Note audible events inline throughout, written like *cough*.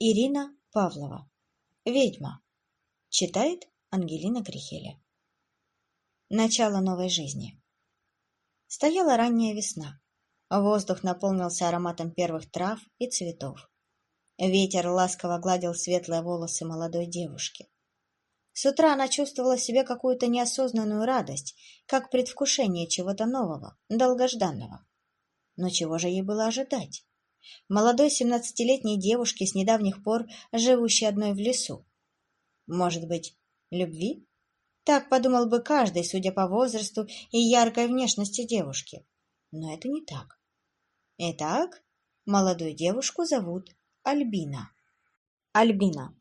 Ирина Павлова. Ведьма. Читает Ангелина Грихеля. Начало новой жизни. Стояла ранняя весна. Воздух наполнился ароматом первых трав и цветов. Ветер ласково гладил светлые волосы молодой девушки. С утра она чувствовала себе какую-то неосознанную радость, как предвкушение чего-то нового, долгожданного. Но чего же ей было ожидать? Молодой семнадцатилетней девушке с недавних пор живущей одной в лесу. Может быть, любви? Так подумал бы каждый, судя по возрасту и яркой внешности девушки. Но это не так. Итак, молодую девушку зовут Альбина. Альбина.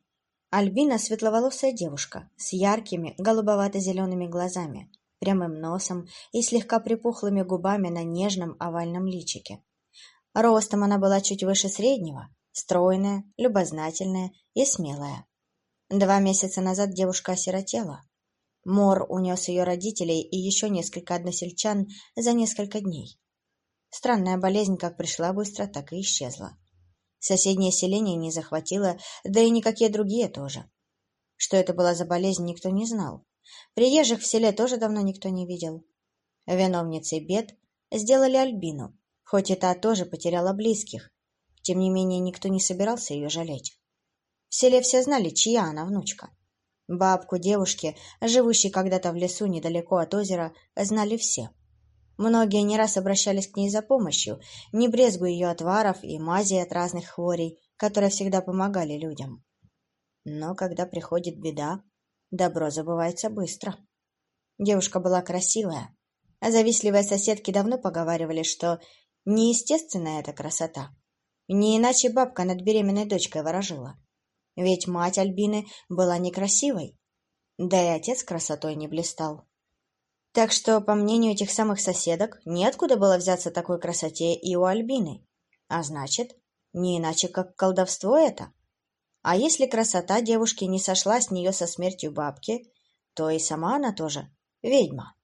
Альбина – светловолосая девушка с яркими голубовато-зелеными глазами, прямым носом и слегка припухлыми губами на нежном овальном личике. Ростом она была чуть выше среднего, стройная, любознательная и смелая. Два месяца назад девушка осиротела. Мор унес ее родителей и еще несколько односельчан за несколько дней. Странная болезнь как пришла быстро, так и исчезла. Соседнее селение не захватило, да и никакие другие тоже. Что это была за болезнь, никто не знал. Приезжих в селе тоже давно никто не видел. Виновницей бед сделали Альбину, хоть и та тоже потеряла близких. Тем не менее, никто не собирался ее жалеть. В селе все знали, чья она внучка. Бабку девушки, живущей когда-то в лесу недалеко от озера, знали все. Многие не раз обращались к ней за помощью, не брезгуя ее отваров и мази от разных хворей, которые всегда помогали людям. Но когда приходит беда, добро забывается быстро. Девушка была красивая, а завистливые соседки давно поговаривали, что Неестественная эта красота. Не иначе бабка над беременной дочкой ворожила. Ведь мать Альбины была некрасивой, да и отец красотой не блистал. Так что, по мнению этих самых соседок, неоткуда было взяться такой красоте и у Альбины. А значит, не иначе, как колдовство это. А если красота девушки не сошла с нее со смертью бабки, то и сама она тоже ведьма.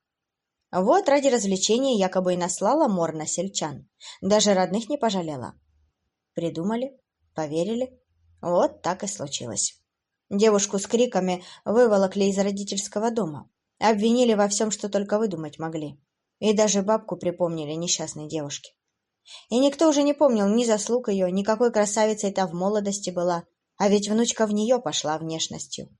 Вот ради развлечения якобы и наслала мор на сельчан. Даже родных не пожалела. Придумали, поверили. Вот так и случилось. Девушку с криками выволокли из родительского дома. Обвинили во всем, что только выдумать могли. И даже бабку припомнили несчастной девушке. И никто уже не помнил ни заслуг ее, ни какой красавицей та в молодости была, а ведь внучка в нее пошла внешностью.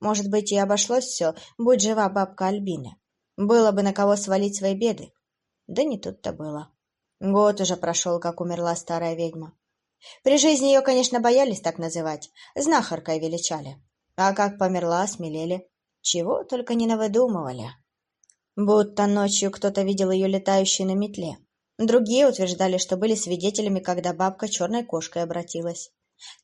Может быть, и обошлось все, будь жива бабка Альбина. Было бы на кого свалить свои беды. Да не тут-то было. Год уже прошел, как умерла старая ведьма. При жизни ее, конечно, боялись так называть, знахаркой величали. А как померла, смелели. Чего только не навыдумывали. Будто ночью кто-то видел ее летающей на метле. Другие утверждали, что были свидетелями, когда бабка черной кошкой обратилась.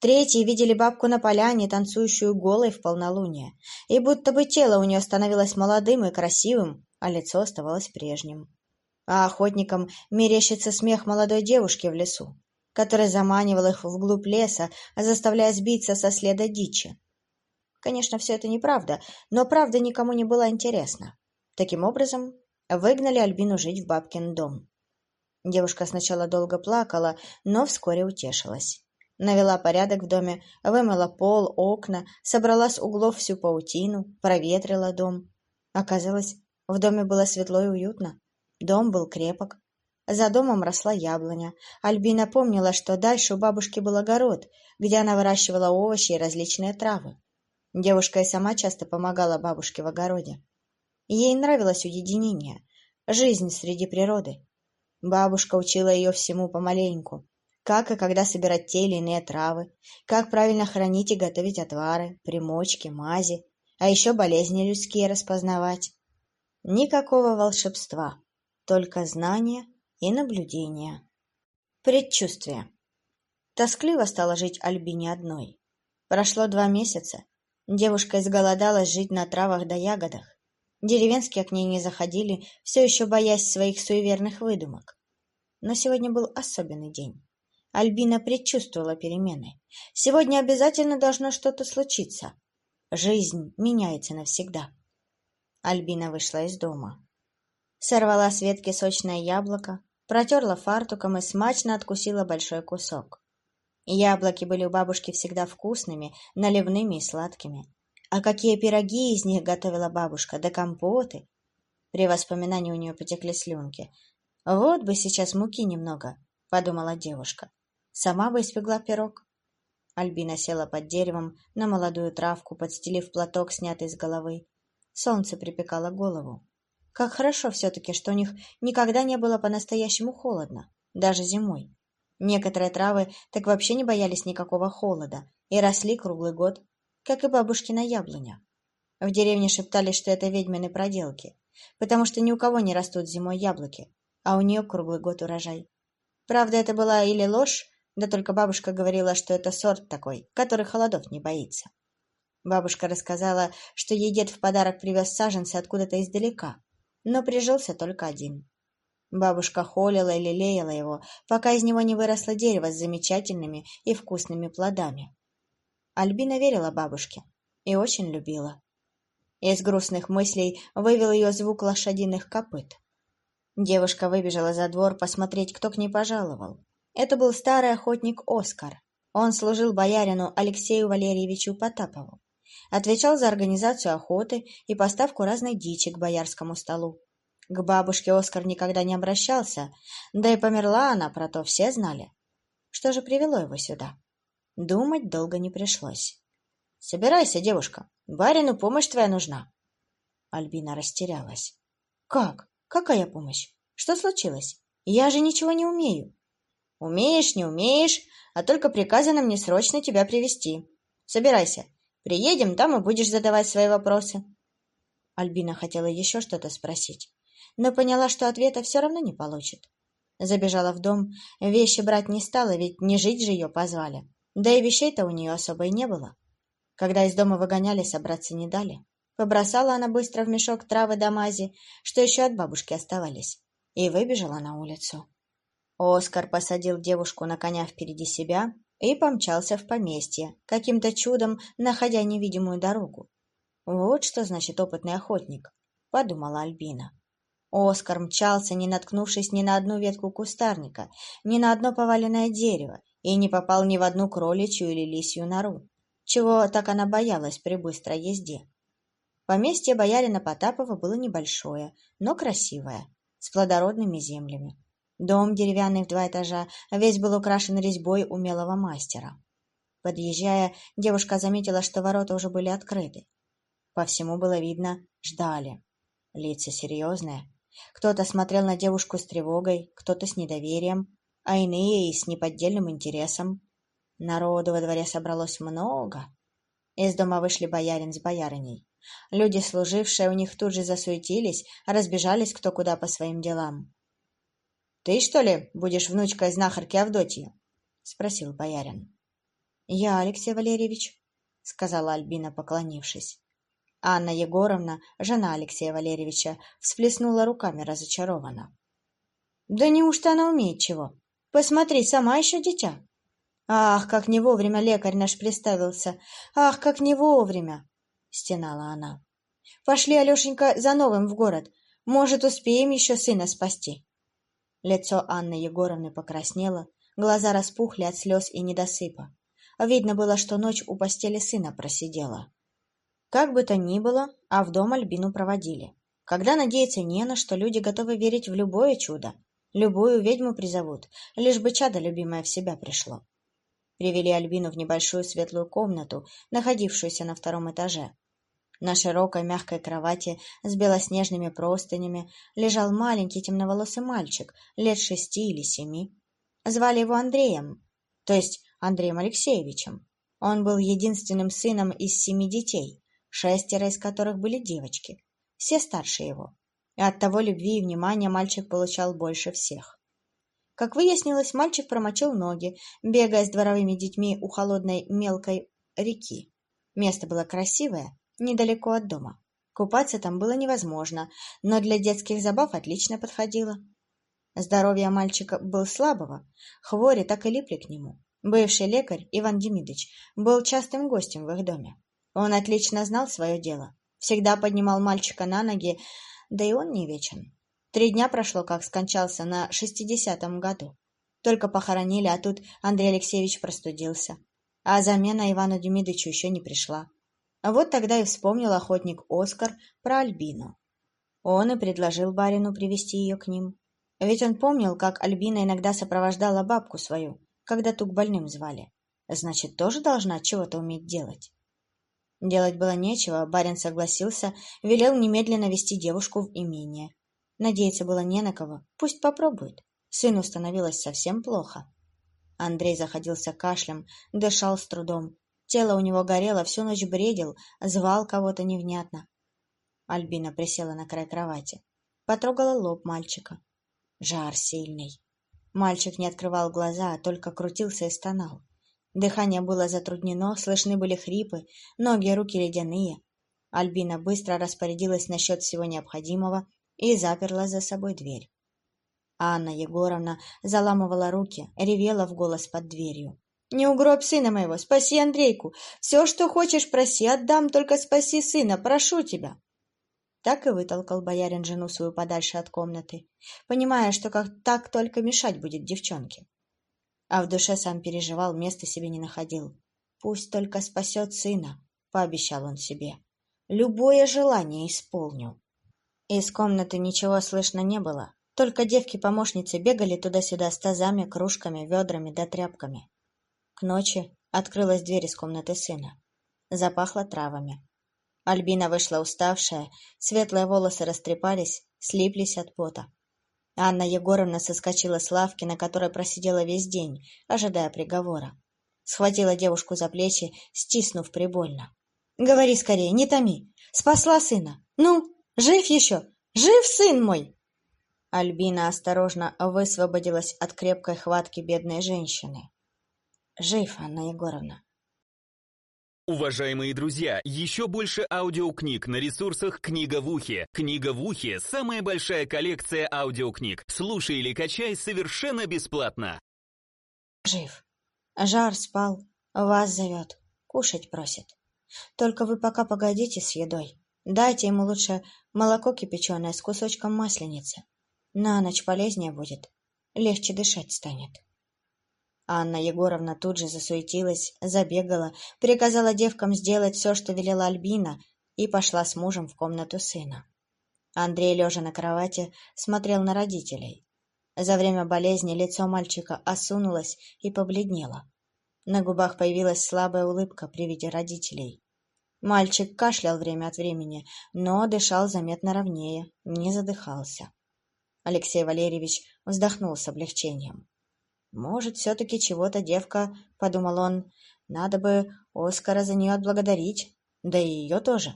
Третьи видели бабку на поляне, танцующую голой в полнолуние, и будто бы тело у нее становилось молодым и красивым, а лицо оставалось прежним. А охотникам мерещится смех молодой девушки в лесу, который заманивал их вглубь леса, заставляя сбиться со следа дичи. Конечно, все это неправда, но правда никому не была интересна. Таким образом, выгнали Альбину жить в бабкин дом. Девушка сначала долго плакала, но вскоре утешилась. Навела порядок в доме, вымыла пол, окна, собрала с углов всю паутину, проветрила дом. Оказалось, в доме было светло и уютно. Дом был крепок. За домом росла яблоня. Альбина помнила, что дальше у бабушки был огород, где она выращивала овощи и различные травы. Девушка и сама часто помогала бабушке в огороде. Ей нравилось уединение, жизнь среди природы. Бабушка учила ее всему помаленьку. Как и когда собирать те или иные травы, как правильно хранить и готовить отвары, примочки, мази, а еще болезни людские распознавать. Никакого волшебства, только знания и наблюдения. Предчувствие. Тоскливо стало жить Альбине одной. Прошло два месяца. Девушка изголодалась жить на травах да ягодах. Деревенские к ней не заходили, все еще боясь своих суеверных выдумок. Но сегодня был особенный день. Альбина предчувствовала перемены. Сегодня обязательно должно что-то случиться. Жизнь меняется навсегда. Альбина вышла из дома. Сорвала с ветки сочное яблоко, протерла фартуком и смачно откусила большой кусок. Яблоки были у бабушки всегда вкусными, наливными и сладкими. А какие пироги из них готовила бабушка, да компоты! При воспоминании у нее потекли слюнки. «Вот бы сейчас муки немного», — подумала девушка. «Сама бы испекла пирог». Альбина села под деревом на молодую травку, подстелив платок, снятый с головы. Солнце припекало голову. Как хорошо все-таки, что у них никогда не было по-настоящему холодно, даже зимой. Некоторые травы так вообще не боялись никакого холода и росли круглый год, как и бабушкина яблоня. В деревне шептались, что это ведьмины проделки, потому что ни у кого не растут зимой яблоки, а у нее круглый год урожай. Правда, это была или ложь, да только бабушка говорила, что это сорт такой, который холодов не боится. Бабушка рассказала, что ей дед в подарок привез саженцы откуда-то издалека, но прижился только один. Бабушка холила и лелеяла его, пока из него не выросло дерево с замечательными и вкусными плодами. Альбина верила бабушке и очень любила. Из грустных мыслей вывел ее звук лошадиных копыт. Девушка выбежала за двор посмотреть, кто к ней пожаловал. Это был старый охотник Оскар. Он служил боярину Алексею Валерьевичу Потапову. Отвечал за организацию охоты и поставку разной дичи к боярскому столу. К бабушке Оскар никогда не обращался, да и померла она, про то все знали. Что же привело его сюда? Думать долго не пришлось. — Собирайся, девушка, барину помощь твоя нужна. Альбина растерялась. — Как? Какая помощь? Что случилось? Я же ничего не умею. — Умеешь, не умеешь, а только приказано мне срочно тебя привести. Собирайся. Приедем, там и будешь задавать свои вопросы. Альбина хотела еще что-то спросить, но поняла, что ответа все равно не получит. Забежала в дом, вещи брать не стала, ведь не жить же ее позвали. Да и вещей-то у нее особо и не было. Когда из дома выгоняли, собраться не дали. Побросала она быстро в мешок травы до мази, что еще от бабушки оставались, и выбежала на улицу. Оскар посадил девушку на коня впереди себя и помчался в поместье, каким-то чудом находя невидимую дорогу. Вот что значит опытный охотник, подумала Альбина. Оскар мчался, не наткнувшись ни на одну ветку кустарника, ни на одно поваленное дерево, и не попал ни в одну кроличью или лисью нору, чего так она боялась при быстрой езде. Поместье боярина Потапова было небольшое, но красивое, с плодородными землями. Дом деревянный в два этажа, весь был украшен резьбой умелого мастера. Подъезжая, девушка заметила, что ворота уже были открыты. По всему было видно, ждали. Лица серьезные, кто-то смотрел на девушку с тревогой, кто-то с недоверием, а иные и с неподдельным интересом. Народу во дворе собралось много. Из дома вышли боярин с боярыней. Люди, служившие у них, тут же засуетились, разбежались кто куда по своим делам. — Ты, что ли, будешь внучкой знахарки Авдотьи? — спросил боярин. — Я, Алексей Валерьевич, — сказала Альбина, поклонившись. Анна Егоровна, жена Алексея Валерьевича, всплеснула руками разочарованно. — Да неужто она умеет чего? Посмотри, сама еще дитя. Ах, как не вовремя лекарь наш приставился! Ах, как не вовремя! — стенала она. — Пошли, Алешенька, за новым в город. Может, успеем еще сына спасти. Лицо Анны Егоровны покраснело, глаза распухли от слез и недосыпа. Видно было, что ночь у постели сына просидела. Как бы то ни было, а в дом Альбину проводили. Когда надеяться не на что, люди готовы верить в любое чудо. Любую ведьму призовут, лишь бы чадо любимое в себя пришло. Привели Альбину в небольшую светлую комнату, находившуюся на втором этаже. На широкой мягкой кровати с белоснежными простынями лежал маленький темноволосый мальчик лет шести или семи. Звали его Андреем, то есть Андреем Алексеевичем. Он был единственным сыном из семи детей шестеро из которых были девочки, все старше его. И от того любви и внимания мальчик получал больше всех. Как выяснилось, мальчик промочил ноги, бегая с дворовыми детьми у холодной мелкой реки. Место было красивое, недалеко от дома. Купаться там было невозможно, но для детских забав отлично подходило. Здоровье мальчика было слабого, хвори так и липли к нему. Бывший лекарь Иван Демидович был частым гостем в их доме. Он отлично знал свое дело. Всегда поднимал мальчика на ноги, да и он не вечен. Три дня прошло, как скончался на шестидесятом году. Только похоронили, а тут Андрей Алексеевич простудился. А замена Ивану Демидовичу еще не пришла. Вот тогда и вспомнил охотник Оскар про Альбину. Он и предложил барину привести ее к ним. Ведь он помнил, как Альбина иногда сопровождала бабку свою, когда ту к больным звали. Значит, тоже должна чего-то уметь делать. Делать было нечего, барин согласился, велел немедленно вести девушку в имение. Надеяться было не на кого, пусть попробует. Сыну становилось совсем плохо. Андрей заходился кашлем, дышал с трудом. Тело у него горело, всю ночь бредил, звал кого-то невнятно. Альбина присела на край кровати. Потрогала лоб мальчика. Жар сильный. Мальчик не открывал глаза, а только крутился и стонал. Дыхание было затруднено, слышны были хрипы, ноги и руки ледяные. Альбина быстро распорядилась насчет всего необходимого и заперла за собой дверь. Анна Егоровна заламывала руки, ревела в голос под дверью. «Не угробь сына моего, спаси Андрейку! Все, что хочешь, проси, отдам, только спаси сына, прошу тебя!» Так и вытолкал боярин жену свою подальше от комнаты, понимая, что как так только мешать будет девчонке. А в душе сам переживал, места себе не находил. «Пусть только спасет сына», — пообещал он себе. «Любое желание исполню». Из комнаты ничего слышно не было, только девки-помощницы бегали туда-сюда с тазами, кружками, ведрами да тряпками. К ночи открылась дверь из комнаты сына. Запахло травами. Альбина вышла уставшая, светлые волосы растрепались, слиплись от пота. Анна Егоровна соскочила с лавки, на которой просидела весь день, ожидая приговора. Схватила девушку за плечи, стиснув прибольно. — Говори скорее, не томи. Спасла сына. Ну, Жив еще? Жив сын мой?» Альбина осторожно высвободилась от крепкой хватки бедной женщины. «Жив, Анна Егоровна». Уважаемые друзья, еще больше аудиокниг на ресурсах «Книга в ухе». «Книга в ухе» — самая большая коллекция аудиокниг. Слушай или качай совершенно бесплатно. «Жив. Жар спал. Вас зовет. Кушать просит. Только вы пока погодите с едой. Дайте ему лучше молоко кипяченое с кусочком масленицы. На ночь полезнее будет, легче дышать станет. Анна Егоровна тут же засуетилась, забегала, приказала девкам сделать все, что велела Альбина, и пошла с мужем в комнату сына. Андрей, лежа на кровати, смотрел на родителей. За время болезни лицо мальчика осунулось и побледнело. На губах появилась слабая улыбка при виде родителей. Мальчик кашлял время от времени, но дышал заметно ровнее, не задыхался. Алексей Валерьевич вздохнул с облегчением. «Может, все-таки чего-то девка, — подумал он, — надо бы Оскара за нее отблагодарить, да и ее тоже.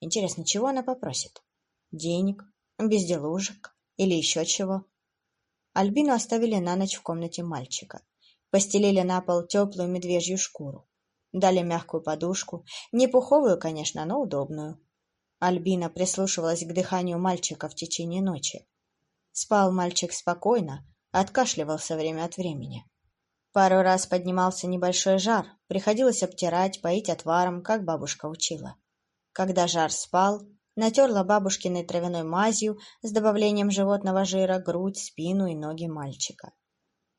Интересно, чего она попросит? Денег, безделушек или еще чего?» Альбину оставили на ночь в комнате мальчика. Постелили на пол теплую медвежью шкуру. Дали мягкую подушку, не пуховую, конечно, но удобную. Альбина прислушивалась к дыханию мальчика в течение ночи. Спал мальчик спокойно, откашливался время от времени. Пару раз поднимался небольшой жар, приходилось обтирать, поить отваром, как бабушка учила. Когда жар спал, натерла бабушкиной травяной мазью с добавлением животного жира грудь, спину и ноги мальчика.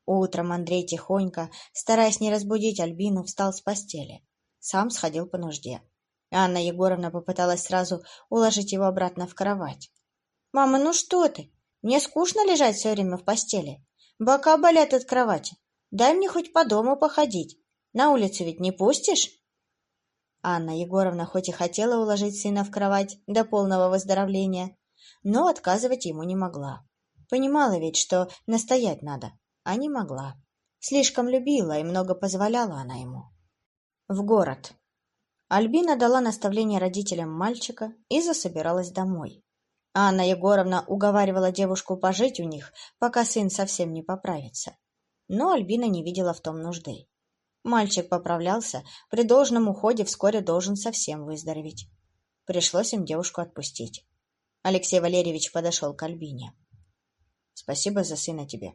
Утром Андрей тихонько, стараясь не разбудить Альбину, встал с постели. Сам сходил по нужде. Анна Егоровна попыталась сразу уложить его обратно в кровать. «Мама, ну что ты? Мне скучно лежать все время в постели. Бока болят от кровати. Дай мне хоть по дому походить. На улицу ведь не пустишь?» Анна Егоровна хоть и хотела уложить сына в кровать до полного выздоровления, но отказывать ему не могла. Понимала ведь, что настоять надо а не могла. Слишком любила и много позволяла она ему. В город. Альбина дала наставление родителям мальчика и засобиралась домой. Анна Егоровна уговаривала девушку пожить у них, пока сын совсем не поправится. Но Альбина не видела в том нужды. Мальчик поправлялся, при должном уходе вскоре должен совсем выздороветь. Пришлось им девушку отпустить. Алексей Валерьевич подошел к Альбине. — Спасибо за сына тебе.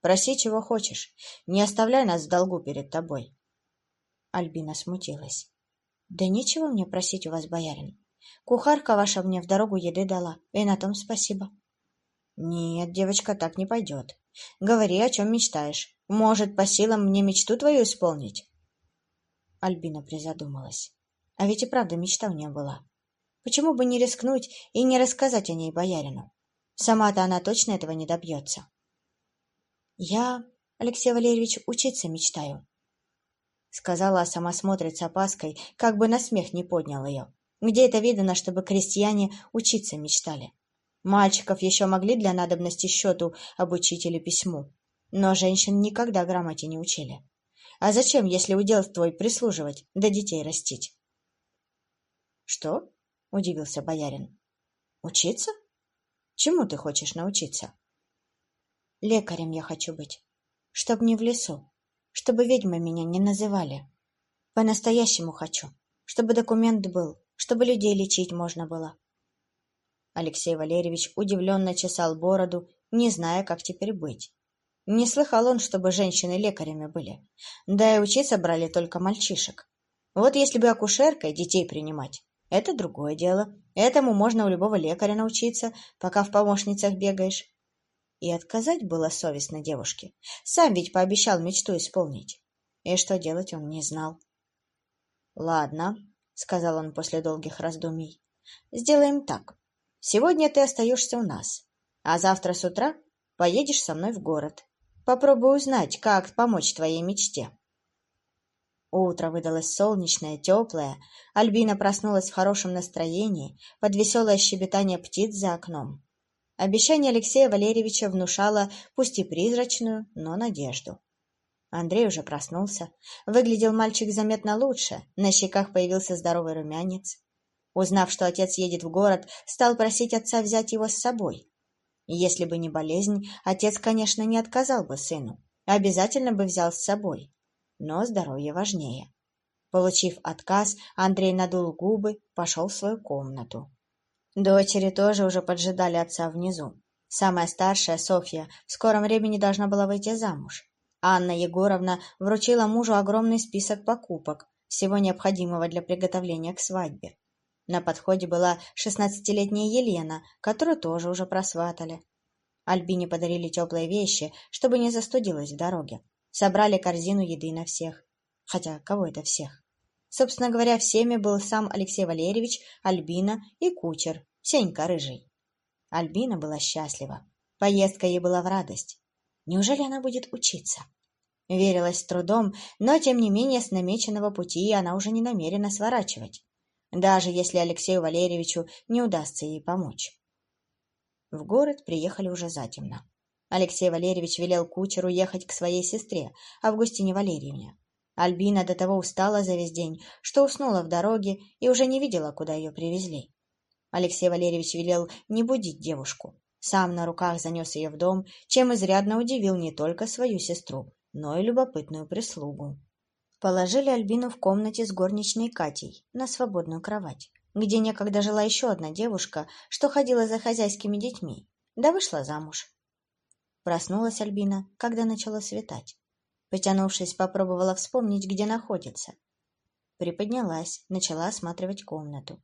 Проси, чего хочешь. Не оставляй нас в долгу перед тобой. Альбина смутилась. — Да нечего мне просить у вас, боярин. Кухарка ваша мне в дорогу еды дала, и на том спасибо. — Нет, девочка, так не пойдет. Говори, о чем мечтаешь. Может, по силам мне мечту твою исполнить?» Альбина призадумалась. А ведь и правда мечта у нее была. Почему бы не рискнуть и не рассказать о ней боярину? Сама-то она точно этого не добьется. «Я, Алексей Валерьевич, учиться мечтаю», — сказала, а сама смотрит с опаской, как бы на смех не поднял ее. Где это видано, чтобы крестьяне учиться мечтали? Мальчиков еще могли для надобности счету обучить или письму, но женщин никогда грамоте не учили. А зачем, если удел твой прислуживать, да детей растить? — Что? — удивился боярин. — Учиться? Чему ты хочешь научиться? — Лекарем я хочу быть, чтоб не в лесу, чтобы ведьмы меня не называли. По-настоящему хочу, чтобы документ был, чтобы людей лечить можно было. Алексей Валерьевич удивленно чесал бороду, не зная, как теперь быть. Не слыхал он, чтобы женщины лекарями были. Да и учиться брали только мальчишек. Вот если бы акушеркой детей принимать, это другое дело. Этому можно у любого лекаря научиться, пока в помощницах бегаешь. И отказать было совестно девушке. Сам ведь пообещал мечту исполнить. И что делать он не знал. Ладно, — сказал он после долгих раздумий. — Сделаем так. Сегодня ты остаешься у нас, а завтра с утра поедешь со мной в город. Попробуй узнать, как помочь твоей мечте. Утро выдалось солнечное, теплое. Альбина проснулась в хорошем настроении под веселое щебетание птиц за окном. Обещание Алексея Валерьевича внушало, пусть и призрачную, но надежду. Андрей уже проснулся. Выглядел мальчик заметно лучше, на щеках появился здоровый румянец. Узнав, что отец едет в город, стал просить отца взять его с собой. Если бы не болезнь, отец, конечно, не отказал бы сыну, обязательно бы взял с собой. Но здоровье важнее. Получив отказ, Андрей надул губы, пошел в свою комнату. Дочери тоже уже поджидали отца внизу. Самая старшая, Софья, в скором времени должна была выйти замуж. Анна Егоровна вручила мужу огромный список покупок, всего необходимого для приготовления к свадьбе. На подходе была шестнадцатилетняя Елена, которую тоже уже просватали. Альбине подарили теплые вещи, чтобы не застудилась в дороге. Собрали корзину еды на всех. Хотя, кого это всех? Собственно говоря, всеми был сам Алексей Валерьевич, Альбина и кучер, Сенька Рыжий. Альбина была счастлива. Поездка ей была в радость. Неужели она будет учиться? Верилась с трудом, но, тем не менее, с намеченного пути она уже не намерена сворачивать, даже если Алексею Валерьевичу не удастся ей помочь. В город приехали уже затемно. Алексей Валерьевич велел кучеру ехать к своей сестре, Августине Валерьевне. Альбина до того устала за весь день, что уснула в дороге и уже не видела, куда ее привезли. Алексей Валерьевич велел не будить девушку, сам на руках занес ее в дом, чем изрядно удивил не только свою сестру, но и любопытную прислугу. Положили Альбину в комнате с горничной Катей на свободную кровать, где некогда жила еще одна девушка, что ходила за хозяйскими детьми, да вышла замуж. Проснулась Альбина, когда начало светать. Потянувшись, попробовала вспомнить, где находится. Приподнялась, начала осматривать комнату.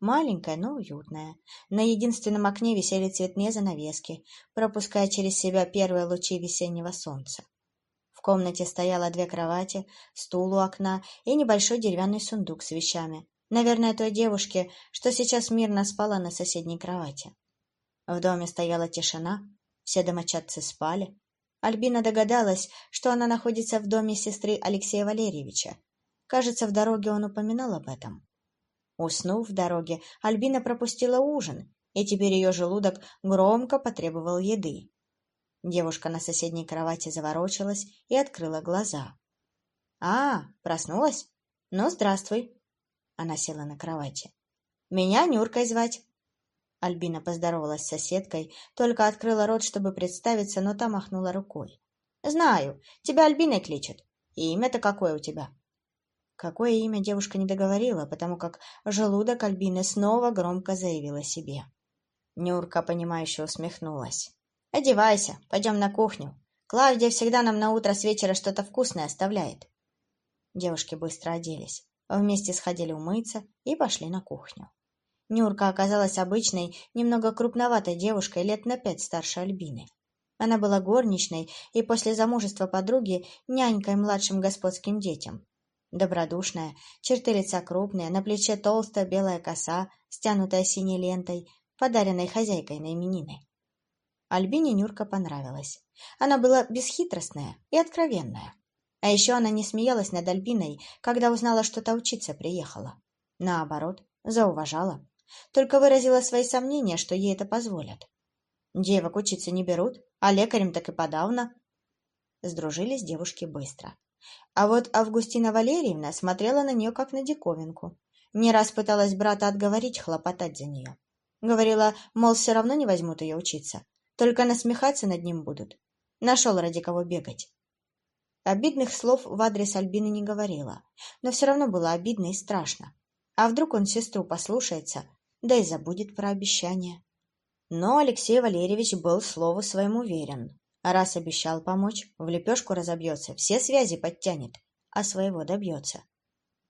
Маленькая, но уютная. На единственном окне висели цветные занавески, пропуская через себя первые лучи весеннего солнца. В комнате стояло две кровати, стул у окна и небольшой деревянный сундук с вещами. Наверное, той девушке, что сейчас мирно спала на соседней кровати. В доме стояла тишина, все домочадцы спали. Альбина догадалась, что она находится в доме сестры Алексея Валерьевича. Кажется, в дороге он упоминал об этом. Уснув в дороге, Альбина пропустила ужин, и теперь ее желудок громко потребовал еды. Девушка на соседней кровати заворочилась и открыла глаза. «А, проснулась? Ну, здравствуй!» Она села на кровати. «Меня Нюркой звать!» Альбина поздоровалась с соседкой, только открыла рот, чтобы представиться, но та махнула рукой. «Знаю, тебя Альбиной кличут. И имя-то какое у тебя?» Какое имя девушка не договорила, потому как желудок Альбины снова громко заявил о себе. Нюрка, понимающе усмехнулась. «Одевайся, пойдем на кухню. Клавдия всегда нам на утро с вечера что-то вкусное оставляет». Девушки быстро оделись, вместе сходили умыться и пошли на кухню. Нюрка оказалась обычной, немного крупноватой девушкой лет на пять старше Альбины. Она была горничной и после замужества подруги нянькой младшим господским детям. Добродушная, черты лица крупные, на плече толстая белая коса, стянутая синей лентой, подаренной хозяйкой на именины. Альбине Нюрка понравилась. Она была бесхитростная и откровенная. А еще она не смеялась над Альбиной, когда узнала, что та учиться приехала. Наоборот, зауважала. Только выразила свои сомнения, что ей это позволят. Девок учиться не берут, а лекарем так и подавно. Сдружились девушки быстро. А вот Августина Валерьевна смотрела на нее как на диковинку. Не раз пыталась брата отговорить хлопотать за нее. Говорила, мол, все равно не возьмут ее учиться. Только насмехаться над ним будут. Нашел ради кого бегать. Обидных слов в адрес Альбины не говорила, но все равно было обидно и страшно. А вдруг он сестру послушается, да и забудет про обещание. Но Алексей Валерьевич был слову своему верен. Раз обещал помочь, в лепешку разобьется, все связи подтянет, а своего добьется.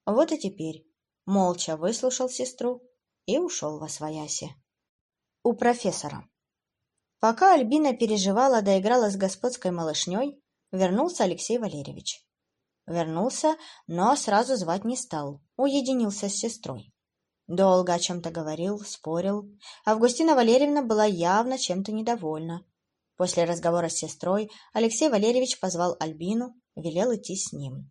Вот и теперь молча выслушал сестру и ушел во свояси. У профессора. Пока Альбина переживала да с господской малышней, вернулся Алексей Валерьевич. Вернулся, но сразу звать не стал, уединился с сестрой. Долго о чем-то говорил, спорил. Августина Валерьевна была явно чем-то недовольна. После разговора с сестрой Алексей Валерьевич позвал Альбину, велел идти с ним.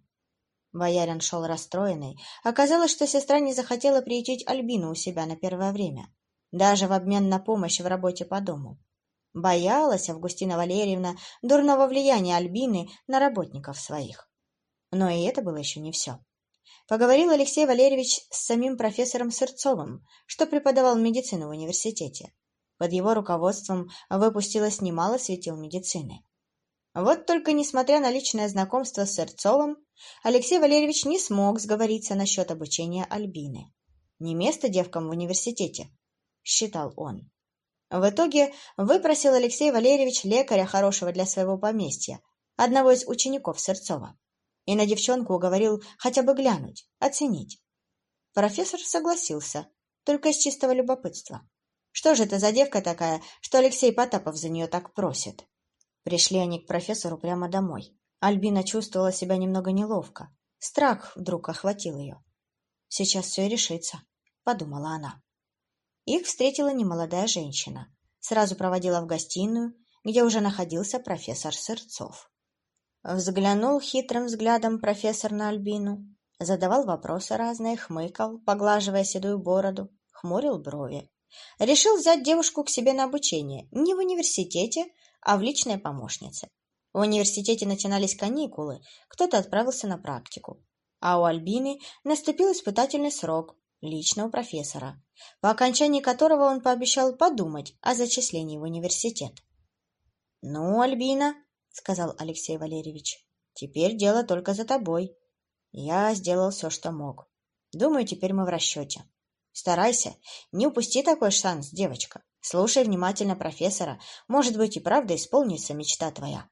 Боярин шел расстроенный. Оказалось, что сестра не захотела приютить Альбину у себя на первое время, даже в обмен на помощь в работе по дому. Боялась Августина Валерьевна дурного влияния Альбины на работников своих. Но и это было еще не все. Поговорил Алексей Валерьевич с самим профессором Сырцовым, что преподавал медицину в университете. Под его руководством выпустилось немало светил медицины. Вот только, несмотря на личное знакомство с Сырцовым, Алексей Валерьевич не смог сговориться насчет обучения Альбины. Не место девкам в университете, считал он. В итоге выпросил Алексей Валерьевич лекаря хорошего для своего поместья, одного из учеников Сырцова и на девчонку уговорил хотя бы глянуть, оценить. Профессор согласился, только из чистого любопытства. Что же это за девка такая, что Алексей Потапов за нее так просит? Пришли они к профессору прямо домой. Альбина чувствовала себя немного неловко. Страх вдруг охватил ее. «Сейчас все решится», — подумала она. Их встретила немолодая женщина. Сразу проводила в гостиную, где уже находился профессор Сырцов. Взглянул хитрым взглядом профессор на Альбину, задавал вопросы разные, хмыкал, поглаживая седую бороду, хмурил брови. Решил взять девушку к себе на обучение не в университете, а в личной помощнице. В университете начинались каникулы, кто-то отправился на практику. А у Альбины наступил испытательный срок личного профессора, по окончании которого он пообещал подумать о зачислении в университет. «Ну, Альбина, — сказал Алексей Валерьевич. — Теперь дело только за тобой. Я сделал все, что мог. Думаю, теперь мы в расчете. Старайся, не упусти такой шанс, девочка. Слушай внимательно профессора. Может быть, и правда исполнится мечта твоя.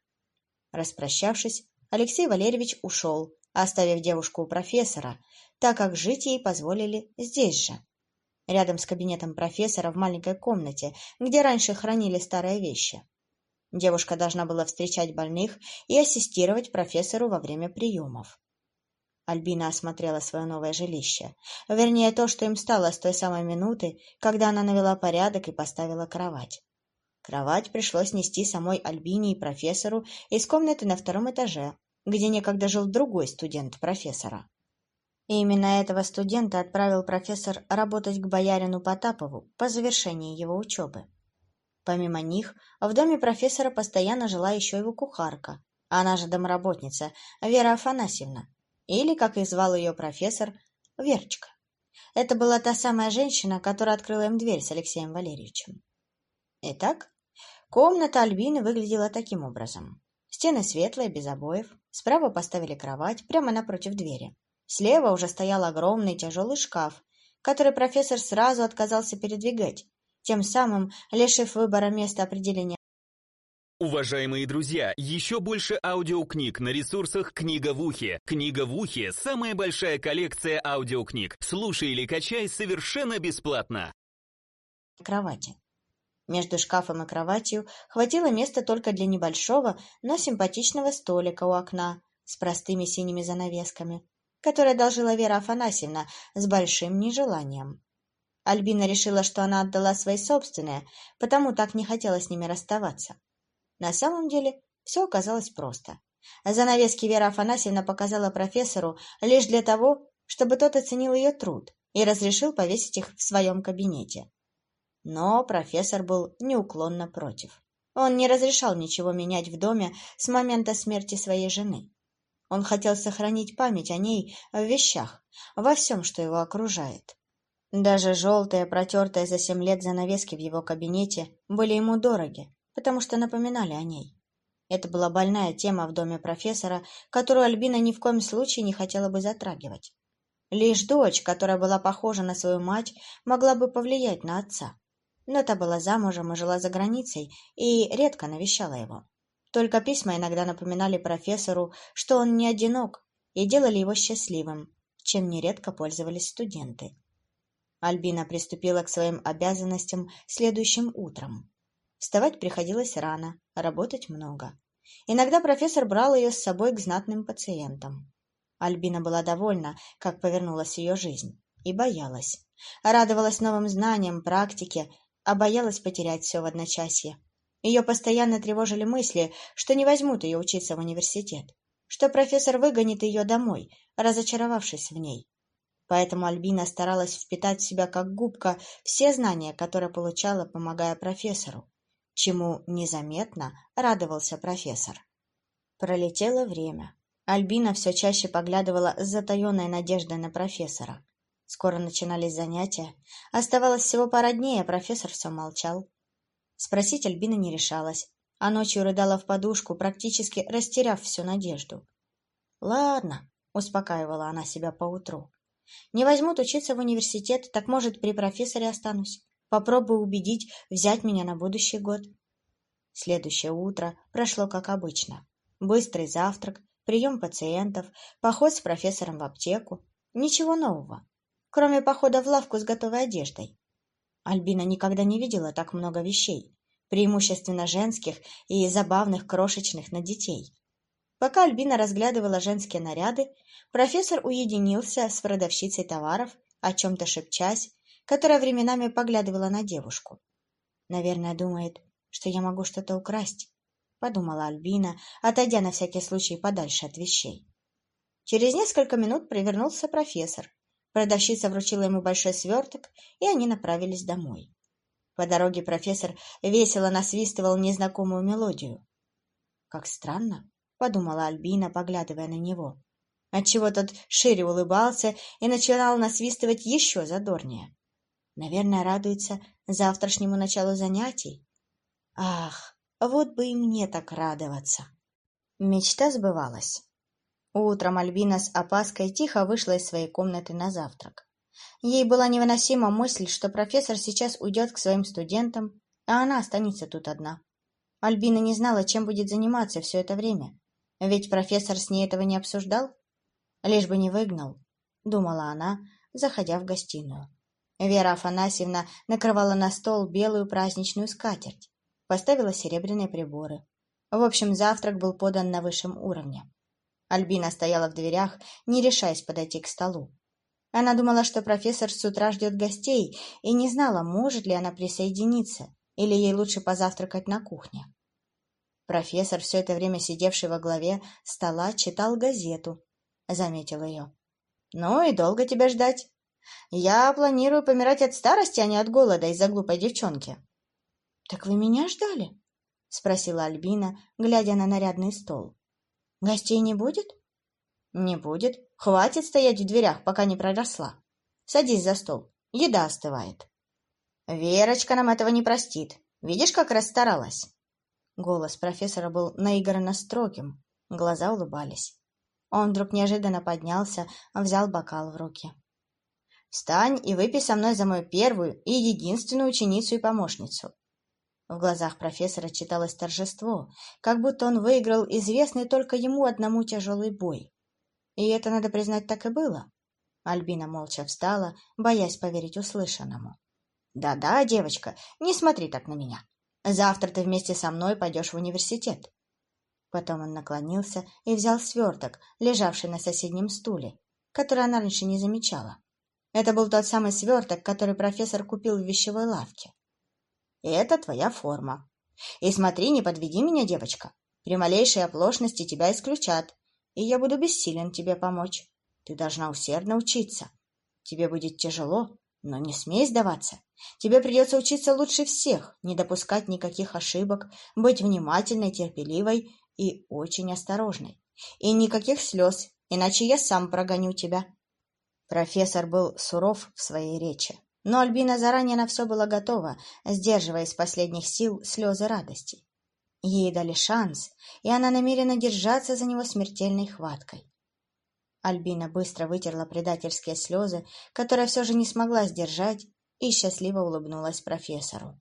Распрощавшись, Алексей Валерьевич ушел, оставив девушку у профессора, так как жить ей позволили здесь же. Рядом с кабинетом профессора в маленькой комнате, где раньше хранили старые вещи. Девушка должна была встречать больных и ассистировать профессору во время приемов. Альбина осмотрела свое новое жилище. Вернее, то, что им стало с той самой минуты, когда она навела порядок и поставила кровать. Кровать пришлось нести самой Альбине и профессору из комнаты на втором этаже, где некогда жил другой студент профессора. И именно этого студента отправил профессор работать к боярину Потапову по завершении его учебы. Помимо них, в доме профессора постоянно жила еще его кухарка, она же домработница, Вера Афанасьевна, или, как и звал ее профессор, Верочка. Это была та самая женщина, которая открыла им дверь с Алексеем Валерьевичем. Итак, комната Альбины выглядела таким образом. Стены светлые, без обоев. Справа поставили кровать, прямо напротив двери. Слева уже стоял огромный тяжелый шкаф, который профессор сразу отказался передвигать, тем самым лишив выбора места определения. Уважаемые друзья, еще больше аудиокниг на ресурсах «Книга в ухе». «Книга в ухе» — самая большая коллекция аудиокниг. Слушай или качай совершенно бесплатно. Кровати. Между шкафом и кроватью хватило места только для небольшого, но симпатичного столика у окна с простыми синими занавесками, который одолжила Вера Афанасьевна с большим нежеланием. Альбина решила, что она отдала свои собственные, потому так не хотела с ними расставаться. На самом деле все оказалось просто. Занавески Вера Афанасьевна показала профессору лишь для того, чтобы тот оценил ее труд и разрешил повесить их в своем кабинете. Но профессор был неуклонно против. Он не разрешал ничего менять в доме с момента смерти своей жены. Он хотел сохранить память о ней в вещах, во всем, что его окружает. Даже желтые, протертые за семь лет занавески в его кабинете были ему дороги, потому что напоминали о ней. Это была больная тема в доме профессора, которую Альбина ни в коем случае не хотела бы затрагивать. Лишь дочь, которая была похожа на свою мать, могла бы повлиять на отца. Но та была замужем и жила за границей, и редко навещала его. Только письма иногда напоминали профессору, что он не одинок, и делали его счастливым, чем нередко пользовались студенты. Альбина приступила к своим обязанностям следующим утром. Вставать приходилось рано, работать много. Иногда профессор брал ее с собой к знатным пациентам. Альбина была довольна, как повернулась ее жизнь, и боялась. Радовалась новым знаниям, практике, а боялась потерять все в одночасье. Ее постоянно тревожили мысли, что не возьмут ее учиться в университет, что профессор выгонит ее домой, разочаровавшись в ней. Поэтому Альбина старалась впитать в себя как губка все знания, которые получала, помогая профессору, чему незаметно радовался профессор. Пролетело время. Альбина все чаще поглядывала с затаенной надеждой на профессора. Скоро начинались занятия. Оставалось всего пара дней, а профессор все молчал. Спросить Альбина не решалась, а ночью рыдала в подушку, практически растеряв всю надежду. «Ладно», — успокаивала она себя поутру. Не возьмут учиться в университет, так, может, при профессоре останусь. Попробую убедить взять меня на будущий год. Следующее утро прошло как обычно. Быстрый завтрак, прием пациентов, поход с профессором в аптеку. Ничего нового, кроме похода в лавку с готовой одеждой. Альбина никогда не видела так много вещей, преимущественно женских и забавных крошечных на детей. Пока Альбина разглядывала женские наряды, профессор уединился с продавщицей товаров, о чем-то шепчась, которая временами поглядывала на девушку. «Наверное, думает, что я могу что-то украсть», — подумала Альбина, отойдя на всякий случай подальше от вещей. Через несколько минут привернулся профессор. Продавщица вручила ему большой сверток, и они направились домой. По дороге профессор весело насвистывал незнакомую мелодию. Как странно, подумала Альбина, поглядывая на него. Отчего тот шире улыбался и начинал насвистывать еще задорнее. Наверное, радуется завтрашнему началу занятий. Ах, вот бы и мне так радоваться. Мечта сбывалась. Утром Альбина с опаской тихо вышла из своей комнаты на завтрак. Ей была невыносима мысль, что профессор сейчас уйдет к своим студентам, а она останется тут одна. Альбина не знала, чем будет заниматься все это время. Ведь профессор с ней этого не обсуждал. Лишь бы не выгнал, думала она, заходя в гостиную. Вера Афанасьевна накрывала на стол белую праздничную скатерть, поставила серебряные приборы. В общем, завтрак был подан на высшем уровне. Альбина стояла в дверях, не решаясь подойти к столу. Она думала, что профессор с утра ждет гостей, и не знала, может ли она присоединиться, или ей лучше позавтракать на кухне. Профессор, все это время сидевший во главе стола, читал газету. Заметил ее. «Ну и долго тебя ждать? Я планирую помирать от старости, а не от голода из-за глупой девчонки». «Так вы меня ждали?» — спросила Альбина, глядя на нарядный стол. «Гостей не будет?» «Не будет. Хватит стоять в дверях, пока не проросла. Садись за стол. Еда остывает». «Верочка нам этого не простит. Видишь, как расстаралась?» Голос профессора был наигранно строгим, глаза улыбались. Он вдруг неожиданно поднялся, взял бокал в руки. «Встань и выпей со мной за мою первую и единственную ученицу и помощницу». В глазах профессора читалось торжество, как будто он выиграл известный только ему одному тяжелый бой. И это, надо признать, так и было. Альбина молча встала, боясь поверить услышанному. Да-да, девочка, не смотри так на меня. Завтра ты вместе со мной пойдешь в университет. Потом он наклонился и взял сверток, лежавший на соседнем стуле, который она раньше не замечала. Это был тот самый сверток, который профессор купил в вещевой лавке. «Это твоя форма. И смотри, не подведи меня, девочка. При малейшей оплошности тебя исключат, и я буду бессилен тебе помочь. Ты должна усердно учиться. Тебе будет тяжело, но не смей сдаваться. Тебе придется учиться лучше всех, не допускать никаких ошибок, быть внимательной, терпеливой и очень осторожной. И никаких слез, иначе я сам прогоню тебя. Профессор был суров в своей речи, но Альбина заранее на все была готова, сдерживая из последних сил слезы радости. Ей дали шанс, и она намерена держаться за него смертельной хваткой. Альбина быстро вытерла предательские слезы, которые все же не смогла сдержать, и счастливо улыбнулась профессору.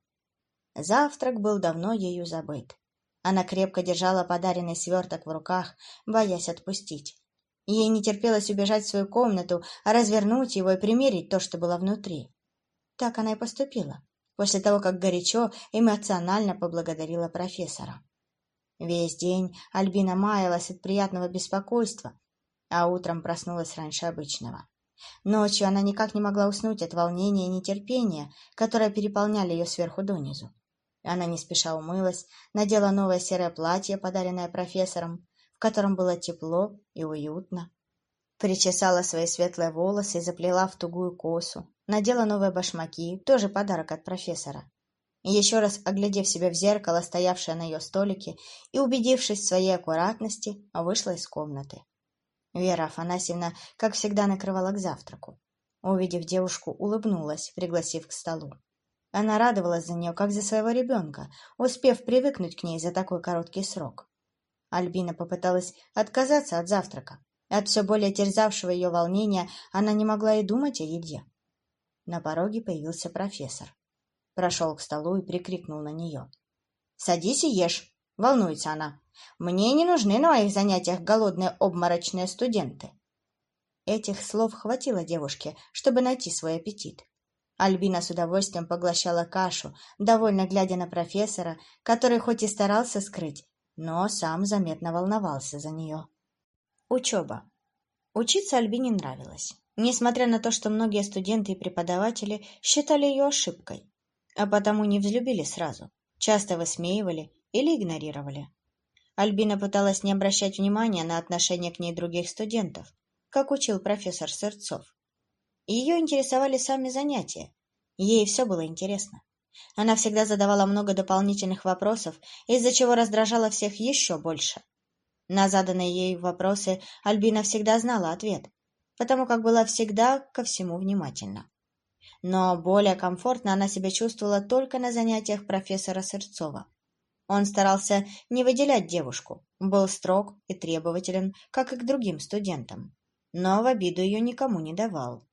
Завтрак был давно ею забыт. Она крепко держала подаренный сверток в руках, боясь отпустить. Ей не терпелось убежать в свою комнату, а развернуть его и примерить то, что было внутри. Так она и поступила, после того, как горячо, эмоционально поблагодарила профессора. Весь день Альбина маялась от приятного беспокойства, а утром проснулась раньше обычного. Ночью она никак не могла уснуть от волнения и нетерпения, которые переполняли ее сверху донизу. Она не спеша умылась, надела новое серое платье, подаренное профессором, котором было тепло и уютно. Причесала свои светлые волосы и заплела в тугую косу. Надела новые башмаки, тоже подарок от профессора. еще раз оглядев себя в зеркало, стоявшее на ее столике, и убедившись в своей аккуратности, вышла из комнаты. Вера Афанасьевна, как всегда, накрывала к завтраку. Увидев девушку, улыбнулась, пригласив к столу. Она радовалась за нее, как за своего ребенка, успев привыкнуть к ней за такой короткий срок. Альбина попыталась отказаться от завтрака. От все более терзавшего ее волнения она не могла и думать о еде. На пороге появился профессор. Прошел к столу и прикрикнул на нее. «Садись и ешь!» — волнуется она. «Мне не нужны на моих занятиях голодные обморочные студенты». Этих слов хватило девушке, чтобы найти свой аппетит. Альбина с удовольствием поглощала кашу, довольно глядя на профессора, который хоть и старался скрыть, но сам заметно волновался за нее. Учеба. Учиться Альбине нравилось, несмотря на то, что многие студенты и преподаватели считали ее ошибкой, а потому не взлюбили сразу, часто высмеивали или игнорировали. Альбина пыталась не обращать внимания на отношение к ней других студентов, как учил профессор Сырцов. Ее интересовали сами занятия. Ей все было интересно. Она всегда задавала много дополнительных вопросов, из-за чего раздражала всех еще больше. На заданные ей вопросы Альбина всегда знала ответ, потому как была всегда ко всему внимательна. Но более комфортно она себя чувствовала только на занятиях профессора Сырцова. Он старался не выделять девушку, был строг и требователен, как и к другим студентам, но в обиду ее никому не давал.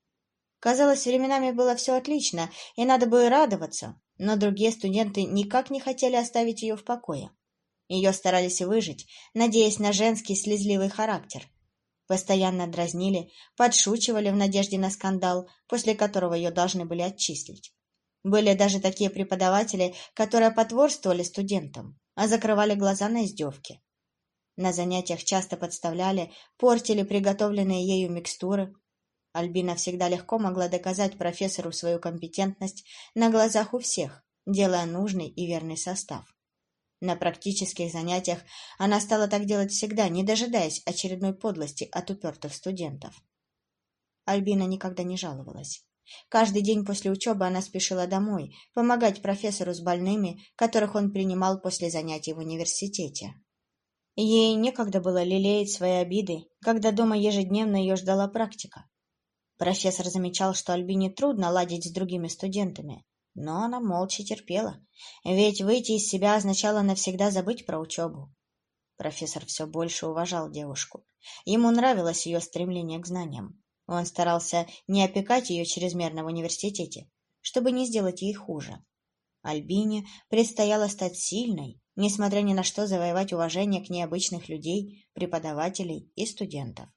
Казалось, временами было все отлично, и надо бы радоваться, но другие студенты никак не хотели оставить ее в покое. Ее старались выжить, надеясь на женский слезливый характер. Постоянно дразнили, подшучивали в надежде на скандал, после которого ее должны были отчислить. Были даже такие преподаватели, которые потворствовали студентам, а закрывали глаза на издевки. На занятиях часто подставляли, портили приготовленные ею микстуры, Альбина всегда легко могла доказать профессору свою компетентность на глазах у всех, делая нужный и верный состав. На практических занятиях она стала так делать всегда, не дожидаясь очередной подлости от упертых студентов. Альбина никогда не жаловалась. Каждый день после учебы она спешила домой, помогать профессору с больными, которых он принимал после занятий в университете. Ей некогда было лелеять свои обиды, когда дома ежедневно ее ждала практика. Профессор замечал, что Альбине трудно ладить с другими студентами, но она молча терпела, ведь выйти из себя означало навсегда забыть про учебу. Профессор все больше уважал девушку. Ему нравилось ее стремление к знаниям. Он старался не опекать ее чрезмерно в университете, чтобы не сделать ей хуже. Альбине предстояло стать сильной, несмотря ни на что завоевать уважение к необычных людей, преподавателей и студентов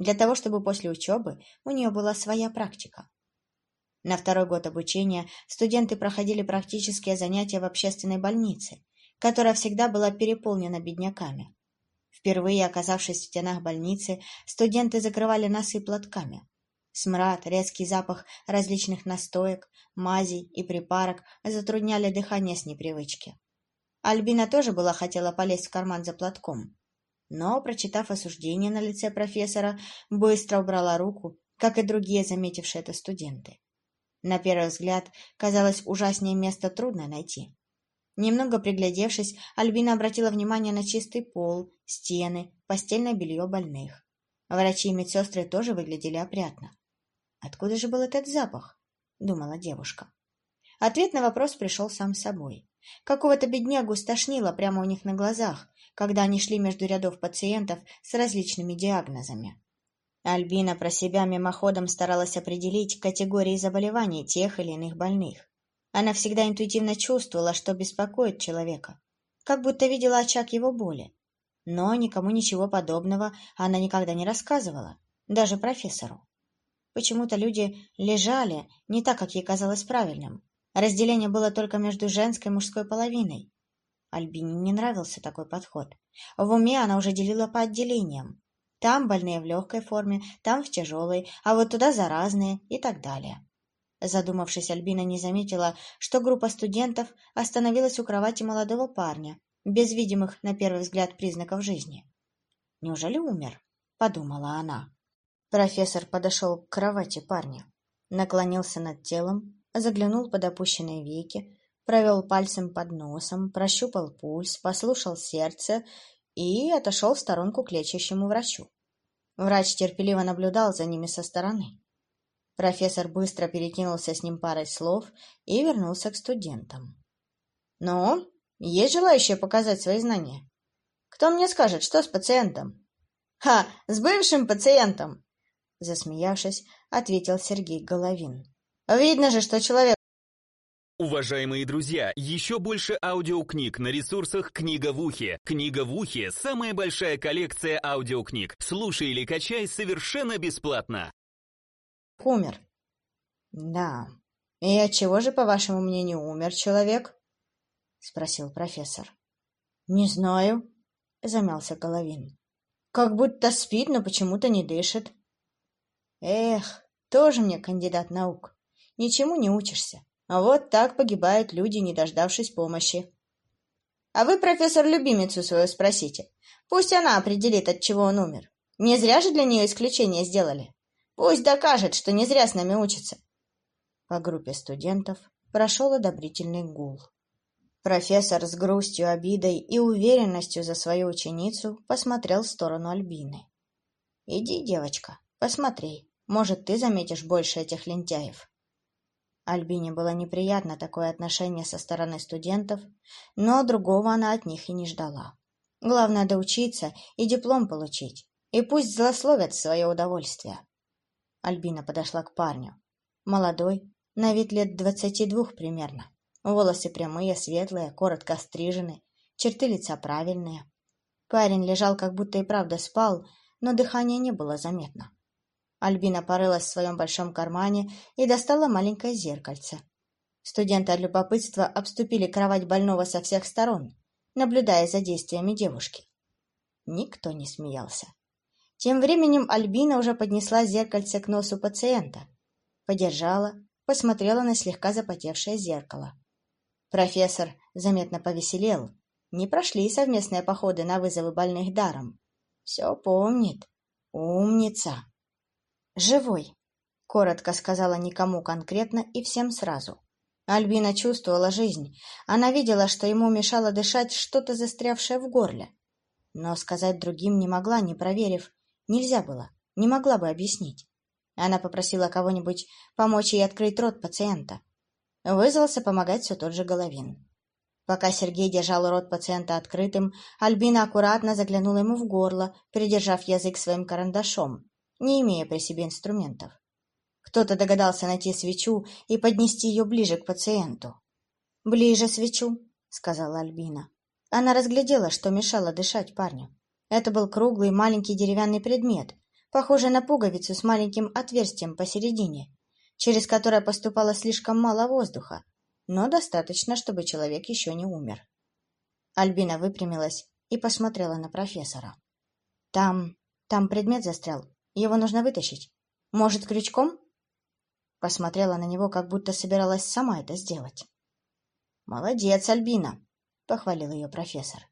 для того, чтобы после учебы у нее была своя практика. На второй год обучения студенты проходили практические занятия в общественной больнице, которая всегда была переполнена бедняками. Впервые оказавшись в стенах больницы, студенты закрывали носы платками. Смрад, резкий запах различных настоек, мазей и припарок затрудняли дыхание с непривычки. Альбина тоже была хотела полезть в карман за платком. Но, прочитав осуждение на лице профессора, быстро убрала руку, как и другие заметившие это студенты. На первый взгляд, казалось, ужаснее место трудно найти. Немного приглядевшись, Альбина обратила внимание на чистый пол, стены, постельное белье больных. Врачи и медсестры тоже выглядели опрятно. «Откуда же был этот запах?» — думала девушка. Ответ на вопрос пришел сам собой. Какого-то беднягу стошнило прямо у них на глазах, когда они шли между рядов пациентов с различными диагнозами. Альбина про себя мимоходом старалась определить категории заболеваний тех или иных больных. Она всегда интуитивно чувствовала, что беспокоит человека, как будто видела очаг его боли. Но никому ничего подобного она никогда не рассказывала, даже профессору. Почему-то люди лежали не так, как ей казалось правильным. Разделение было только между женской и мужской половиной. Альбине не нравился такой подход. В уме она уже делила по отделениям. Там больные в легкой форме, там в тяжелой, а вот туда заразные и так далее. Задумавшись, Альбина не заметила, что группа студентов остановилась у кровати молодого парня, без видимых, на первый взгляд, признаков жизни. «Неужели умер?» — подумала она. Профессор подошел к кровати парня, наклонился над телом, заглянул под опущенные веки, провел пальцем под носом, прощупал пульс, послушал сердце и отошел в сторонку к лечащему врачу. Врач терпеливо наблюдал за ними со стороны. Профессор быстро перекинулся с ним парой слов и вернулся к студентам. «Ну, есть желающие показать свои знания? Кто мне скажет, что с пациентом?» «Ха, с бывшим пациентом!» Засмеявшись, ответил Сергей Головин. «Видно же, что человек Уважаемые друзья, еще больше аудиокниг на ресурсах «Книга в ухе». «Книга в ухе» — самая большая коллекция аудиокниг. Слушай или качай совершенно бесплатно. Умер. Да. И от чего же, по вашему мнению, умер человек? Спросил профессор. Не знаю, замялся Головин. Как будто спит, но почему-то не дышит. Эх, тоже мне кандидат наук. Ничему не учишься. А вот так погибают люди, не дождавшись помощи. А вы, профессор, любимицу свою спросите. Пусть она определит, от чего он умер. Не зря же для нее исключение сделали. Пусть докажет, что не зря с нами учится. По группе студентов прошел одобрительный гул. Профессор с грустью, обидой и уверенностью за свою ученицу посмотрел в сторону Альбины. «Иди, девочка, посмотри, может, ты заметишь больше этих лентяев». Альбине было неприятно такое отношение со стороны студентов, но другого она от них и не ждала. Главное доучиться и диплом получить, и пусть злословят свое удовольствие. Альбина подошла к парню. Молодой, на вид лет двадцати двух примерно. Волосы прямые, светлые, коротко стрижены, черты лица правильные. Парень лежал, как будто и правда спал, но дыхания не было заметно. Альбина порылась в своем большом кармане и достала маленькое зеркальце. Студенты от любопытства обступили кровать больного со всех сторон, наблюдая за действиями девушки. Никто не смеялся. Тем временем Альбина уже поднесла зеркальце к носу пациента. Подержала, посмотрела на слегка запотевшее зеркало. Профессор заметно повеселел. Не прошли совместные походы на вызовы больных даром. Все помнит. Умница. «Живой», — коротко сказала никому конкретно и всем сразу. Альбина чувствовала жизнь. Она видела, что ему мешало дышать что-то застрявшее в горле. Но сказать другим не могла, не проверив. Нельзя было, не могла бы объяснить. Она попросила кого-нибудь помочь ей открыть рот пациента. Вызвался помогать все тот же Головин. Пока Сергей держал рот пациента открытым, Альбина аккуратно заглянула ему в горло, придержав язык своим карандашом не имея при себе инструментов. Кто-то догадался найти свечу и поднести ее ближе к пациенту. «Ближе свечу», — сказала Альбина. Она разглядела, что мешало дышать парню. Это был круглый маленький деревянный предмет, похожий на пуговицу с маленьким отверстием посередине. через которое поступало слишком мало воздуха, но достаточно, чтобы человек еще не умер. Альбина выпрямилась и посмотрела на профессора. «Там... там предмет застрял. Его нужно вытащить. Может, крючком?» Посмотрела на него, как будто собиралась сама это сделать. «Молодец, Альбина!» — похвалил ее профессор.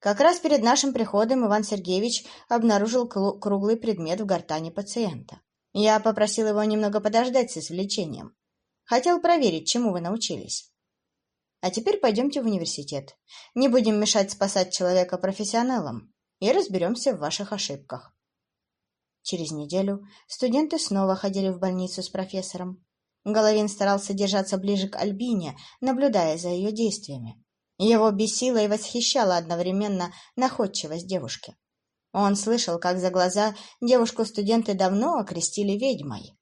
Как раз перед нашим приходом Иван Сергеевич обнаружил круглый предмет в гортани пациента. Я попросил его немного подождать с извлечением. Хотел проверить, чему вы научились. А теперь пойдемте в университет. Не будем мешать спасать человека профессионалам и разберемся в ваших ошибках. Через неделю студенты снова ходили в больницу с профессором. Головин старался держаться ближе к Альбине, наблюдая за ее действиями. Его бесила и восхищала одновременно находчивость девушки. Он слышал, как за глаза девушку-студенты давно окрестили ведьмой.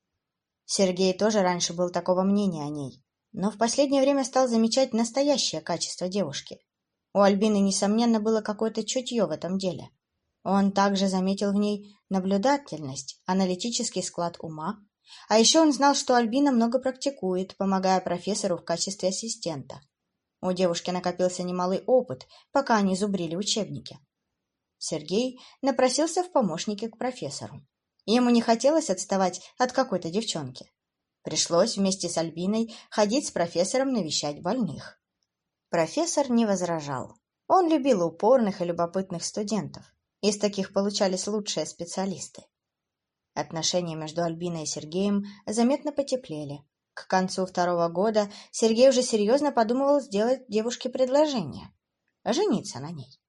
Сергей тоже раньше был такого мнения о ней, но в последнее время стал замечать настоящее качество девушки. У Альбины, несомненно, было какое-то чутье в этом деле. Он также заметил в ней наблюдательность, аналитический склад ума, а еще он знал, что Альбина много практикует, помогая профессору в качестве ассистента. У девушки накопился немалый опыт, пока они зубрили учебники. Сергей напросился в помощники к профессору. Ему не хотелось отставать от какой-то девчонки. Пришлось вместе с Альбиной ходить с профессором навещать больных. Профессор не возражал. Он любил упорных и любопытных студентов. Из таких получались лучшие специалисты. Отношения между Альбиной и Сергеем заметно потеплели. К концу второго года Сергей уже серьезно подумывал сделать девушке предложение – жениться на ней.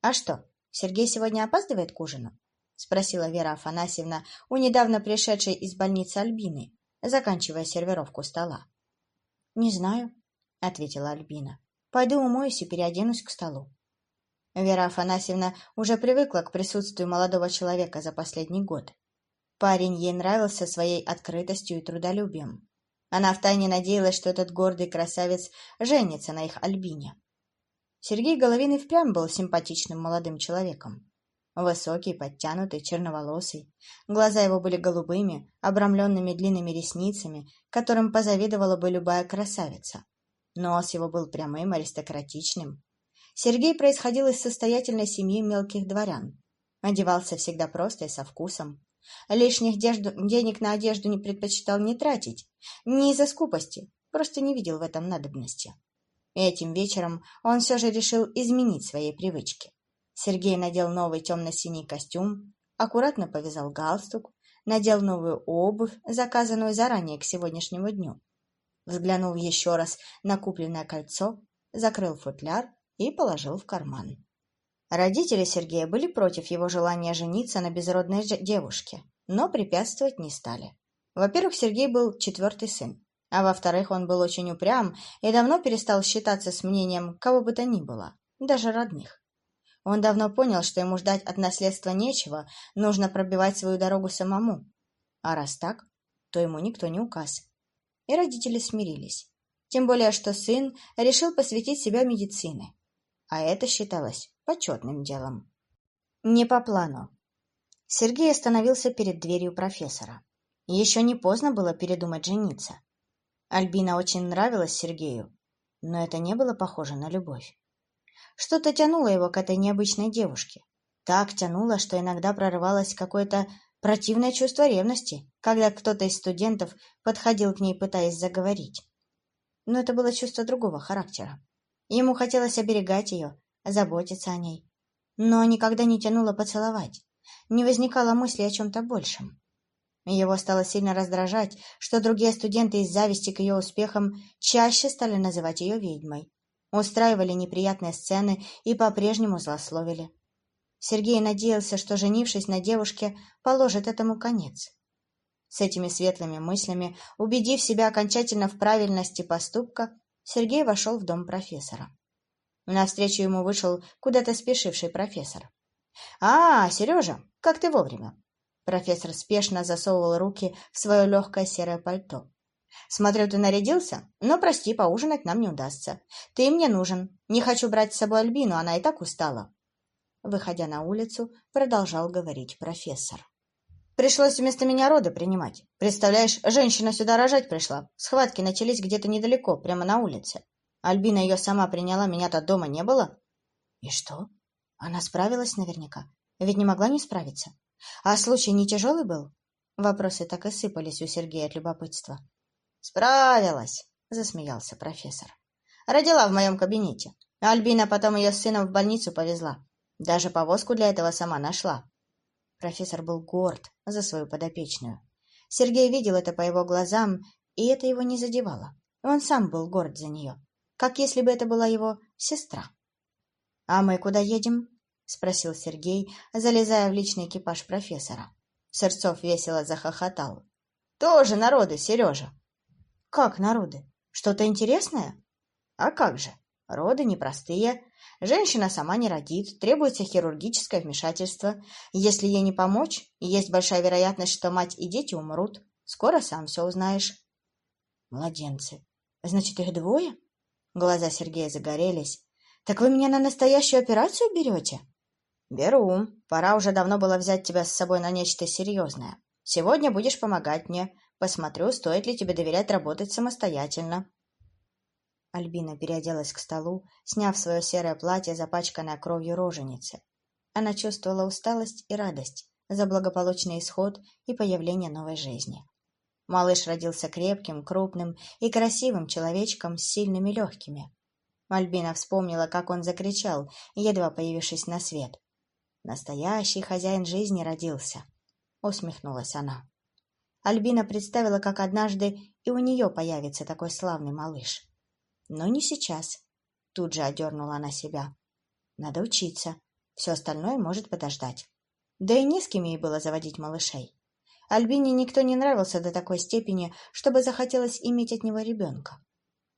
«А что, Сергей сегодня опаздывает к ужину?» – спросила Вера Афанасьевна у недавно пришедшей из больницы Альбины, заканчивая сервировку стола. «Не знаю», – ответила Альбина. «Пойду умоюсь и переоденусь к столу». Вера Афанасьевна уже привыкла к присутствию молодого человека за последний год. Парень ей нравился своей открытостью и трудолюбием. Она втайне надеялась, что этот гордый красавец женится на их Альбине. Сергей Головин и впрямь был симпатичным молодым человеком. Высокий, подтянутый, черноволосый. Глаза его были голубыми, обрамленными длинными ресницами, которым позавидовала бы любая красавица. Нос его был прямым, аристократичным. Сергей происходил из состоятельной семьи мелких дворян. Одевался всегда просто и со вкусом. Лишних денег на одежду не предпочитал не тратить. Не из-за скупости, просто не видел в этом надобности. Этим вечером он все же решил изменить свои привычки. Сергей надел новый темно-синий костюм, аккуратно повязал галстук, надел новую обувь, заказанную заранее к сегодняшнему дню. Взглянул еще раз на купленное кольцо, закрыл футляр и положил в карман. Родители Сергея были против его желания жениться на безродной девушке, но препятствовать не стали. Во-первых, Сергей был четвертый сын, а во-вторых, он был очень упрям и давно перестал считаться с мнением кого бы то ни было, даже родных. Он давно понял, что ему ждать от наследства нечего, нужно пробивать свою дорогу самому. А раз так, то ему никто не указ. И родители смирились. Тем более, что сын решил посвятить себя медицине. А это считалось почетным делом. Не по плану. Сергей остановился перед дверью профессора. Еще не поздно было передумать жениться. Альбина очень нравилась Сергею, но это не было похоже на любовь. Что-то тянуло его к этой необычной девушке. Так тянуло, что иногда прорывалось какое-то противное чувство ревности, когда кто-то из студентов подходил к ней, пытаясь заговорить. Но это было чувство другого характера. Ему хотелось оберегать ее, заботиться о ней. Но никогда не тянуло поцеловать. Не возникало мысли о чем-то большем. Его стало сильно раздражать, что другие студенты из зависти к ее успехам чаще стали называть ее ведьмой. Устраивали неприятные сцены и по-прежнему злословили. Сергей надеялся, что, женившись на девушке, положит этому конец. С этими светлыми мыслями, убедив себя окончательно в правильности поступка, Сергей вошел в дом профессора. Навстречу ему вышел куда-то спешивший профессор. «А, Сережа, как ты вовремя!» Профессор спешно засовывал руки в свое легкое серое пальто. «Смотрю, ты нарядился, но, прости, поужинать нам не удастся. Ты мне нужен. Не хочу брать с собой Альбину, она и так устала». Выходя на улицу, продолжал говорить профессор. Пришлось вместо меня роды принимать. Представляешь, женщина сюда рожать пришла. Схватки начались где-то недалеко, прямо на улице. Альбина ее сама приняла, меня-то дома не было. И что? Она справилась наверняка. Ведь не могла не справиться. А случай не тяжелый был? Вопросы так и сыпались у Сергея от любопытства. «Справилась!» — засмеялся профессор. «Родила в моем кабинете. Альбина потом ее с сыном в больницу повезла. Даже повозку для этого сама нашла. Профессор был горд за свою подопечную. Сергей видел это по его глазам, и это его не задевало. Он сам был горд за нее, как если бы это была его сестра. — А мы куда едем? — спросил Сергей, залезая в личный экипаж профессора. Сырцов весело захохотал. — Тоже народы, Сережа. — Как народы? Что-то интересное? — А как же? Роды непростые. Женщина сама не родит, требуется хирургическое вмешательство. Если ей не помочь, есть большая вероятность, что мать и дети умрут. Скоро сам все узнаешь. Младенцы. Значит, их двое? Глаза Сергея загорелись. Так вы меня на настоящую операцию берете? Беру. Пора уже давно было взять тебя с собой на нечто серьезное. Сегодня будешь помогать мне. Посмотрю, стоит ли тебе доверять работать самостоятельно. Альбина переоделась к столу, сняв свое серое платье, запачканное кровью роженицы. Она чувствовала усталость и радость за благополучный исход и появление новой жизни. Малыш родился крепким, крупным и красивым человечком с сильными легкими. Альбина вспомнила, как он закричал, едва появившись на свет. «Настоящий хозяин жизни родился!» — усмехнулась она. Альбина представила, как однажды и у нее появится такой славный малыш. Но не сейчас. Тут же одернула она себя. Надо учиться. Все остальное может подождать. Да и не с кем ей было заводить малышей. Альбине никто не нравился до такой степени, чтобы захотелось иметь от него ребенка.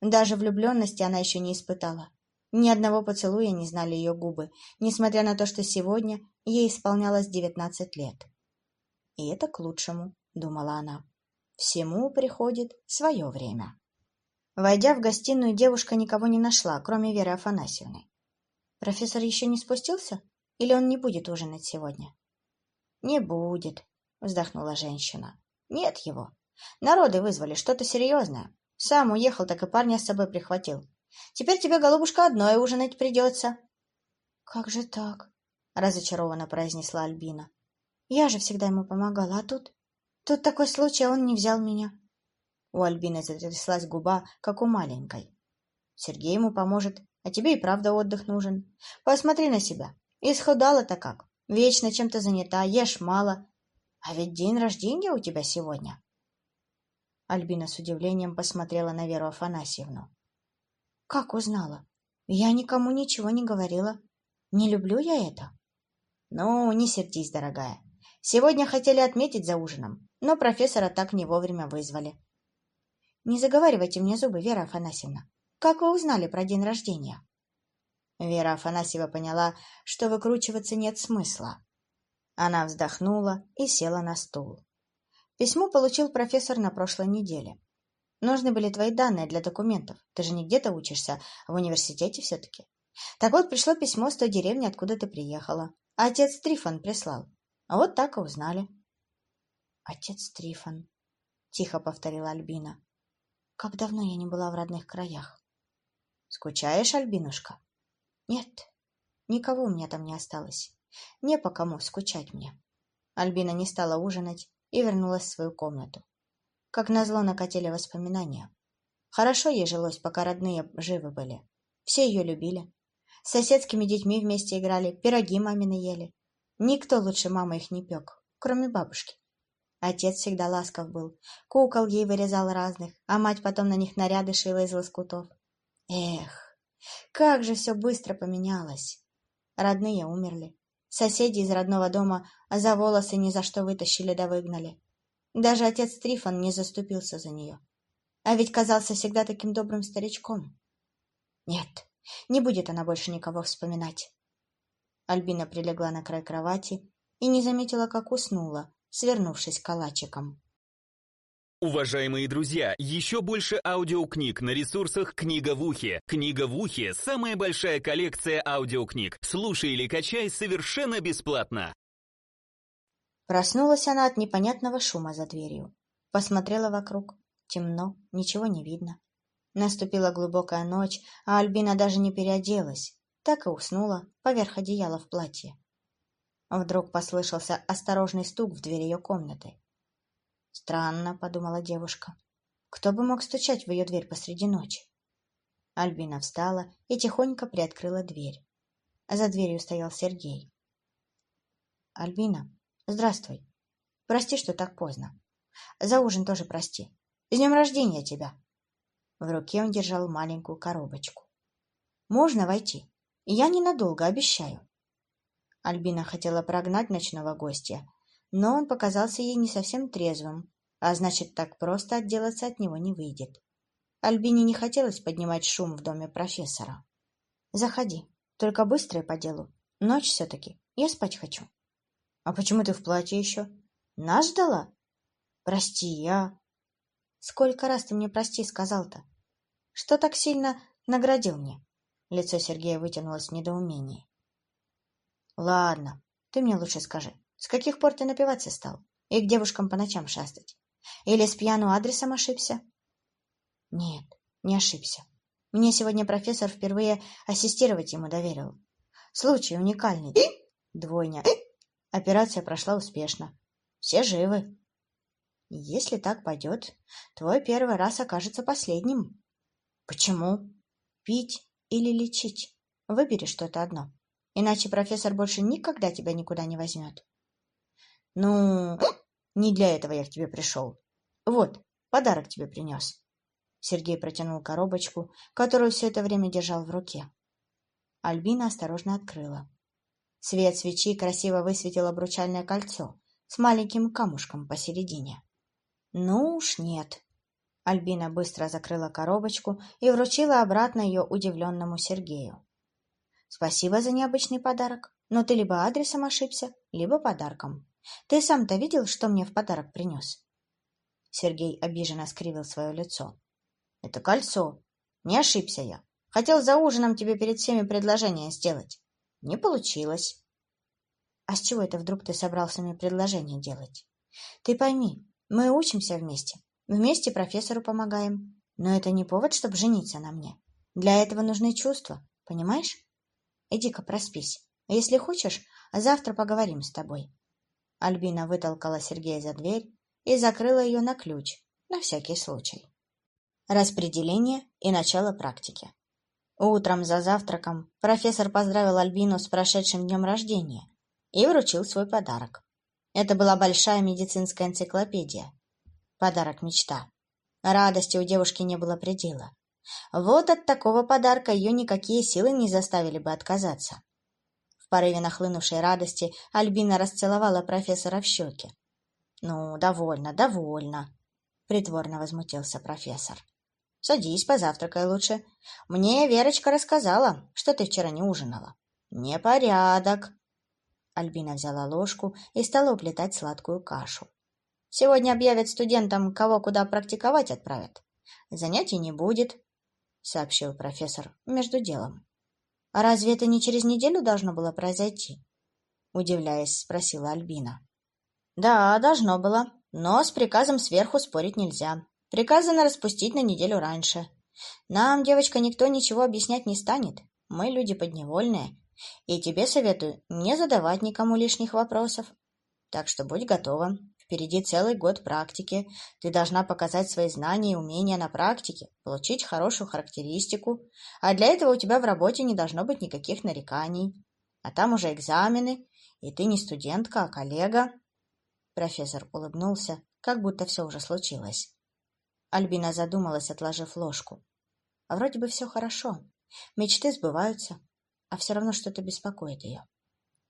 Даже влюбленности она еще не испытала. Ни одного поцелуя не знали ее губы, несмотря на то, что сегодня ей исполнялось девятнадцать лет. И это к лучшему, думала она. Всему приходит свое время. Войдя в гостиную, девушка никого не нашла, кроме Веры Афанасьевны. «Профессор еще не спустился? Или он не будет ужинать сегодня?» «Не будет», — вздохнула женщина. «Нет его. Народы вызвали, что-то серьезное. Сам уехал, так и парня с собой прихватил. Теперь тебе, голубушка, одной ужинать придется». «Как же так?» — разочарованно произнесла Альбина. «Я же всегда ему помогала, а тут...» «Тут такой случай, а он не взял меня. У Альбины затряслась губа, как у маленькой. Сергей ему поможет, а тебе и правда отдых нужен. Посмотри на себя. Исхудала-то как. Вечно чем-то занята, ешь мало. А ведь день рождения у тебя сегодня. Альбина с удивлением посмотрела на Веру Афанасьевну. Как узнала? Я никому ничего не говорила. Не люблю я это. Ну, не сердись, дорогая. Сегодня хотели отметить за ужином, но профессора так не вовремя вызвали. Не заговаривайте мне зубы, Вера Афанасьевна. Как вы узнали про день рождения? Вера Афанасьева поняла, что выкручиваться нет смысла. Она вздохнула и села на стул. Письмо получил профессор на прошлой неделе. Нужны были твои данные для документов. Ты же не где-то учишься, а в университете все-таки. Так вот, пришло письмо с той деревни, откуда ты приехала. Отец Трифон прислал. Вот так и узнали. Отец Трифон, тихо повторила Альбина. Как давно я не была в родных краях. Скучаешь, Альбинушка? Нет, никого у меня там не осталось. Не по кому скучать мне. Альбина не стала ужинать и вернулась в свою комнату. Как назло накатили воспоминания. Хорошо ей жилось, пока родные живы были. Все ее любили. С соседскими детьми вместе играли, пироги мамины ели. Никто лучше мамы их не пек, кроме бабушки. Отец всегда ласков был. Кукол ей вырезал разных, а мать потом на них наряды шила из лоскутов. Эх, как же все быстро поменялось. Родные умерли. Соседи из родного дома за волосы ни за что вытащили да выгнали. Даже отец Трифон не заступился за нее. А ведь казался всегда таким добрым старичком. Нет, не будет она больше никого вспоминать. Альбина прилегла на край кровати и не заметила, как уснула, свернувшись калачиком. Уважаемые друзья, еще больше аудиокниг на ресурсах «Книга в ухе». «Книга в ухе» — самая большая коллекция аудиокниг. Слушай или качай совершенно бесплатно. Проснулась она от непонятного шума за дверью. Посмотрела вокруг. Темно, ничего не видно. Наступила глубокая ночь, а Альбина даже не переоделась, так и уснула поверх одеяла в платье. Вдруг послышался осторожный стук в дверь ее комнаты. «Странно», — подумала девушка. «Кто бы мог стучать в ее дверь посреди ночи?» Альбина встала и тихонько приоткрыла дверь. За дверью стоял Сергей. «Альбина, здравствуй. Прости, что так поздно. За ужин тоже прости. С днем рождения тебя!» В руке он держал маленькую коробочку. «Можно войти? Я ненадолго, обещаю». Альбина хотела прогнать ночного гостя, но он показался ей не совсем трезвым, а значит, так просто отделаться от него не выйдет. Альбине не хотелось поднимать шум в доме профессора. «Заходи, только быстро и по делу. Ночь все-таки, я спать хочу». «А почему ты в платье еще? Нас ждала?» «Прости, я...» «Сколько раз ты мне прости сказал-то? Что так сильно наградил мне?» Лицо Сергея вытянулось в недоумении. Ладно, ты мне лучше скажи, с каких пор ты напиваться стал и к девушкам по ночам шастать? Или с пьяну адресом ошибся? Нет, не ошибся. Мне сегодня профессор впервые ассистировать ему доверил. Случай уникальный. Двойня. Операция прошла успешно. Все живы. Если так пойдет, твой первый раз окажется последним. Почему? Пить или лечить? Выбери что-то одно. Иначе профессор больше никогда тебя никуда не возьмет. Ну, *clears throat* не для этого я к тебе пришел. Вот, подарок тебе принес. Сергей протянул коробочку, которую все это время держал в руке. Альбина осторожно открыла. Свет свечи красиво высветил обручальное кольцо с маленьким камушком посередине. Ну уж нет. Альбина быстро закрыла коробочку и вручила обратно ее удивленному Сергею. Спасибо за необычный подарок, но ты либо адресом ошибся, либо подарком. Ты сам-то видел, что мне в подарок принес? Сергей обиженно скривил свое лицо. Это кольцо. Не ошибся я. Хотел за ужином тебе перед всеми предложение сделать. Не получилось. А с чего это вдруг ты собрался мне предложение делать? Ты пойми, мы учимся вместе. Вместе профессору помогаем. Но это не повод, чтобы жениться на мне. Для этого нужны чувства, понимаешь? Иди-ка проспись. Если хочешь, завтра поговорим с тобой. Альбина вытолкала Сергея за дверь и закрыла ее на ключ, на всякий случай. Распределение и начало практики. Утром за завтраком профессор поздравил Альбину с прошедшим днем рождения и вручил свой подарок. Это была большая медицинская энциклопедия. Подарок мечта. Радости у девушки не было предела. Вот от такого подарка ее никакие силы не заставили бы отказаться. В порыве нахлынувшей радости Альбина расцеловала профессора в щеки. «Ну, довольно, довольно», — притворно возмутился профессор. «Садись, позавтракай лучше. Мне Верочка рассказала, что ты вчера не ужинала. Непорядок». Альбина взяла ложку и стала уплетать сладкую кашу. «Сегодня объявят студентам, кого куда практиковать отправят. Занятий не будет, — сообщил профессор между делом. «А разве это не через неделю должно было произойти?» Удивляясь, спросила Альбина. «Да, должно было, но с приказом сверху спорить нельзя. Приказано распустить на неделю раньше. Нам, девочка, никто ничего объяснять не станет. Мы люди подневольные. И тебе советую не задавать никому лишних вопросов. Так что будь готова. Впереди целый год практики. Ты должна показать свои знания и умения на практике, получить хорошую характеристику. А для этого у тебя в работе не должно быть никаких нареканий. А там уже экзамены, и ты не студентка, а коллега. Профессор улыбнулся, как будто все уже случилось. Альбина задумалась, отложив ложку. А вроде бы все хорошо. Мечты сбываются, а все равно что-то беспокоит ее.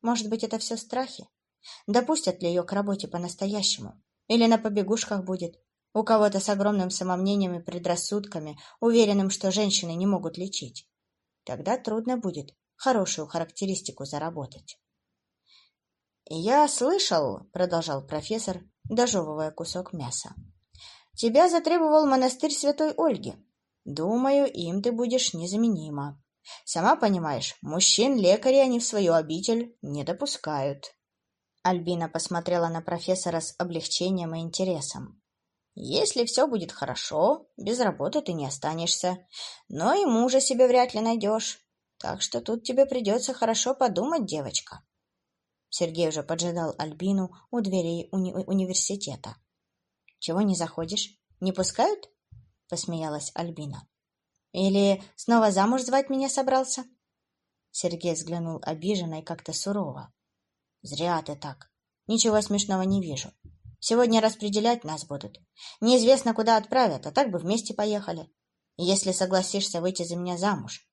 Может быть, это все страхи? Допустят ли ее к работе по-настоящему? Или на побегушках будет? У кого-то с огромным самомнением и предрассудками, уверенным, что женщины не могут лечить. Тогда трудно будет хорошую характеристику заработать. «Я слышал», — продолжал профессор, дожевывая кусок мяса, — «тебя затребовал монастырь святой Ольги. Думаю, им ты будешь незаменима. Сама понимаешь, мужчин лекари они в свою обитель не допускают». Альбина посмотрела на профессора с облегчением и интересом. «Если все будет хорошо, без работы ты не останешься, но и мужа себе вряд ли найдешь. Так что тут тебе придется хорошо подумать, девочка». Сергей уже поджидал Альбину у дверей уни университета. «Чего не заходишь? Не пускают?» — посмеялась Альбина. «Или снова замуж звать меня собрался?» Сергей взглянул обиженно и как-то сурово. Зря ты так. Ничего смешного не вижу. Сегодня распределять нас будут. Неизвестно, куда отправят, а так бы вместе поехали. Если согласишься выйти за меня замуж.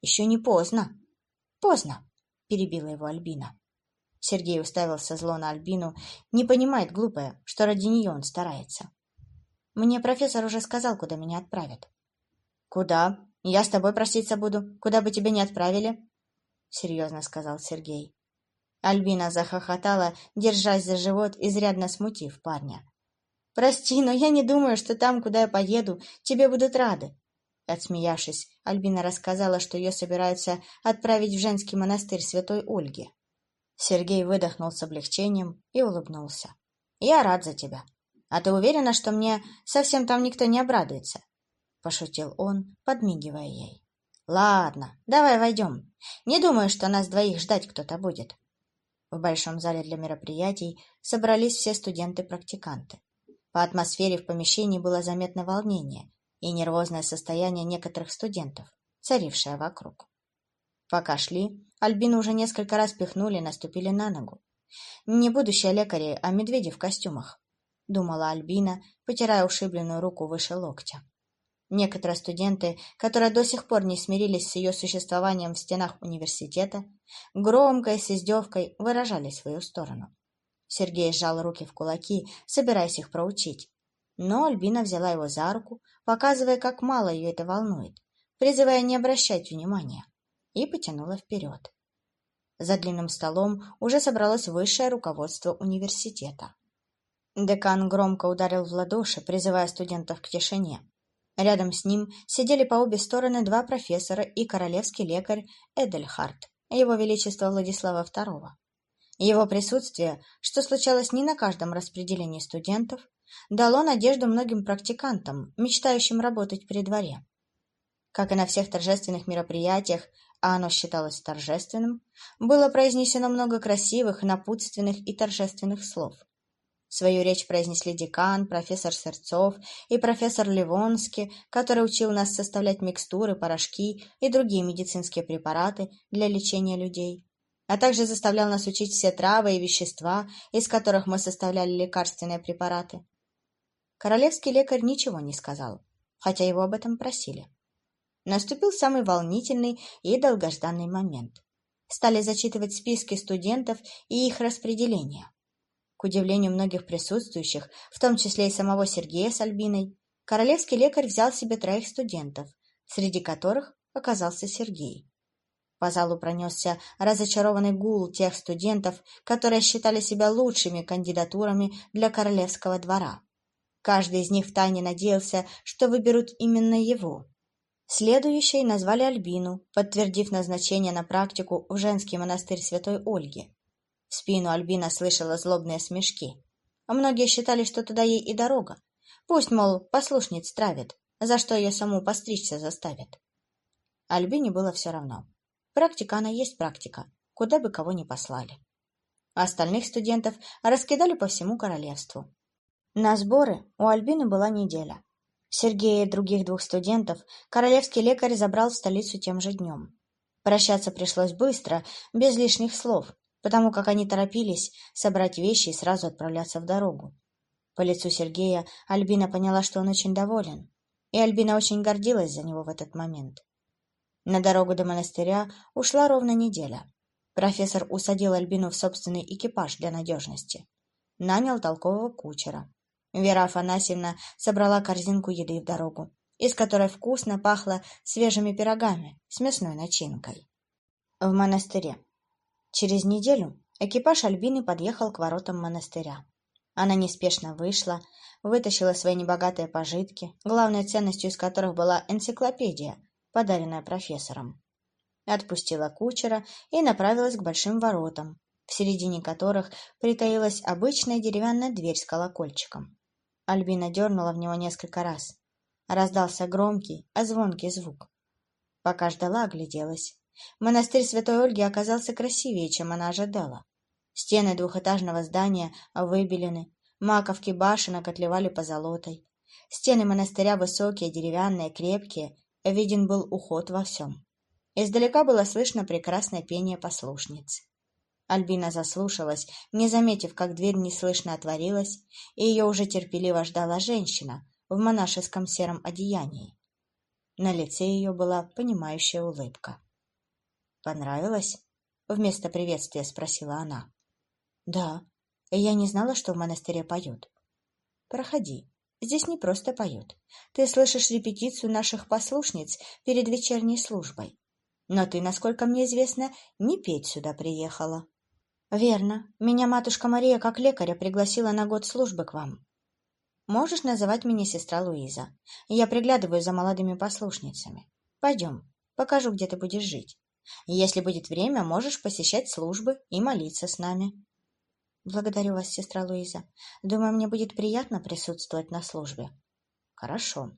Еще не поздно. Поздно, перебила его Альбина. Сергей уставился зло на Альбину, не понимает, глупая, что ради нее он старается. Мне профессор уже сказал, куда меня отправят. Куда? Я с тобой проситься буду. Куда бы тебя не отправили? Серьезно сказал Сергей. Альбина захохотала, держась за живот, изрядно смутив парня. «Прости, но я не думаю, что там, куда я поеду, тебе будут рады». Отсмеявшись, Альбина рассказала, что ее собираются отправить в женский монастырь Святой Ольги. Сергей выдохнул с облегчением и улыбнулся. «Я рад за тебя. А ты уверена, что мне совсем там никто не обрадуется?» Пошутил он, подмигивая ей. «Ладно, давай войдем. Не думаю, что нас двоих ждать кто-то будет. В большом зале для мероприятий собрались все студенты-практиканты. По атмосфере в помещении было заметно волнение и нервозное состояние некоторых студентов, царившее вокруг. Пока шли, Альбину уже несколько раз пихнули и наступили на ногу. «Не будущие лекари, а медведи в костюмах», — думала Альбина, потирая ушибленную руку выше локтя. Некоторые студенты, которые до сих пор не смирились с ее существованием в стенах университета, громко и с издевкой выражали свою сторону. Сергей сжал руки в кулаки, собираясь их проучить. Но Альбина взяла его за руку, показывая, как мало ее это волнует, призывая не обращать внимания, и потянула вперед. За длинным столом уже собралось высшее руководство университета. Декан громко ударил в ладоши, призывая студентов к тишине. Рядом с ним сидели по обе стороны два профессора и королевский лекарь Эдельхард, его величество Владислава II. Его присутствие, что случалось не на каждом распределении студентов, дало надежду многим практикантам, мечтающим работать при дворе. Как и на всех торжественных мероприятиях, а оно считалось торжественным, было произнесено много красивых, напутственных и торжественных слов. Свою речь произнесли декан, профессор Сырцов и профессор Ливонский, который учил нас составлять микстуры, порошки и другие медицинские препараты для лечения людей, а также заставлял нас учить все травы и вещества, из которых мы составляли лекарственные препараты. Королевский лекарь ничего не сказал, хотя его об этом просили. Наступил самый волнительный и долгожданный момент. Стали зачитывать списки студентов и их распределение. Удивлению многих присутствующих, в том числе и самого Сергея с Альбиной, королевский лекарь взял себе троих студентов, среди которых оказался Сергей. По залу пронесся разочарованный гул тех студентов, которые считали себя лучшими кандидатурами для королевского двора. Каждый из них втайне надеялся, что выберут именно его. Следующей назвали Альбину, подтвердив назначение на практику в женский монастырь Святой Ольги. В спину Альбина слышала злобные смешки. А многие считали, что туда ей и дорога. Пусть, мол, послушниц травит, за что ее саму постричься заставят. Альбине было все равно. Практика она есть практика, куда бы кого ни послали. А остальных студентов раскидали по всему королевству. На сборы у Альбины была неделя. Сергея и других двух студентов королевский лекарь забрал в столицу тем же днем. Прощаться пришлось быстро, без лишних слов, потому как они торопились собрать вещи и сразу отправляться в дорогу. По лицу Сергея Альбина поняла, что он очень доволен, и Альбина очень гордилась за него в этот момент. На дорогу до монастыря ушла ровно неделя. Профессор усадил Альбину в собственный экипаж для надежности. Нанял толкового кучера. Вера Афанасьевна собрала корзинку еды в дорогу, из которой вкусно пахло свежими пирогами с мясной начинкой. В монастыре Через неделю экипаж Альбины подъехал к воротам монастыря. Она неспешно вышла, вытащила свои небогатые пожитки, главной ценностью из которых была энциклопедия, подаренная профессором. Отпустила кучера и направилась к большим воротам, в середине которых притаилась обычная деревянная дверь с колокольчиком. Альбина дернула в него несколько раз. Раздался громкий, а звонкий звук. Пока ждала, огляделась. Монастырь Святой Ольги оказался красивее, чем она ожидала. Стены двухэтажного здания выбелены, маковки башенок отливали позолотой. Стены монастыря высокие, деревянные, крепкие, виден был уход во всем. Издалека было слышно прекрасное пение послушниц. Альбина заслушалась, не заметив, как дверь неслышно отворилась, и ее уже терпеливо ждала женщина в монашеском сером одеянии. На лице ее была понимающая улыбка. «Понравилось?» — вместо приветствия спросила она. «Да. Я не знала, что в монастыре поют». «Проходи. Здесь не просто поют. Ты слышишь репетицию наших послушниц перед вечерней службой. Но ты, насколько мне известно, не петь сюда приехала». «Верно. Меня матушка Мария как лекаря пригласила на год службы к вам. Можешь называть меня сестра Луиза. Я приглядываю за молодыми послушницами. Пойдем, покажу, где ты будешь жить. Если будет время, можешь посещать службы и молиться с нами. Благодарю вас, сестра Луиза. Думаю, мне будет приятно присутствовать на службе. Хорошо.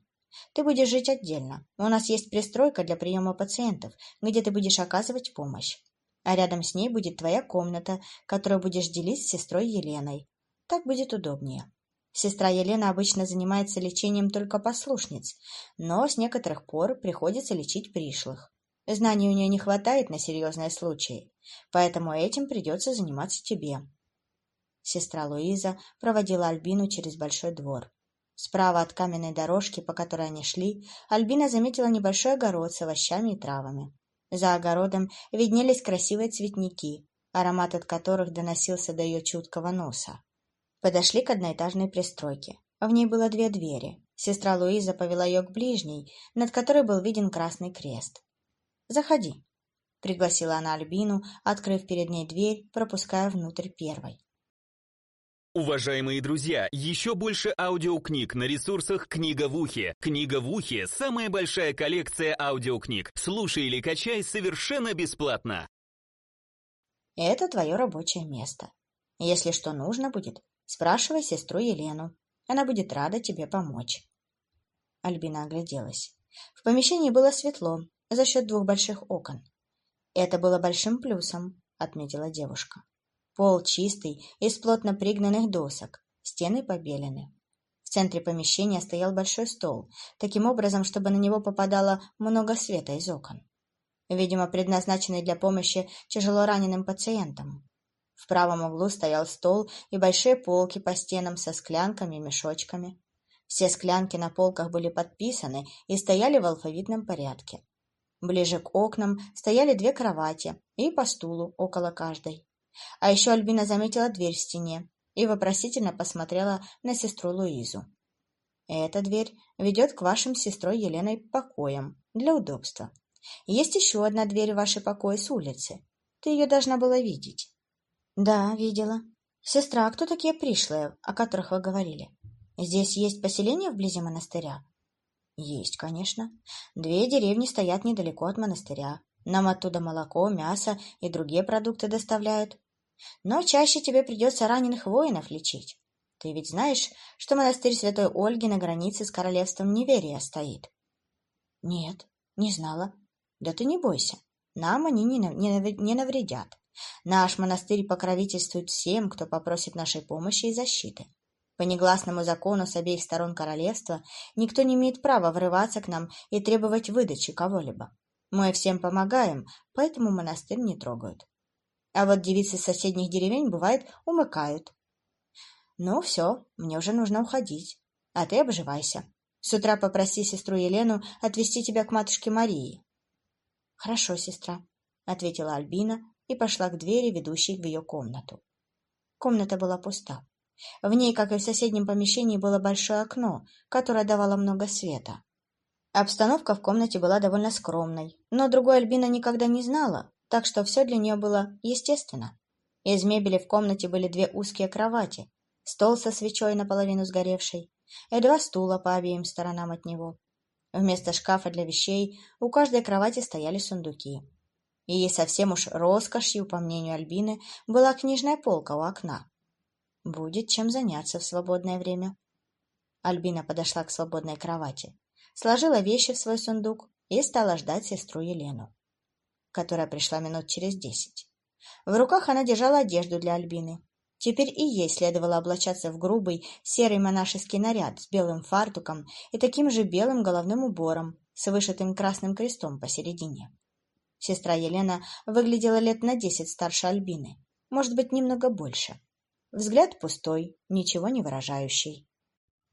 Ты будешь жить отдельно. У нас есть пристройка для приема пациентов, где ты будешь оказывать помощь. А рядом с ней будет твоя комната, которую будешь делить с сестрой Еленой. Так будет удобнее. Сестра Елена обычно занимается лечением только послушниц, но с некоторых пор приходится лечить пришлых. Знаний у нее не хватает на серьезные случаи, поэтому этим придется заниматься тебе. Сестра Луиза проводила Альбину через большой двор. Справа от каменной дорожки, по которой они шли, Альбина заметила небольшой огород с овощами и травами. За огородом виднелись красивые цветники, аромат от которых доносился до ее чуткого носа. Подошли к одноэтажной пристройке. В ней было две двери. Сестра Луиза повела ее к ближней, над которой был виден красный крест. «Заходи», — пригласила она Альбину, открыв перед ней дверь, пропуская внутрь первой. Уважаемые друзья, еще больше аудиокниг на ресурсах «Книга в ухе». «Книга в ухе» — самая большая коллекция аудиокниг. Слушай или качай совершенно бесплатно. «Это твое рабочее место. Если что нужно будет, спрашивай сестру Елену. Она будет рада тебе помочь». Альбина огляделась. В помещении было светло, за счет двух больших окон. Это было большим плюсом, отметила девушка. Пол чистый, из плотно пригнанных досок, стены побелены. В центре помещения стоял большой стол, таким образом, чтобы на него попадало много света из окон. Видимо, предназначенный для помощи тяжело раненым пациентам. В правом углу стоял стол и большие полки по стенам со склянками и мешочками. Все склянки на полках были подписаны и стояли в алфавитном порядке. Ближе к окнам стояли две кровати и по стулу около каждой. А еще Альбина заметила дверь в стене и вопросительно посмотрела на сестру Луизу. «Эта дверь ведет к вашим сестрой Еленой покоям для удобства. Есть еще одна дверь в ваши покои с улицы. Ты ее должна была видеть». «Да, видела. Сестра, а кто такие пришлые, о которых вы говорили? Здесь есть поселение вблизи монастыря?» Есть, конечно. Две деревни стоят недалеко от монастыря. Нам оттуда молоко, мясо и другие продукты доставляют. Но чаще тебе придется раненых воинов лечить. Ты ведь знаешь, что монастырь Святой Ольги на границе с королевством Неверия стоит? Нет, не знала. Да ты не бойся. Нам они не, навредят. Наш монастырь покровительствует всем, кто попросит нашей помощи и защиты. По негласному закону с обеих сторон королевства никто не имеет права врываться к нам и требовать выдачи кого-либо. Мы всем помогаем, поэтому монастырь не трогают. А вот девицы соседних деревень, бывает, умыкают. Ну все, мне уже нужно уходить. А ты обживайся. С утра попроси сестру Елену отвезти тебя к матушке Марии. Хорошо, сестра, — ответила Альбина и пошла к двери, ведущей в ее комнату. Комната была пуста. В ней, как и в соседнем помещении, было большое окно, которое давало много света. Обстановка в комнате была довольно скромной, но другой Альбина никогда не знала, так что все для нее было естественно. Из мебели в комнате были две узкие кровати, стол со свечой наполовину сгоревшей и два стула по обеим сторонам от него. Вместо шкафа для вещей у каждой кровати стояли сундуки. И совсем уж роскошью, по мнению Альбины, была книжная полка у окна. Будет чем заняться в свободное время. Альбина подошла к свободной кровати, сложила вещи в свой сундук и стала ждать сестру Елену, которая пришла минут через десять. В руках она держала одежду для Альбины. Теперь и ей следовало облачаться в грубый серый монашеский наряд с белым фартуком и таким же белым головным убором с вышитым красным крестом посередине. Сестра Елена выглядела лет на десять старше Альбины, может быть, немного больше. Взгляд пустой, ничего не выражающий.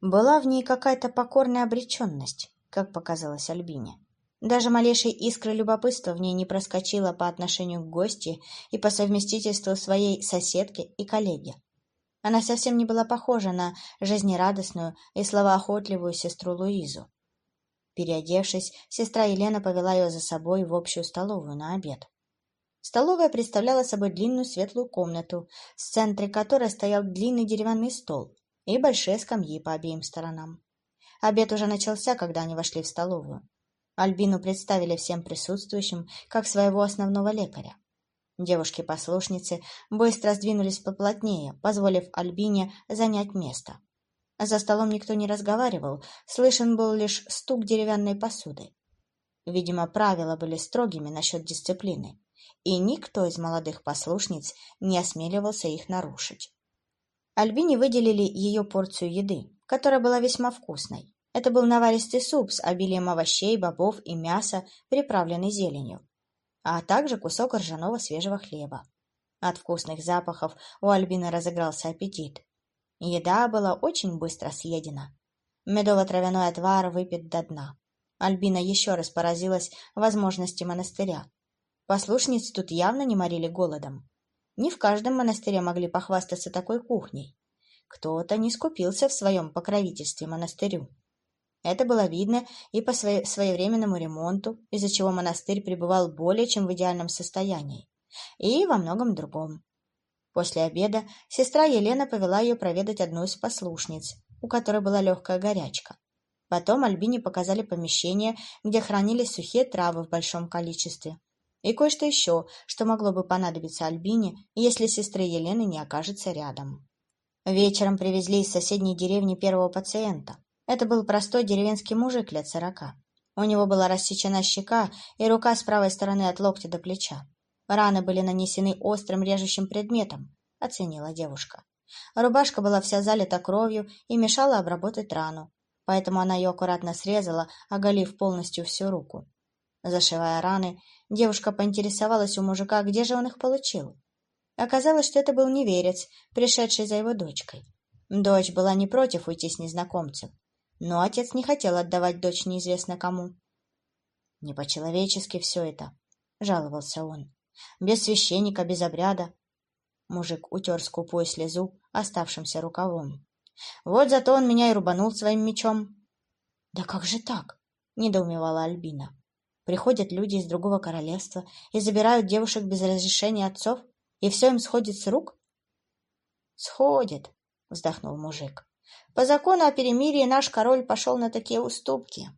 Была в ней какая-то покорная обреченность, как показалось Альбине. Даже малейшей искры любопытства в ней не проскочило по отношению к гости и по совместительству своей соседки и коллеги. Она совсем не была похожа на жизнерадостную и словоохотливую сестру Луизу. Переодевшись, сестра Елена повела ее за собой в общую столовую на обед. Столовая представляла собой длинную светлую комнату, в центре которой стоял длинный деревянный стол и большие скамьи по обеим сторонам. Обед уже начался, когда они вошли в столовую. Альбину представили всем присутствующим как своего основного лекаря. Девушки-послушницы быстро сдвинулись поплотнее, позволив Альбине занять место. За столом никто не разговаривал, слышен был лишь стук деревянной посуды. Видимо, правила были строгими насчет дисциплины, и никто из молодых послушниц не осмеливался их нарушить. Альбине выделили ее порцию еды, которая была весьма вкусной. Это был наваристый суп с обилием овощей, бобов и мяса, приправленный зеленью, а также кусок ржаного свежего хлеба. От вкусных запахов у Альбины разыгрался аппетит. Еда была очень быстро съедена. Медово-травяной отвар выпит до дна. Альбина еще раз поразилась возможности монастыря. Послушниц тут явно не морили голодом. Не в каждом монастыре могли похвастаться такой кухней. Кто-то не скупился в своем покровительстве монастырю. Это было видно и по своевременному ремонту, из-за чего монастырь пребывал более чем в идеальном состоянии, и во многом другом. После обеда сестра Елена повела ее проведать одну из послушниц, у которой была легкая горячка. Потом Альбине показали помещение, где хранились сухие травы в большом количестве. И кое-что еще, что могло бы понадобиться Альбине, если сестры Елены не окажется рядом. Вечером привезли из соседней деревни первого пациента. Это был простой деревенский мужик лет сорока. У него была рассечена щека и рука с правой стороны от локтя до плеча. Раны были нанесены острым режущим предметом, оценила девушка. Рубашка была вся залита кровью и мешала обработать рану, поэтому она ее аккуратно срезала, оголив полностью всю руку. Зашивая раны, девушка поинтересовалась у мужика, где же он их получил. Оказалось, что это был неверец, пришедший за его дочкой. Дочь была не против уйти с незнакомцем, но отец не хотел отдавать дочь неизвестно кому. «Не по-человечески все это», — жаловался он. «Без священника, без обряда». Мужик утер скупую слезу оставшимся рукавом. «Вот зато он меня и рубанул своим мечом». «Да как же так?» — недоумевала Альбина. «Приходят люди из другого королевства и забирают девушек без разрешения отцов, и все им сходит с рук?» «Сходит», — вздохнул мужик. По закону о перемирии наш король пошел на такие уступки.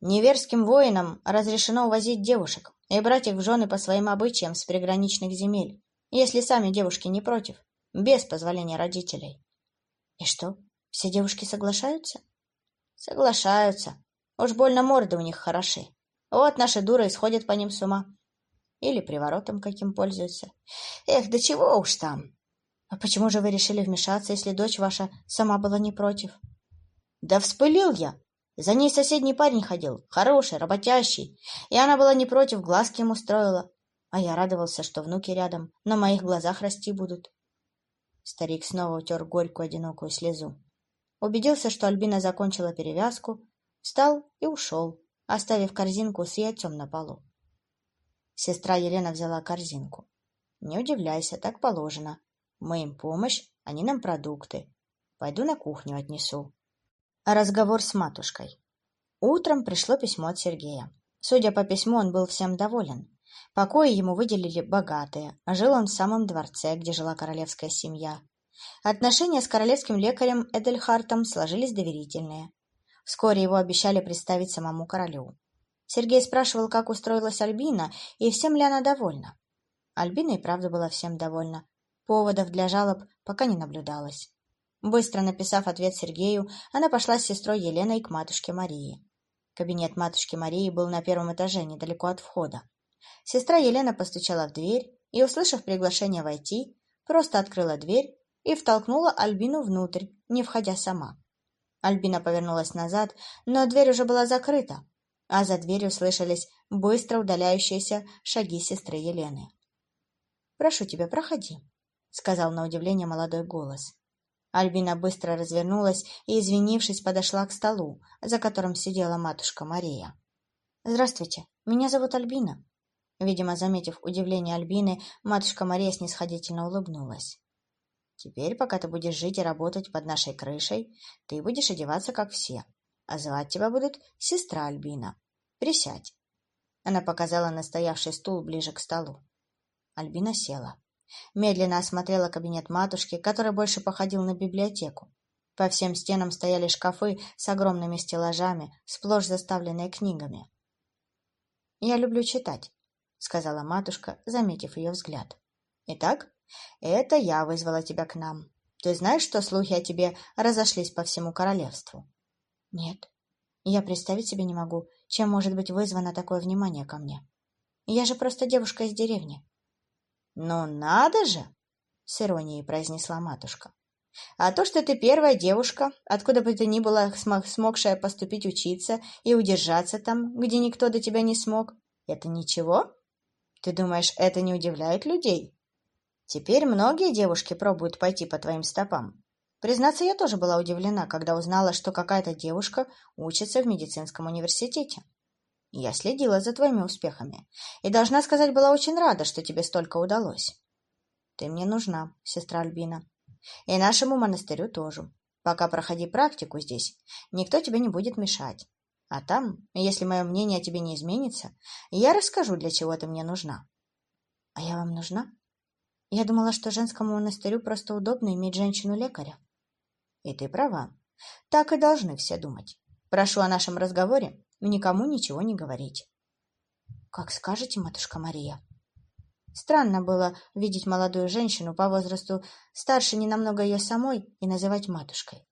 Неверским воинам разрешено увозить девушек и брать их в жены по своим обычаям с приграничных земель, если сами девушки не против, без позволения родителей. И что, все девушки соглашаются? Соглашаются. Уж больно морды у них хороши. Вот наши дуры исходят по ним с ума. Или приворотом каким пользуются. Эх, да чего уж там. «А почему же вы решили вмешаться, если дочь ваша сама была не против?» «Да вспылил я! За ней соседний парень ходил, хороший, работящий, и она была не против, глазки ему строила. А я радовался, что внуки рядом, на моих глазах расти будут». Старик снова утер горькую одинокую слезу. Убедился, что Альбина закончила перевязку, встал и ушел, оставив корзинку с яйцом на полу. Сестра Елена взяла корзинку. «Не удивляйся, так положено. Мы им помощь, они нам продукты. Пойду на кухню отнесу. Разговор с матушкой. Утром пришло письмо от Сергея. Судя по письму, он был всем доволен. Покои ему выделили богатые. Жил он в самом дворце, где жила королевская семья. Отношения с королевским лекарем Эдельхартом сложились доверительные. Вскоре его обещали представить самому королю. Сергей спрашивал, как устроилась Альбина и всем ли она довольна. Альбина и правда была всем довольна. Поводов для жалоб пока не наблюдалось. Быстро написав ответ Сергею, она пошла с сестрой Еленой к матушке Марии. Кабинет матушки Марии был на первом этаже, недалеко от входа. Сестра Елена постучала в дверь и, услышав приглашение войти, просто открыла дверь и втолкнула Альбину внутрь, не входя сама. Альбина повернулась назад, но дверь уже была закрыта, а за дверью слышались быстро удаляющиеся шаги сестры Елены. «Прошу тебя, проходи», — сказал на удивление молодой голос. Альбина быстро развернулась и, извинившись, подошла к столу, за которым сидела матушка Мария. «Здравствуйте, меня зовут Альбина». Видимо, заметив удивление Альбины, матушка Мария снисходительно улыбнулась. «Теперь, пока ты будешь жить и работать под нашей крышей, ты будешь одеваться, как все, а звать тебя будут сестра Альбина. Присядь. Она показала настоявший стул ближе к столу. Альбина села. Медленно осмотрела кабинет матушки, который больше походил на библиотеку. По всем стенам стояли шкафы с огромными стеллажами, сплошь заставленные книгами. «Я люблю читать», — сказала матушка, заметив ее взгляд. «Итак, это я вызвала тебя к нам. Ты знаешь, что слухи о тебе разошлись по всему королевству? Нет. Я представить себе не могу, чем может быть вызвано такое внимание ко мне. Я же просто девушка из деревни. Ну, надо же! С иронией произнесла матушка. А то, что ты первая девушка, откуда бы ты ни была смогшая поступить учиться и удержаться там, где никто до тебя не смог, это ничего? Ты думаешь, это не удивляет людей? Теперь многие девушки пробуют пойти по твоим стопам. Признаться, я тоже была удивлена, когда узнала, что какая-то девушка учится в медицинском университете. Я следила за твоими успехами и, должна сказать, была очень рада, что тебе столько удалось. Ты мне нужна, сестра Альбина. И нашему монастырю тоже. Пока проходи практику здесь, никто тебе не будет мешать. А там, если мое мнение о тебе не изменится, я расскажу, для чего ты мне нужна. А я вам нужна? Я думала, что женскому монастырю просто удобно иметь женщину-лекаря. И ты права. Так и должны все думать. Прошу о нашем разговоре никому ничего не говорить. Как скажете, матушка Мария. Странно было видеть молодую женщину по возрасту старше ненамного ее самой и называть матушкой.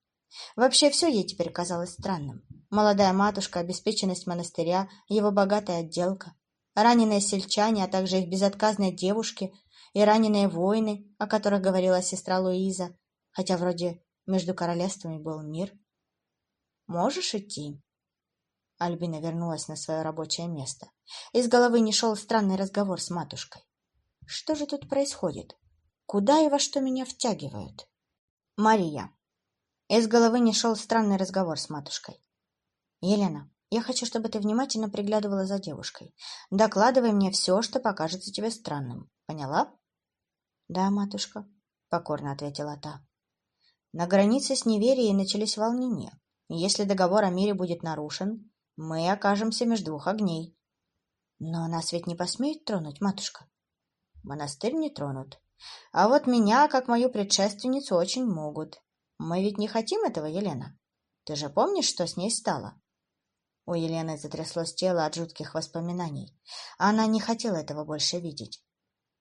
Вообще все ей теперь казалось странным. Молодая матушка, обеспеченность монастыря, его богатая отделка, раненые сельчане, а также их безотказные девушки и раненые воины, о которых говорила сестра Луиза, хотя вроде между королевствами был мир. «Можешь идти?» Альбина вернулась на свое рабочее место. Из головы не шел странный разговор с матушкой. «Что же тут происходит? Куда и во что меня втягивают?» «Мария». Из головы не шел странный разговор с матушкой. «Елена, я хочу, чтобы ты внимательно приглядывала за девушкой. Докладывай мне все, что покажется тебе странным. Поняла?» «Да, матушка», — покорно ответила та. На границе с неверией начались волнения. Если договор о мире будет нарушен, мы окажемся между двух огней. Но нас ведь не посмеют тронуть, матушка. Монастырь не тронут. А вот меня, как мою предшественницу, очень могут. Мы ведь не хотим этого, Елена. Ты же помнишь, что с ней стало? У Елены затряслось тело от жутких воспоминаний. Она не хотела этого больше видеть.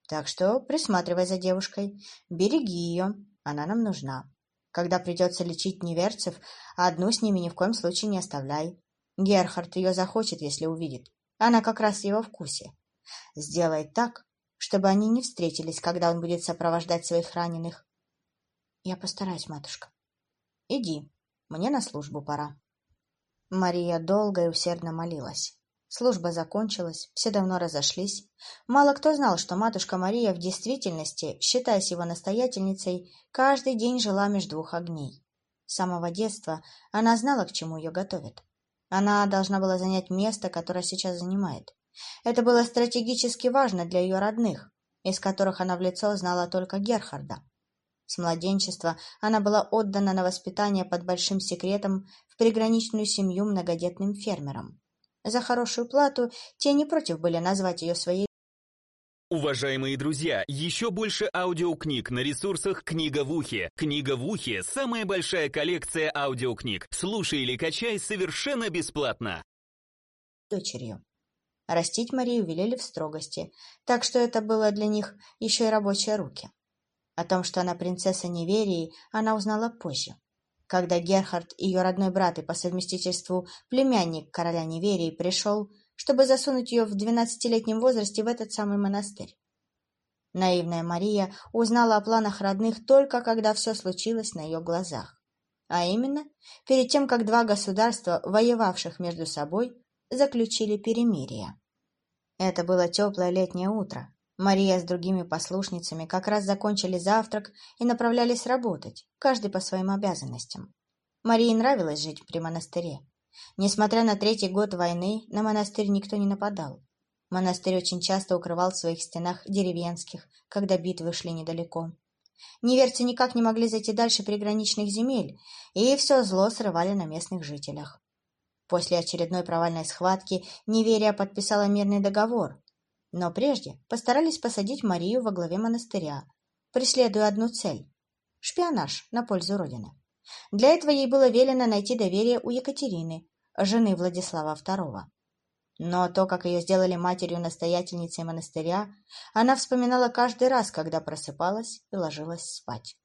Так что присматривай за девушкой, береги ее, она нам нужна. Когда придется лечить неверцев, одну с ними ни в коем случае не оставляй. Герхард ее захочет, если увидит. Она как раз в его вкусе. Сделай так, чтобы они не встретились, когда он будет сопровождать своих раненых. Я постараюсь, матушка. Иди, мне на службу пора. Мария долго и усердно молилась. Служба закончилась, все давно разошлись. Мало кто знал, что матушка Мария в действительности, считаясь его настоятельницей, каждый день жила между двух огней. С самого детства она знала, к чему ее готовят. Она должна была занять место, которое сейчас занимает. Это было стратегически важно для ее родных, из которых она в лицо знала только Герхарда. С младенчества она была отдана на воспитание под большим секретом в приграничную семью многодетным фермером. За хорошую плату те не против были назвать ее своей Уважаемые друзья, еще больше аудиокниг на ресурсах «Книга в ухе». «Книга в ухе» — самая большая коллекция аудиокниг. Слушай или качай совершенно бесплатно. Дочерью. Растить Марию велели в строгости, так что это было для них еще и рабочие руки. О том, что она принцесса Неверии, она узнала позже, когда Герхард, ее родной брат и по совместительству племянник короля Неверии, пришел, чтобы засунуть ее в двенадцатилетнем возрасте в этот самый монастырь. Наивная Мария узнала о планах родных только когда все случилось на ее глазах. А именно, перед тем, как два государства, воевавших между собой, заключили перемирие. Это было теплое летнее утро, Мария с другими послушницами как раз закончили завтрак и направлялись работать, каждый по своим обязанностям. Марии нравилось жить при монастыре. Несмотря на третий год войны, на монастырь никто не нападал. Монастырь очень часто укрывал в своих стенах деревенских, когда битвы шли недалеко. Неверцы никак не могли зайти дальше приграничных земель, и все зло срывали на местных жителях. После очередной провальной схватки Неверия подписала мирный договор, но прежде постарались посадить Марию во главе монастыря, преследуя одну цель – шпионаж на пользу Родины. Для этого ей было велено найти доверие у Екатерины, жены Владислава II. Но то, как ее сделали матерью-настоятельницей монастыря, она вспоминала каждый раз, когда просыпалась и ложилась спать.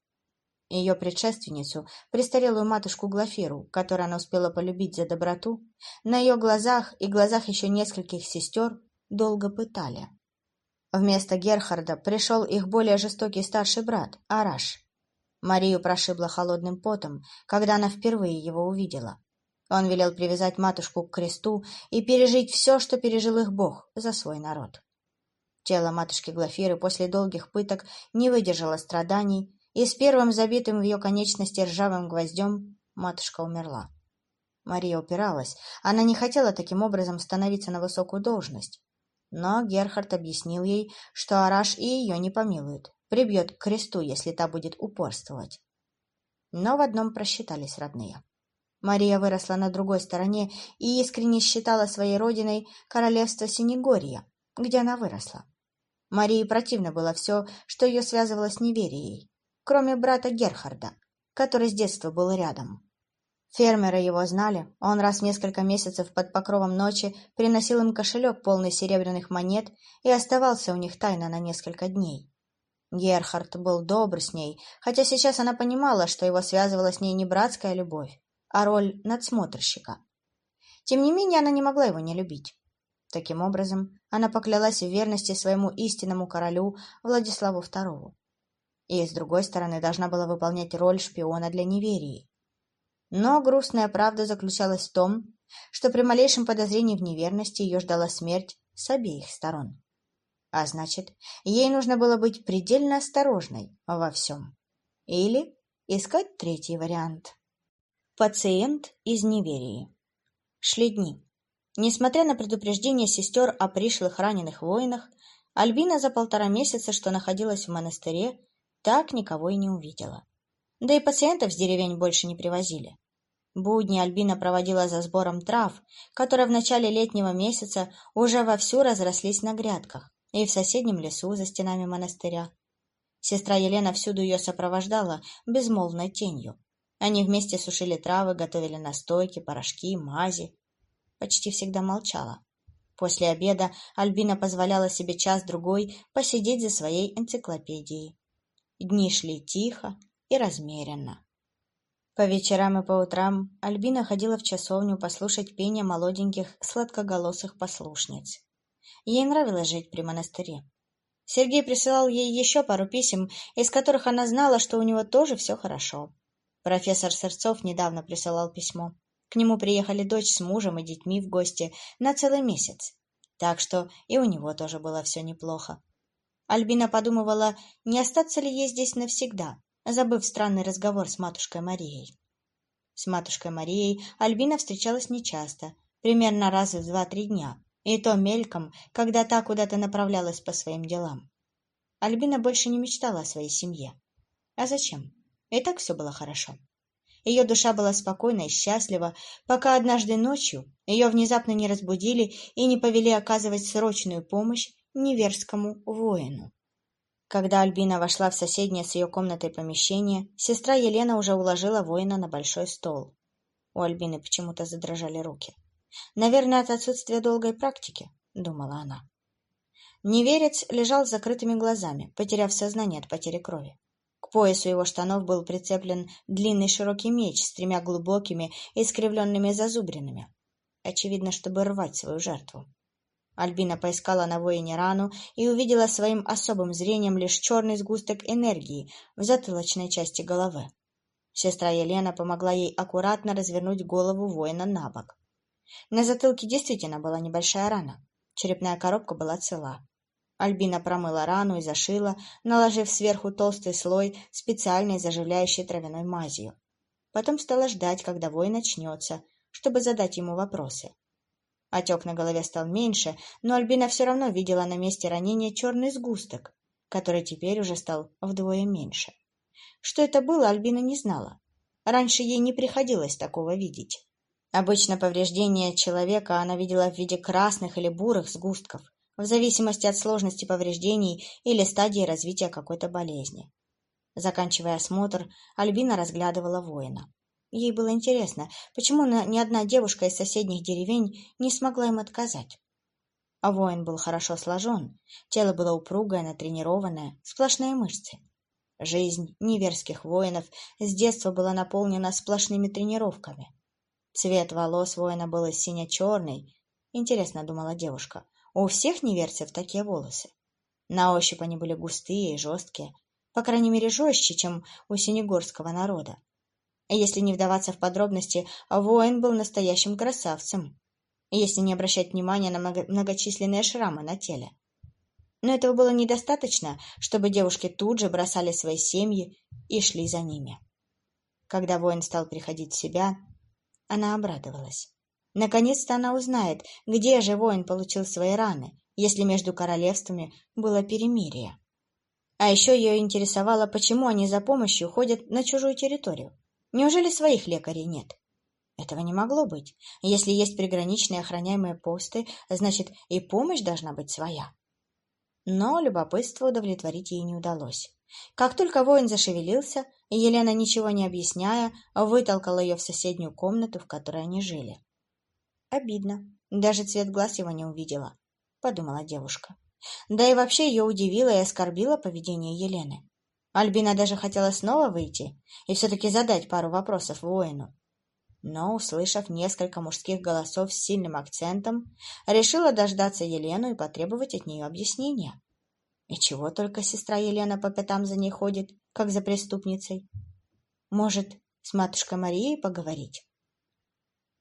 Ее предшественницу, престарелую матушку Глафиру, которую она успела полюбить за доброту, на ее глазах и глазах еще нескольких сестер долго пытали. Вместо Герхарда пришел их более жестокий старший брат, Араш. Марию прошибло холодным потом, когда она впервые его увидела. Он велел привязать матушку к кресту и пережить все, что пережил их бог, за свой народ. Тело матушки Глафиры после долгих пыток не выдержало страданий, и с первым забитым в ее конечности ржавым гвоздем матушка умерла. Мария упиралась. Она не хотела таким образом становиться на высокую должность. Но Герхард объяснил ей, что Араш и ее не помилует, прибьет к кресту, если та будет упорствовать. Но в одном просчитались родные. Мария выросла на другой стороне и искренне считала своей родиной королевство Синегория, где она выросла. Марии противно было все, что ее связывало с неверией, кроме брата Герхарда, который с детства был рядом. Фермеры его знали, он раз в несколько месяцев под покровом ночи приносил им кошелек, полный серебряных монет, и оставался у них тайно на несколько дней. Герхард был добр с ней, хотя сейчас она понимала, что его связывала с ней не братская любовь, а роль надсмотрщика. Тем не менее, она не могла его не любить. Таким образом, она поклялась в верности своему истинному королю Владиславу II. И, с другой стороны, должна была выполнять роль шпиона для неверии. Но грустная правда заключалась в том, что при малейшем подозрении в неверности ее ждала смерть с обеих сторон. А значит, ей нужно было быть предельно осторожной во всем. Или искать третий вариант. Пациент из неверии. Шли дни. Несмотря на предупреждение сестер о пришлых раненых воинах, Альбина за полтора месяца, что находилась в монастыре, так никого и не увидела. Да и пациентов с деревень больше не привозили. Будни Альбина проводила за сбором трав, которые в начале летнего месяца уже вовсю разрослись на грядках и в соседнем лесу за стенами монастыря. Сестра Елена всюду ее сопровождала безмолвной тенью. Они вместе сушили травы, готовили настойки, порошки, мази. Почти всегда молчала. После обеда Альбина позволяла себе час-другой посидеть за своей энциклопедией. Дни шли тихо и размеренно. По вечерам и по утрам Альбина ходила в часовню послушать пение молоденьких сладкоголосых послушниц. Ей нравилось жить при монастыре. Сергей присылал ей еще пару писем, из которых она знала, что у него тоже все хорошо. Профессор Сырцов недавно присылал письмо. К нему приехали дочь с мужем и детьми в гости на целый месяц. Так что и у него тоже было все неплохо. Альбина подумывала, не остаться ли ей здесь навсегда, забыв странный разговор с матушкой Марией. С матушкой Марией Альбина встречалась нечасто, примерно раз в два-три дня, и то мельком, когда та куда-то направлялась по своим делам. Альбина больше не мечтала о своей семье. А зачем? И так все было хорошо. Ее душа была спокойна и счастлива, пока однажды ночью ее внезапно не разбудили и не повели оказывать срочную помощь неверскому воину. Когда Альбина вошла в соседнее с ее комнатой помещение, сестра Елена уже уложила воина на большой стол. У Альбины почему-то задрожали руки. Наверное, от отсутствия долгой практики. — думала она. Неверец лежал с закрытыми глазами, потеряв сознание от потери крови. К поясу его штанов был прицеплен длинный широкий меч с тремя глубокими и искривленными зазубринами. Очевидно, чтобы рвать свою жертву. Альбина поискала на воине рану и увидела своим особым зрением лишь черный сгусток энергии в затылочной части головы. Сестра Елена помогла ей аккуратно развернуть голову воина на бок. На затылке действительно была небольшая рана. Черепная коробка была цела. Альбина промыла рану и зашила, наложив сверху толстый слой специальной заживляющей травяной мазью. Потом стала ждать, когда воин очнется, чтобы задать ему вопросы. Отек на голове стал меньше, но Альбина все равно видела на месте ранения черный сгусток, который теперь уже стал вдвое меньше. Что это было, Альбина не знала. Раньше ей не приходилось такого видеть. Обычно повреждения человека она видела в виде красных или бурых сгустков, в зависимости от сложности повреждений или стадии развития какой-то болезни. Заканчивая осмотр, Альбина разглядывала воина. Ей было интересно, почему ни одна девушка из соседних деревень не смогла им отказать. А воин был хорошо сложен, тело было упругое, натренированное, сплошные мышцы. Жизнь неверских воинов с детства была наполнена сплошными тренировками. Цвет волос воина был сине-черный. Интересно, думала девушка, у всех неверцев такие волосы? На ощупь они были густые и жесткие, по крайней мере жестче, чем у синегорского народа. Если не вдаваться в подробности, воин был настоящим красавцем, если не обращать внимания на многочисленные шрамы на теле. Но этого было недостаточно, чтобы девушки тут же бросали свои семьи и шли за ними. Когда воин стал приходить в себя, она обрадовалась. Наконец-то она узнает, где же воин получил свои раны, если между королевствами было перемирие. А еще ее интересовало, почему они за помощью ходят на чужую территорию. Неужели своих лекарей нет? Этого не могло быть. Если есть приграничные охраняемые посты, значит и помощь должна быть своя. Но любопытство удовлетворить ей не удалось. Как только воин зашевелился, Елена, ничего не объясняя, вытолкала ее в соседнюю комнату, в которой они жили. Обидно. Даже цвет глаз его не увидела, — подумала девушка. Да и вообще ее удивило и оскорбило поведение Елены. Альбина даже хотела снова выйти и все-таки задать пару вопросов воину. Но, услышав несколько мужских голосов с сильным акцентом, решила дождаться Елену и потребовать от нее объяснения. И чего только сестра Елена по пятам за ней ходит, как за преступницей? Может, с матушкой Марией поговорить?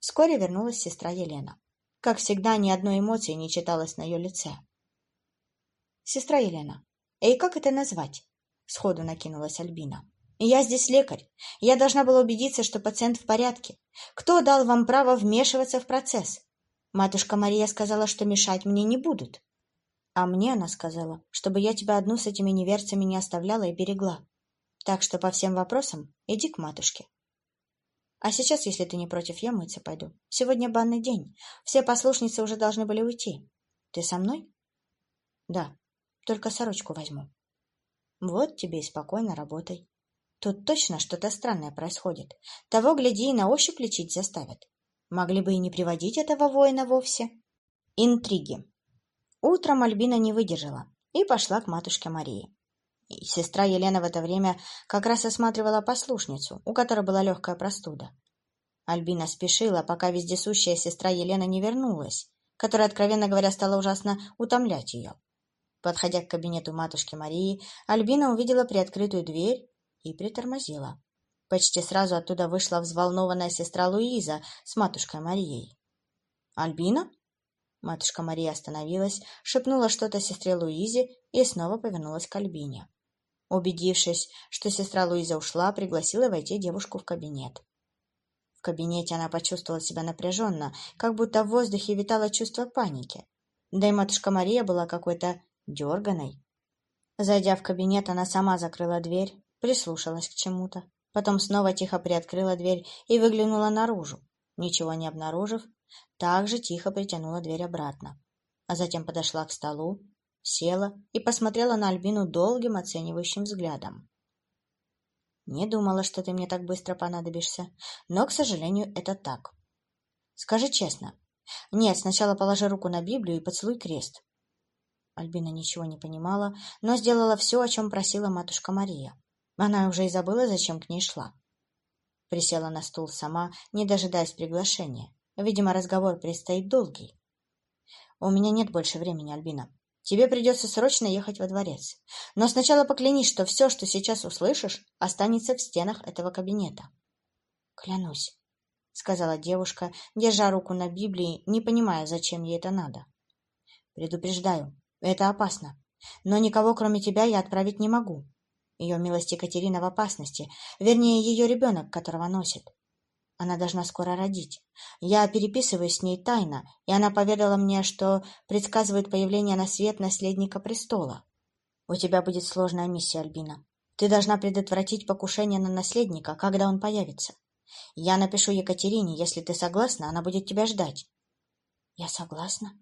Вскоре вернулась сестра Елена. Как всегда, ни одной эмоции не читалось на ее лице. «Сестра Елена, и как это назвать? Сходу накинулась Альбина. «Я здесь лекарь. Я должна была убедиться, что пациент в порядке. Кто дал вам право вмешиваться в процесс? Матушка Мария сказала, что мешать мне не будут. А мне она сказала, чтобы я тебя одну с этими неверцами не оставляла и берегла. Так что по всем вопросам иди к матушке. А сейчас, если ты не против, я мыться пойду. Сегодня банный день. Все послушницы уже должны были уйти. Ты со мной? Да, только сорочку возьму. Вот тебе и спокойно работай. Тут точно что-то странное происходит. Того, гляди, и на ощупь лечить заставят. Могли бы и не приводить этого воина вовсе. Интриги. Утром Альбина не выдержала и пошла к матушке Марии. И сестра Елена в это время как раз осматривала послушницу, у которой была легкая простуда. Альбина спешила, пока вездесущая сестра Елена не вернулась, которая, откровенно говоря, стала ужасно утомлять ее. Подходя к кабинету матушки Марии, Альбина увидела приоткрытую дверь и притормозила. Почти сразу оттуда вышла взволнованная сестра Луиза с матушкой Марией. «Альбина?» Матушка Мария остановилась, шепнула что-то сестре Луизе и снова повернулась к Альбине. Убедившись, что сестра Луиза ушла, пригласила войти девушку в кабинет. В кабинете она почувствовала себя напряженно, как будто в воздухе витало чувство паники. Да и матушка Мария была какой-то дерганой. Зайдя в кабинет, она сама закрыла дверь, прислушалась к чему-то. Потом снова тихо приоткрыла дверь и выглянула наружу. Ничего не обнаружив, также тихо притянула дверь обратно. А затем подошла к столу, села и посмотрела на Альбину долгим оценивающим взглядом. «Не думала, что ты мне так быстро понадобишься, но, к сожалению, это так. Скажи честно, Нет, сначала положи руку на Библию и поцелуй крест. Альбина ничего не понимала, но сделала все, о чем просила матушка Мария. Она уже и забыла, зачем к ней шла. Присела на стул сама, не дожидаясь приглашения. Видимо, разговор предстоит долгий. «У меня нет больше времени, Альбина. Тебе придется срочно ехать во дворец. Но сначала поклянись, что все, что сейчас услышишь, останется в стенах этого кабинета». «Клянусь», — сказала девушка, держа руку на Библии, не понимая, зачем ей это надо. «Предупреждаю, это опасно. Но никого, кроме тебя, я отправить не могу. Ее милость Екатерина в опасности, вернее, ее ребенок, которого носит. Она должна скоро родить. Я переписываюсь с ней тайно, и она поведала мне, что предсказывает появление на свет наследника престола. У тебя будет сложная миссия, Альбина. Ты должна предотвратить покушение на наследника, когда он появится. Я напишу Екатерине, если ты согласна, она будет тебя ждать. Я согласна, —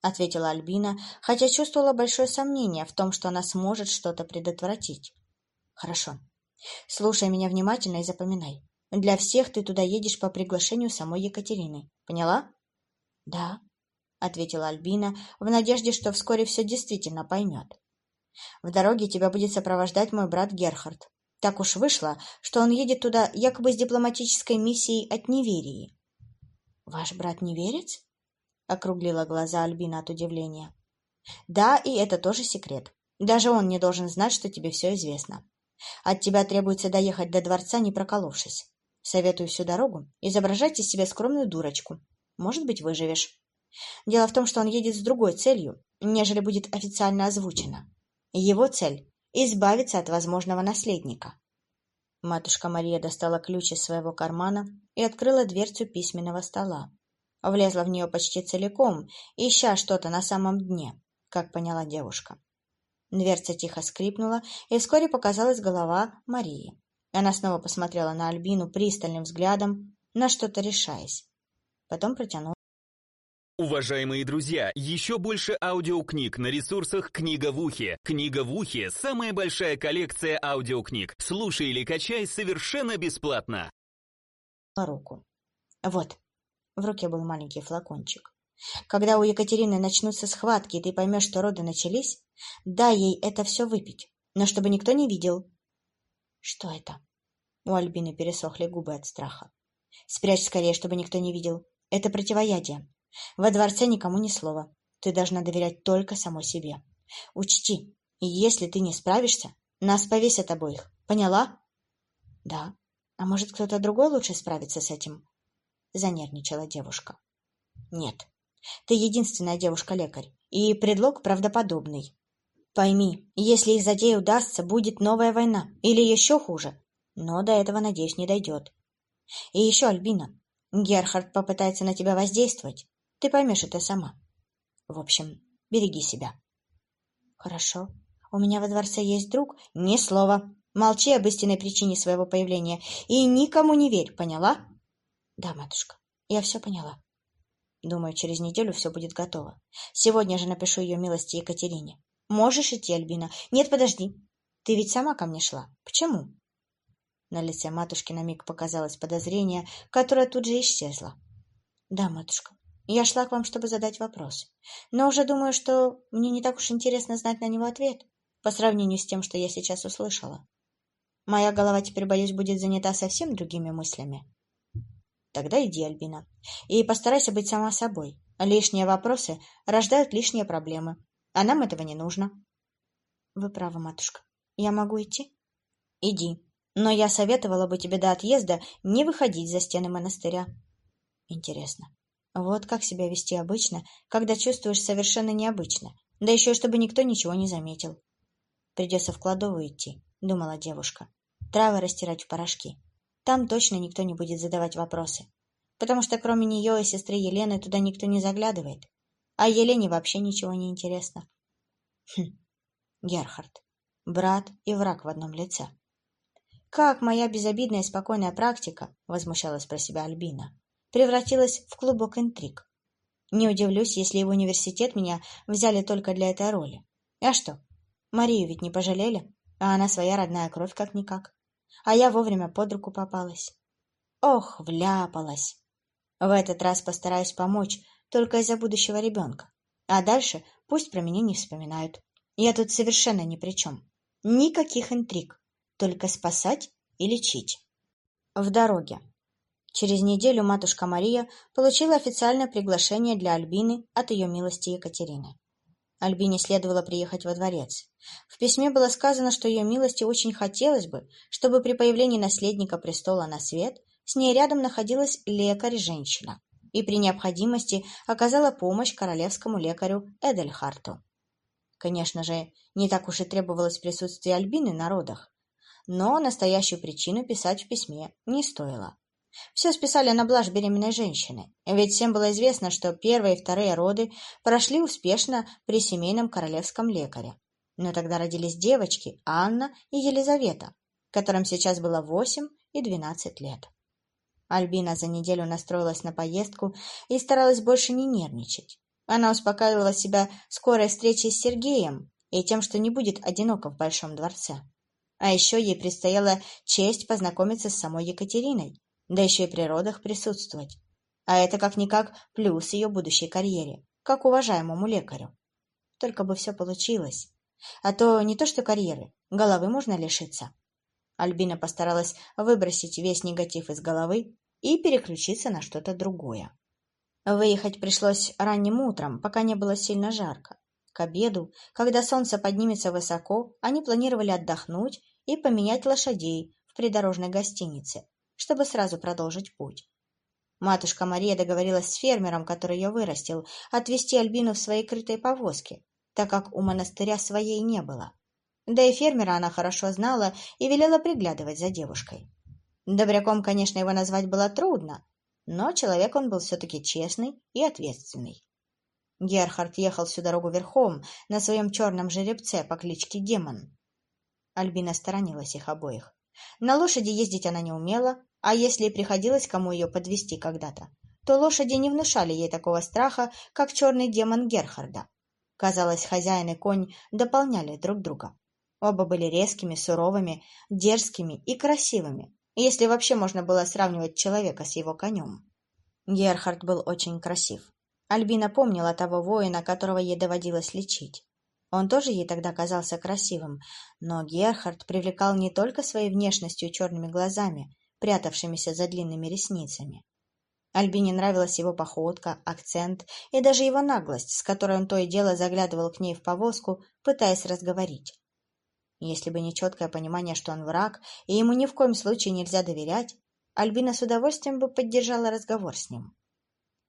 ответила Альбина, хотя чувствовала большое сомнение в том, что она сможет что-то предотвратить. «Хорошо. Слушай меня внимательно и запоминай. Для всех ты туда едешь по приглашению самой Екатерины. Поняла?» «Да», — ответила Альбина, в надежде, что вскоре все действительно поймет. «В дороге тебя будет сопровождать мой брат Герхард. Так уж вышло, что он едет туда якобы с дипломатической миссией от неверии». «Ваш брат неверец?» Округлила глаза Альбина от удивления. Да, и это тоже секрет. Даже он не должен знать, что тебе все известно. От тебя требуется доехать до дворца, не проколовшись. Советую всю дорогу изображать из себя скромную дурочку. Может быть, выживешь. Дело в том, что он едет с другой целью, нежели будет официально озвучено. Его цель – избавиться от возможного наследника. Матушка Мария достала ключ из своего кармана и открыла дверцу письменного стола. Влезла в нее почти целиком, ища что-то на самом дне, как поняла девушка. Дверца тихо скрипнула, и вскоре показалась голова Марии. Она снова посмотрела на Альбину пристальным взглядом, на что-то решаясь. Потом протянула. Уважаемые друзья, еще больше аудиокниг на ресурсах «Книга в ухе». «Книга в ухе» — самая большая коллекция аудиокниг. Слушай или качай совершенно бесплатно. Руку. Вот, в руке был маленький флакончик. Когда у Екатерины начнутся схватки, и ты поймешь, что роды начались, дай ей это все выпить, но чтобы никто не видел. Что это? У Альбины пересохли губы от страха. Спрячь скорее, чтобы никто не видел. Это противоядие. Во дворце никому ни слова. Ты должна доверять только самой себе. Учти, если ты не справишься, нас повесят обоих. Поняла? Да. А может, кто-то другой лучше справится с этим? — занервничала девушка. «Нет, ты единственная девушка-лекарь, и предлог правдоподобный. Пойми, если их затея удастся, будет новая война, или еще хуже. Но до этого, надеюсь, не дойдет. И еще, Альбина, Герхард попытается на тебя воздействовать. Ты поймешь это сама. В общем, береги себя». «Хорошо. У меня во дворце есть друг. Ни слова. Молчи об истинной причине своего появления и никому не верь, поняла?» Да, матушка, я все поняла. Думаю, через неделю все будет готово. Сегодня же напишу ее милости Екатерине. Можешь идти, Альбина? Нет, подожди. Ты ведь сама ко мне шла. Почему? На лице матушки на миг показалось подозрение, которое тут же исчезло. Да, матушка, я шла к вам, чтобы задать вопрос. Но уже думаю, что мне не так уж интересно знать на него ответ, по сравнению с тем, что я сейчас услышала. Моя голова теперь, боюсь, будет занята совсем другими мыслями. Тогда иди, Альбина. И постарайся быть сама собой. Лишние вопросы рождают лишние проблемы. А нам этого не нужно. Вы правы, матушка. Я могу идти? Иди. Но я советовала бы тебе до отъезда не выходить за стены монастыря. Интересно. Вот как себя вести обычно, когда чувствуешь совершенно необычно, да еще чтобы никто ничего не заметил. Придется в кладовую идти, думала девушка. Травы растирать в порошки. Там точно никто не будет задавать вопросы, потому что кроме нее и сестры Елены туда никто не заглядывает, а Елене вообще ничего не интересно. Хм, Герхард. Брат и враг в одном лице. Как моя безобидная и спокойная практика, возмущалась про себя Альбина, превратилась в клубок интриг. Не удивлюсь, если в университет меня взяли только для этой роли. А что, Марию ведь не пожалели, а она своя родная кровь как-никак а я вовремя под руку попалась. Ох, вляпалась. В этот раз постараюсь помочь, только из-за будущего ребенка. А дальше пусть про меня не вспоминают. Я тут совершенно ни при чем. Никаких интриг. Только спасать и лечить. В дороге. Через неделю матушка Мария получила официальное приглашение для Альбины от ее милости Екатерины. Альбине следовало приехать во дворец. В письме было сказано, что ее милости очень хотелось бы, чтобы при появлении наследника престола на свет с ней рядом находилась лекарь-женщина и при необходимости оказала помощь королевскому лекарю Эдельхарту. Конечно же, не так уж и требовалось присутствие Альбины на родах, но настоящую причину писать в письме не стоило. Все списали на блажь беременной женщины, ведь всем было известно, что первые и вторые роды прошли успешно при семейном королевском лекаре. Но тогда родились девочки Анна и Елизавета, которым сейчас было 8 и 12 лет. Альбина за неделю настроилась на поездку и старалась больше не нервничать. Она успокаивала себя скорой встречей с Сергеем и тем, что не будет одиноко в Большом дворце. А еще ей предстояла честь познакомиться с самой Екатериной, да еще и при родах присутствовать. А это как-никак плюс ее будущей карьере, как уважаемому лекарю. Только бы все получилось. А то не то что карьеры, головы можно лишиться. Альбина постаралась выбросить весь негатив из головы и переключиться на что-то другое. Выехать пришлось ранним утром, пока не было сильно жарко. К обеду, когда солнце поднимется высоко, они планировали отдохнуть и поменять лошадей в придорожной гостинице, чтобы сразу продолжить путь. Матушка Мария договорилась с фермером, который ее вырастил, отвезти Альбину в своей крытой повозке, так как у монастыря своей не было. Да и фермера она хорошо знала и велела приглядывать за девушкой. Добряком, конечно, его назвать было трудно, но человек он был все-таки честный и ответственный. Герхард ехал всю дорогу верхом на своем черном жеребце по кличке Демон. Альбина сторонилась их обоих. На лошади ездить она не умела, а если и приходилось кому ее подвести когда-то, то лошади не внушали ей такого страха, как черный демон Герхарда. Казалось, хозяин и конь дополняли друг друга. Оба были резкими, суровыми, дерзкими и красивыми, если вообще можно было сравнивать человека с его конем. Герхард был очень красив. Альбина помнила того воина, которого ей доводилось лечить. Он тоже ей тогда казался красивым, но Герхард привлекал не только своей внешностью и черными глазами, прятавшимися за длинными ресницами. Альбине нравилась его походка, акцент и даже его наглость, с которой он то и дело заглядывал к ней в повозку, пытаясь разговорить. Если бы не четкое понимание, что он враг, и ему ни в коем случае нельзя доверять, Альбина с удовольствием бы поддержала разговор с ним.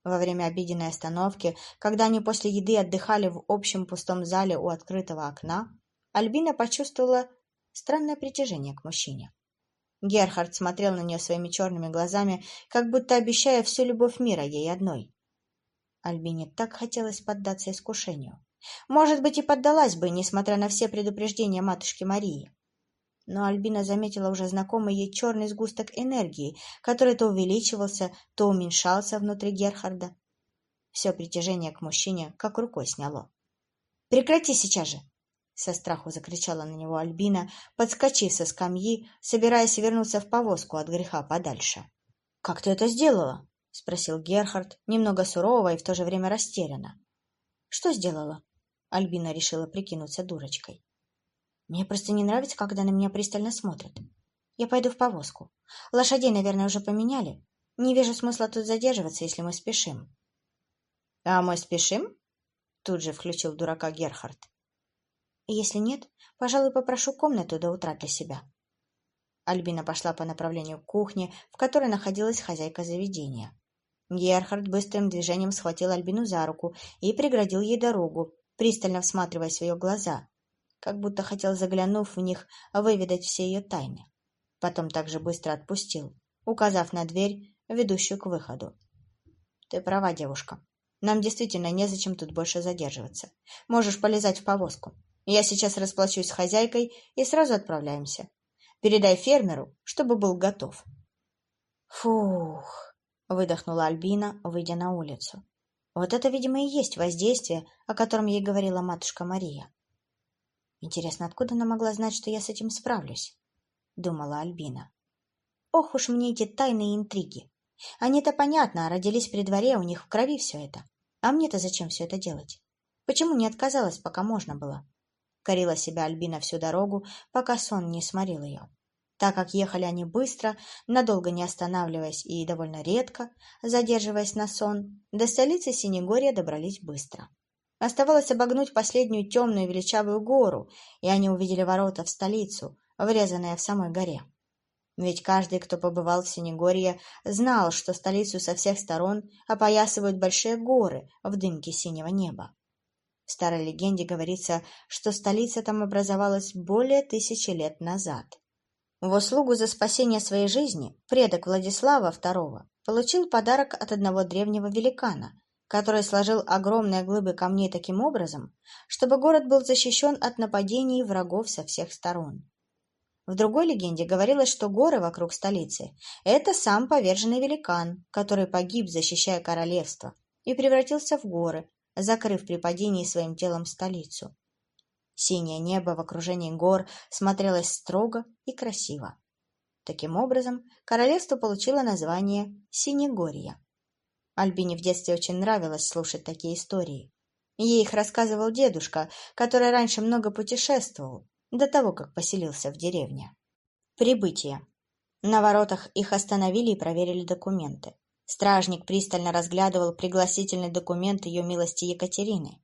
Во время обеденной остановки, когда они после еды отдыхали в общем пустом зале у открытого окна, Альбина почувствовала странное притяжение к мужчине. Герхард смотрел на нее своими черными глазами, как будто обещая всю любовь мира ей одной. Альбине так хотелось поддаться искушению. Может быть, и поддалась бы, несмотря на все предупреждения матушки Марии. Но Альбина заметила уже знакомый ей черный сгусток энергии, который то увеличивался, то уменьшался внутри Герхарда. Все притяжение к мужчине как рукой сняло. «Прекрати сейчас же!» Со страху закричала на него Альбина, подскочив со скамьи, собираясь вернуться в повозку от греха подальше. «Как ты это сделала?» — спросил Герхард, немного сурово и в то же время растерянно. «Что сделала?» Альбина решила прикинуться дурочкой. «Мне просто не нравится, когда на меня пристально смотрят. Я пойду в повозку. Лошадей, наверное, уже поменяли. Не вижу смысла тут задерживаться, если мы спешим». «А мы спешим?» Тут же включил дурака Герхард. Если нет, пожалуй, попрошу комнату до утра для себя. Альбина пошла по направлению к кухне, в которой находилась хозяйка заведения. Герхард быстрым движением схватил Альбину за руку и преградил ей дорогу, пристально всматриваясь в ее глаза, как будто хотел, заглянув в них, выведать все ее тайны. Потом также быстро отпустил, указав на дверь, ведущую к выходу. «Ты права, девушка. Нам действительно незачем тут больше задерживаться. Можешь полезать в повозку. Я сейчас расплачусь с хозяйкой и сразу отправляемся. Передай фермеру, чтобы был готов. Фух, выдохнула Альбина, выйдя на улицу. Вот это, видимо, и есть воздействие, о котором ей говорила матушка Мария. Интересно, откуда она могла знать, что я с этим справлюсь? Думала Альбина. Ох уж мне эти тайные интриги. Они-то понятно, родились при дворе, у них в крови все это. А мне-то зачем все это делать? Почему не отказалась, пока можно было? Корила себя Альбина всю дорогу, пока сон не сморил ее. Так как ехали они быстро, надолго не останавливаясь и довольно редко, задерживаясь на сон, до столицы Синегория добрались быстро. Оставалось обогнуть последнюю темную величавую гору, и они увидели ворота в столицу, врезанные в самой горе. Ведь каждый, кто побывал в Синегорье, знал, что столицу со всех сторон опоясывают большие горы в дымке синего неба. В старой легенде говорится, что столица там образовалась более тысячи лет назад. В услугу за спасение своей жизни предок Владислава II получил подарок от одного древнего великана, который сложил огромные глыбы камней таким образом, чтобы город был защищен от нападений врагов со всех сторон. В другой легенде говорилось, что горы вокруг столицы – это сам поверженный великан, который погиб, защищая королевство, и превратился в горы, закрыв при падении своим телом столицу. Синее небо в окружении гор смотрелось строго и красиво. Таким образом, королевство получило название Синегорье. Альбине в детстве очень нравилось слушать такие истории. Ей их рассказывал дедушка, который раньше много путешествовал, до того, как поселился в деревне. Прибытие. На воротах их остановили и проверили документы. Стражник пристально разглядывал пригласительный документ ее милости Екатерины.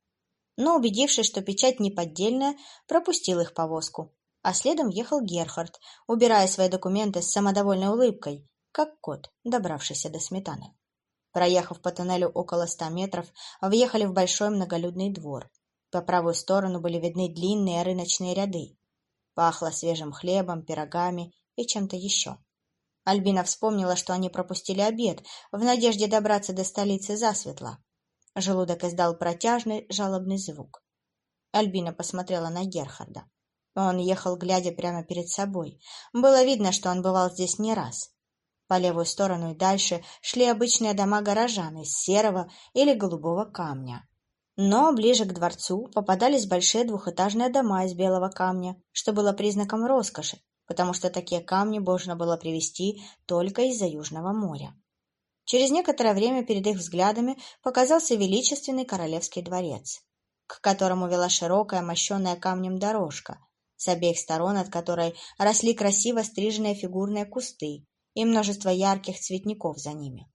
Но, убедившись, что печать неподдельная, пропустил их повозку. А следом ехал Герхард, убирая свои документы с самодовольной улыбкой, как кот, добравшийся до сметаны. Проехав по туннелю около ста метров, въехали в большой многолюдный двор. По правую сторону были видны длинные рыночные ряды. Пахло свежим хлебом, пирогами и чем-то еще. Альбина вспомнила, что они пропустили обед, в надежде добраться до столицы засветло. Желудок издал протяжный, жалобный звук. Альбина посмотрела на Герхарда. Он ехал, глядя прямо перед собой. Было видно, что он бывал здесь не раз. По левую сторону и дальше шли обычные дома горожан из серого или голубого камня. Но ближе к дворцу попадались большие двухэтажные дома из белого камня, что было признаком роскоши, потому что такие камни можно было привезти только из-за Южного моря. Через некоторое время перед их взглядами показался величественный королевский дворец, к которому вела широкая, мощенная камнем дорожка, с обеих сторон от которой росли красиво стриженные фигурные кусты и множество ярких цветников за ними.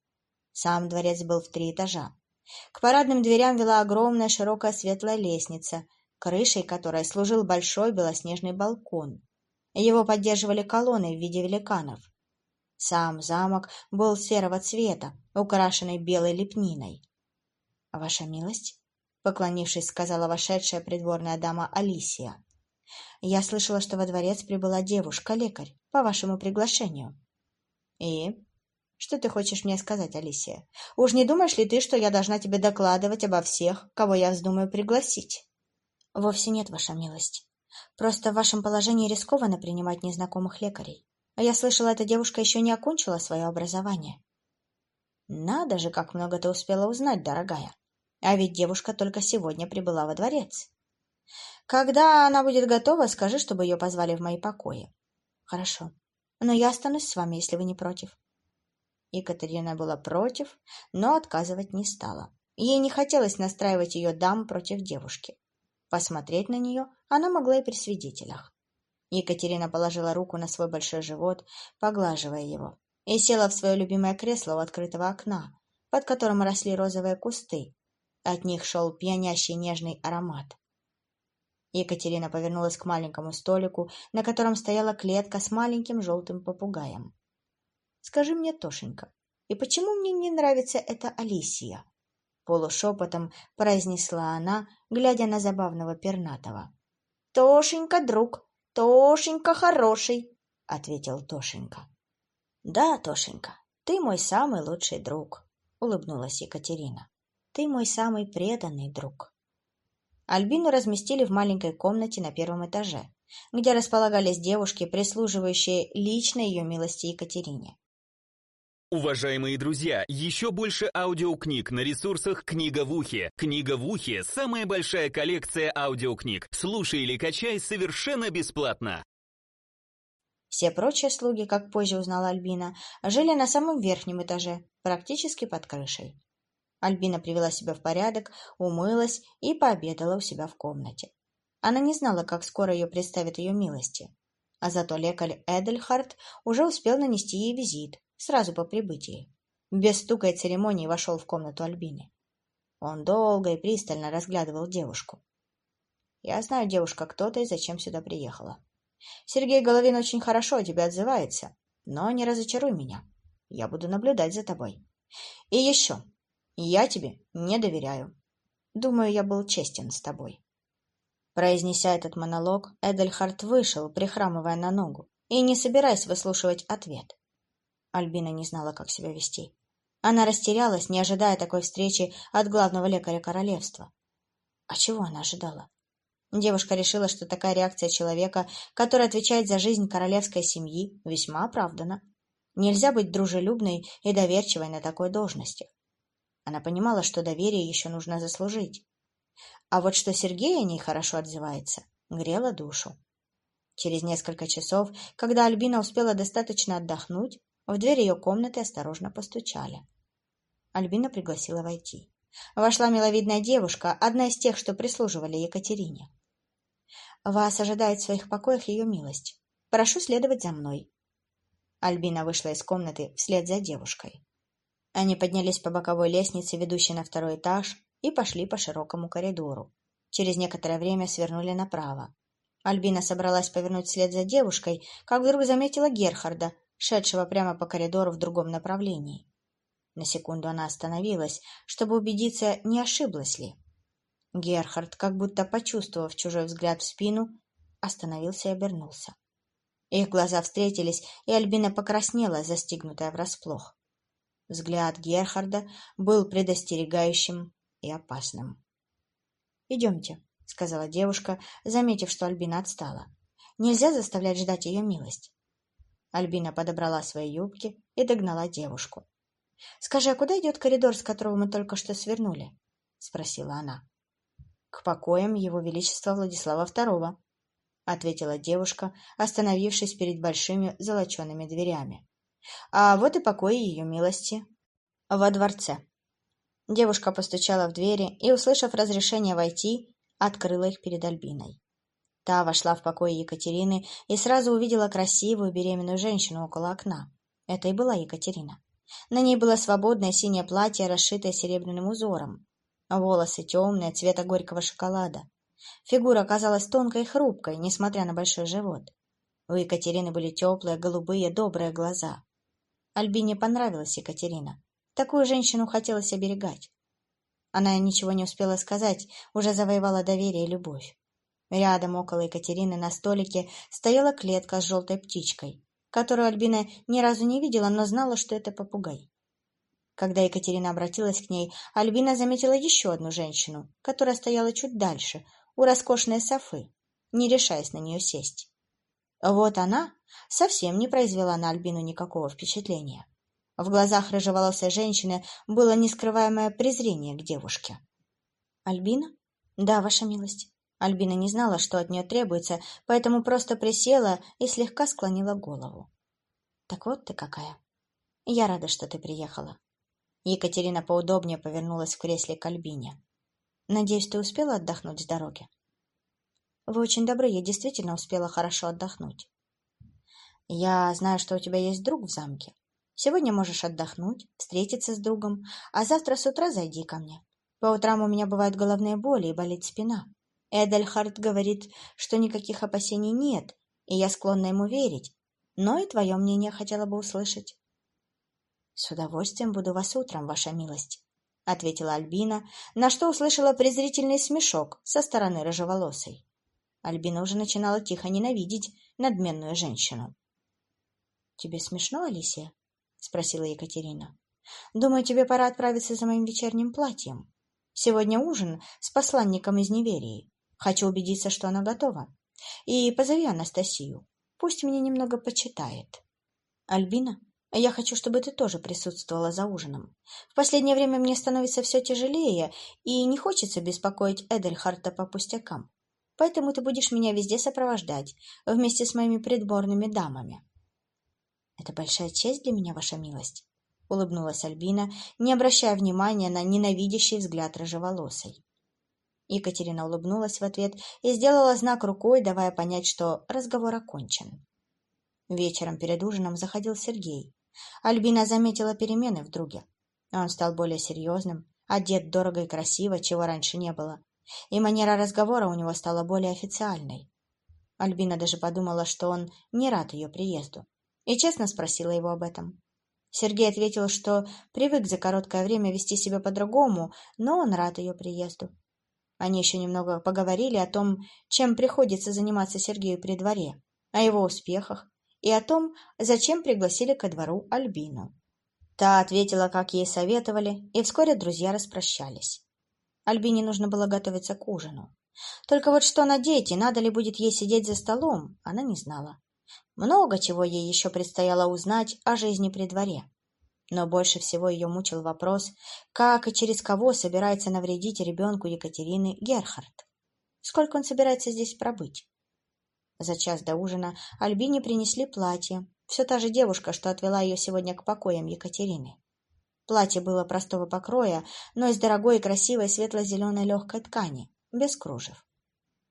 Сам дворец был в три этажа. К парадным дверям вела огромная широкая светлая лестница, крышей которой служил большой белоснежный балкон. Его поддерживали колонны в виде великанов. Сам замок был серого цвета, украшенный белой лепниной. — Ваша милость? — поклонившись, сказала вошедшая придворная дама Алисия. — Я слышала, что во дворец прибыла девушка-лекарь по вашему приглашению. — И? Что ты хочешь мне сказать, Алисия? Уж не думаешь ли ты, что я должна тебе докладывать обо всех, кого я вздумаю пригласить? Вовсе нет, ваша милость. Просто в вашем положении рискованно принимать незнакомых лекарей. А я слышала, эта девушка еще не окончила свое образование. Надо же, как много ты успела узнать, дорогая. А ведь девушка только сегодня прибыла во дворец. Когда она будет готова, скажи, чтобы ее позвали в мои покои. Хорошо. Но я останусь с вами, если вы не против. Екатерина была против, но отказывать не стала. Ей не хотелось настраивать ее дам против девушки. Посмотреть на нее она могла и при свидетелях. Екатерина положила руку на свой большой живот, поглаживая его, и села в свое любимое кресло у открытого окна, под которым росли розовые кусты. От них шел пьянящий нежный аромат. Екатерина повернулась к маленькому столику, на котором стояла клетка с маленьким желтым попугаем. Скажи мне, Тошенька, и почему мне не нравится эта Алисия? Полушепотом произнесла она, глядя на забавного пернатого. Тошенька, друг, Тошенька хороший, ответил Тошенька. Да, Тошенька, ты мой самый лучший друг, улыбнулась Екатерина. Ты мой самый преданный друг. Альбину разместили в маленькой комнате на первом этаже, где располагались девушки, прислуживающие лично ее милости Екатерине. Уважаемые друзья, еще больше аудиокниг на ресурсах «Книга в ухе». «Книга в ухе» — самая большая коллекция аудиокниг. Слушай или качай совершенно бесплатно. Все прочие слуги, как позже узнала Альбина, жили на самом верхнем этаже, практически под крышей. Альбина привела себя в порядок, умылась и пообедала у себя в комнате. Она не знала, как скоро ее представят ее милости. А зато лекарь Эдельхард уже успел нанести ей визит, сразу по прибытии. Без стука и церемонии вошел в комнату Альбины. Он долго и пристально разглядывал девушку. «Я знаю, девушка, кто ты и зачем сюда приехала. Сергей Головин очень хорошо о тебе отзывается, но не разочаруй меня. Я буду наблюдать за тобой. И еще, я тебе не доверяю. Думаю, я был честен с тобой». Произнеся этот монолог, Эдельхард вышел, прихрамывая на ногу, и не собираясь выслушивать ответ. Альбина не знала, как себя вести. Она растерялась, не ожидая такой встречи от главного лекаря королевства. А чего она ожидала? Девушка решила, что такая реакция человека, который отвечает за жизнь королевской семьи, весьма оправдана. Нельзя быть дружелюбной и доверчивой на такой должности. Она понимала, что доверие еще нужно заслужить. А вот что Сергей о ней хорошо отзывается, грело душу. Через несколько часов, когда Альбина успела достаточно отдохнуть, в дверь ее комнаты осторожно постучали. Альбина пригласила войти. Вошла миловидная девушка, одна из тех, что прислуживали Екатерине. «Вас ожидает в своих покоях ее милость. Прошу следовать за мной». Альбина вышла из комнаты вслед за девушкой. Они поднялись по боковой лестнице, ведущей на второй этаж, и пошли по широкому коридору. Через некоторое время свернули направо. Альбина собралась повернуть вслед за девушкой, как вдруг заметила Герхарда, шедшего прямо по коридору в другом направлении. На секунду она остановилась, чтобы убедиться, не ошиблась ли. Герхард, как будто почувствовав чужой взгляд в спину, остановился и обернулся. Их глаза встретились, и Альбина покраснела, застигнутая врасплох. Взгляд Герхарда был предостерегающим и опасным. «Идемте», — сказала девушка, заметив, что Альбина отстала. «Нельзя заставлять ждать ее милость». Альбина подобрала свои юбки и догнала девушку. «Скажи, а куда идет коридор, с которого мы только что свернули?» — спросила она. «К покоям Его Величества Владислава II», — ответила девушка, остановившись перед большими золочеными дверями. «А вот и покои Ее милости. Во дворце». Девушка постучала в двери и, услышав разрешение войти, открыла их перед Альбиной. Та вошла в покой Екатерины и сразу увидела красивую беременную женщину около окна. Это и была Екатерина. На ней было свободное синее платье, расшитое серебряным узором. Волосы темные, цвета горького шоколада. Фигура казалась тонкой и хрупкой, несмотря на большой живот. У Екатерины были теплые, голубые, добрые глаза. Альбине понравилась Екатерина. Такую женщину хотелось оберегать. Она ничего не успела сказать, уже завоевала доверие и любовь. Рядом, около Екатерины, на столике стояла клетка с желтой птичкой которую Альбина ни разу не видела, но знала, что это попугай. Когда Екатерина обратилась к ней, Альбина заметила еще одну женщину, которая стояла чуть дальше, у роскошной софы, не решаясь на нее сесть. Вот она совсем не произвела на Альбину никакого впечатления. В глазах рыжеволосой женщины было нескрываемое презрение к девушке. «Альбина? Да, ваша милость». Альбина не знала, что от нее требуется, поэтому просто присела и слегка склонила голову. «Так вот ты какая. Я рада, что ты приехала». Екатерина поудобнее повернулась в кресле к Альбине. «Надеюсь, ты успела отдохнуть с дороги?» «Вы очень добры, я действительно успела хорошо отдохнуть». «Я знаю, что у тебя есть друг в замке. Сегодня можешь отдохнуть, встретиться с другом, а завтра с утра зайди ко мне. По утрам у меня бывают головные боли и болит спина. Эдельхард говорит, что никаких опасений нет, и я склонна ему верить, но и твое мнение хотела бы услышать. — С удовольствием буду вас утром, ваша милость, — ответила Альбина, на что услышала презрительный смешок со стороны рыжеволосой. Альбина уже начинала тихо ненавидеть надменную женщину. — Тебе смешно, Алисия? — спросила Екатерина. — Думаю, тебе пора отправиться за моим вечерним платьем. Сегодня ужин с посланником из Неверии. Хочу убедиться, что она готова. И позови Анастасию. Пусть мне немного почитает. Альбина, я хочу, чтобы ты тоже присутствовала за ужином. В последнее время мне становится все тяжелее, и не хочется беспокоить Эдельхарта по пустякам. Поэтому ты будешь меня везде сопровождать, вместе с моими придворными дамами. Это большая честь для меня, ваша милость. улыбнулась Альбина, не обращая внимания на ненавидящий взгляд рыжеволосой. Екатерина улыбнулась в ответ и сделала знак рукой, давая понять, что разговор окончен. Вечером перед ужином заходил Сергей. Альбина заметила перемены в друге. Он стал более серьезным, одет дорого и красиво, чего раньше не было, и манера разговора у него стала более официальной. Альбина даже подумала, что он не рад ее приезду, и честно спросила его об этом. Сергей ответил, что привык за короткое время вести себя по-другому, но он рад ее приезду. Они еще немного поговорили о том, чем приходится заниматься Сергею при дворе, о его успехах и о том, зачем пригласили ко двору Альбину. Та ответила, как ей советовали, и вскоре друзья распрощались. Альбине нужно было готовиться к ужину. Только вот что надеть и надо ли будет ей сидеть за столом, она не знала. Много чего ей еще предстояло узнать о жизни при дворе. Но больше всего ее мучил вопрос, как и через кого собирается навредить ребенку Екатерины Герхард. Сколько он собирается здесь пробыть? За час до ужина Альбине принесли платье. Все та же девушка, что отвела ее сегодня к покоям Екатерины. Платье было простого покроя, но из дорогой и красивой светло-зеленой легкой ткани, без кружев.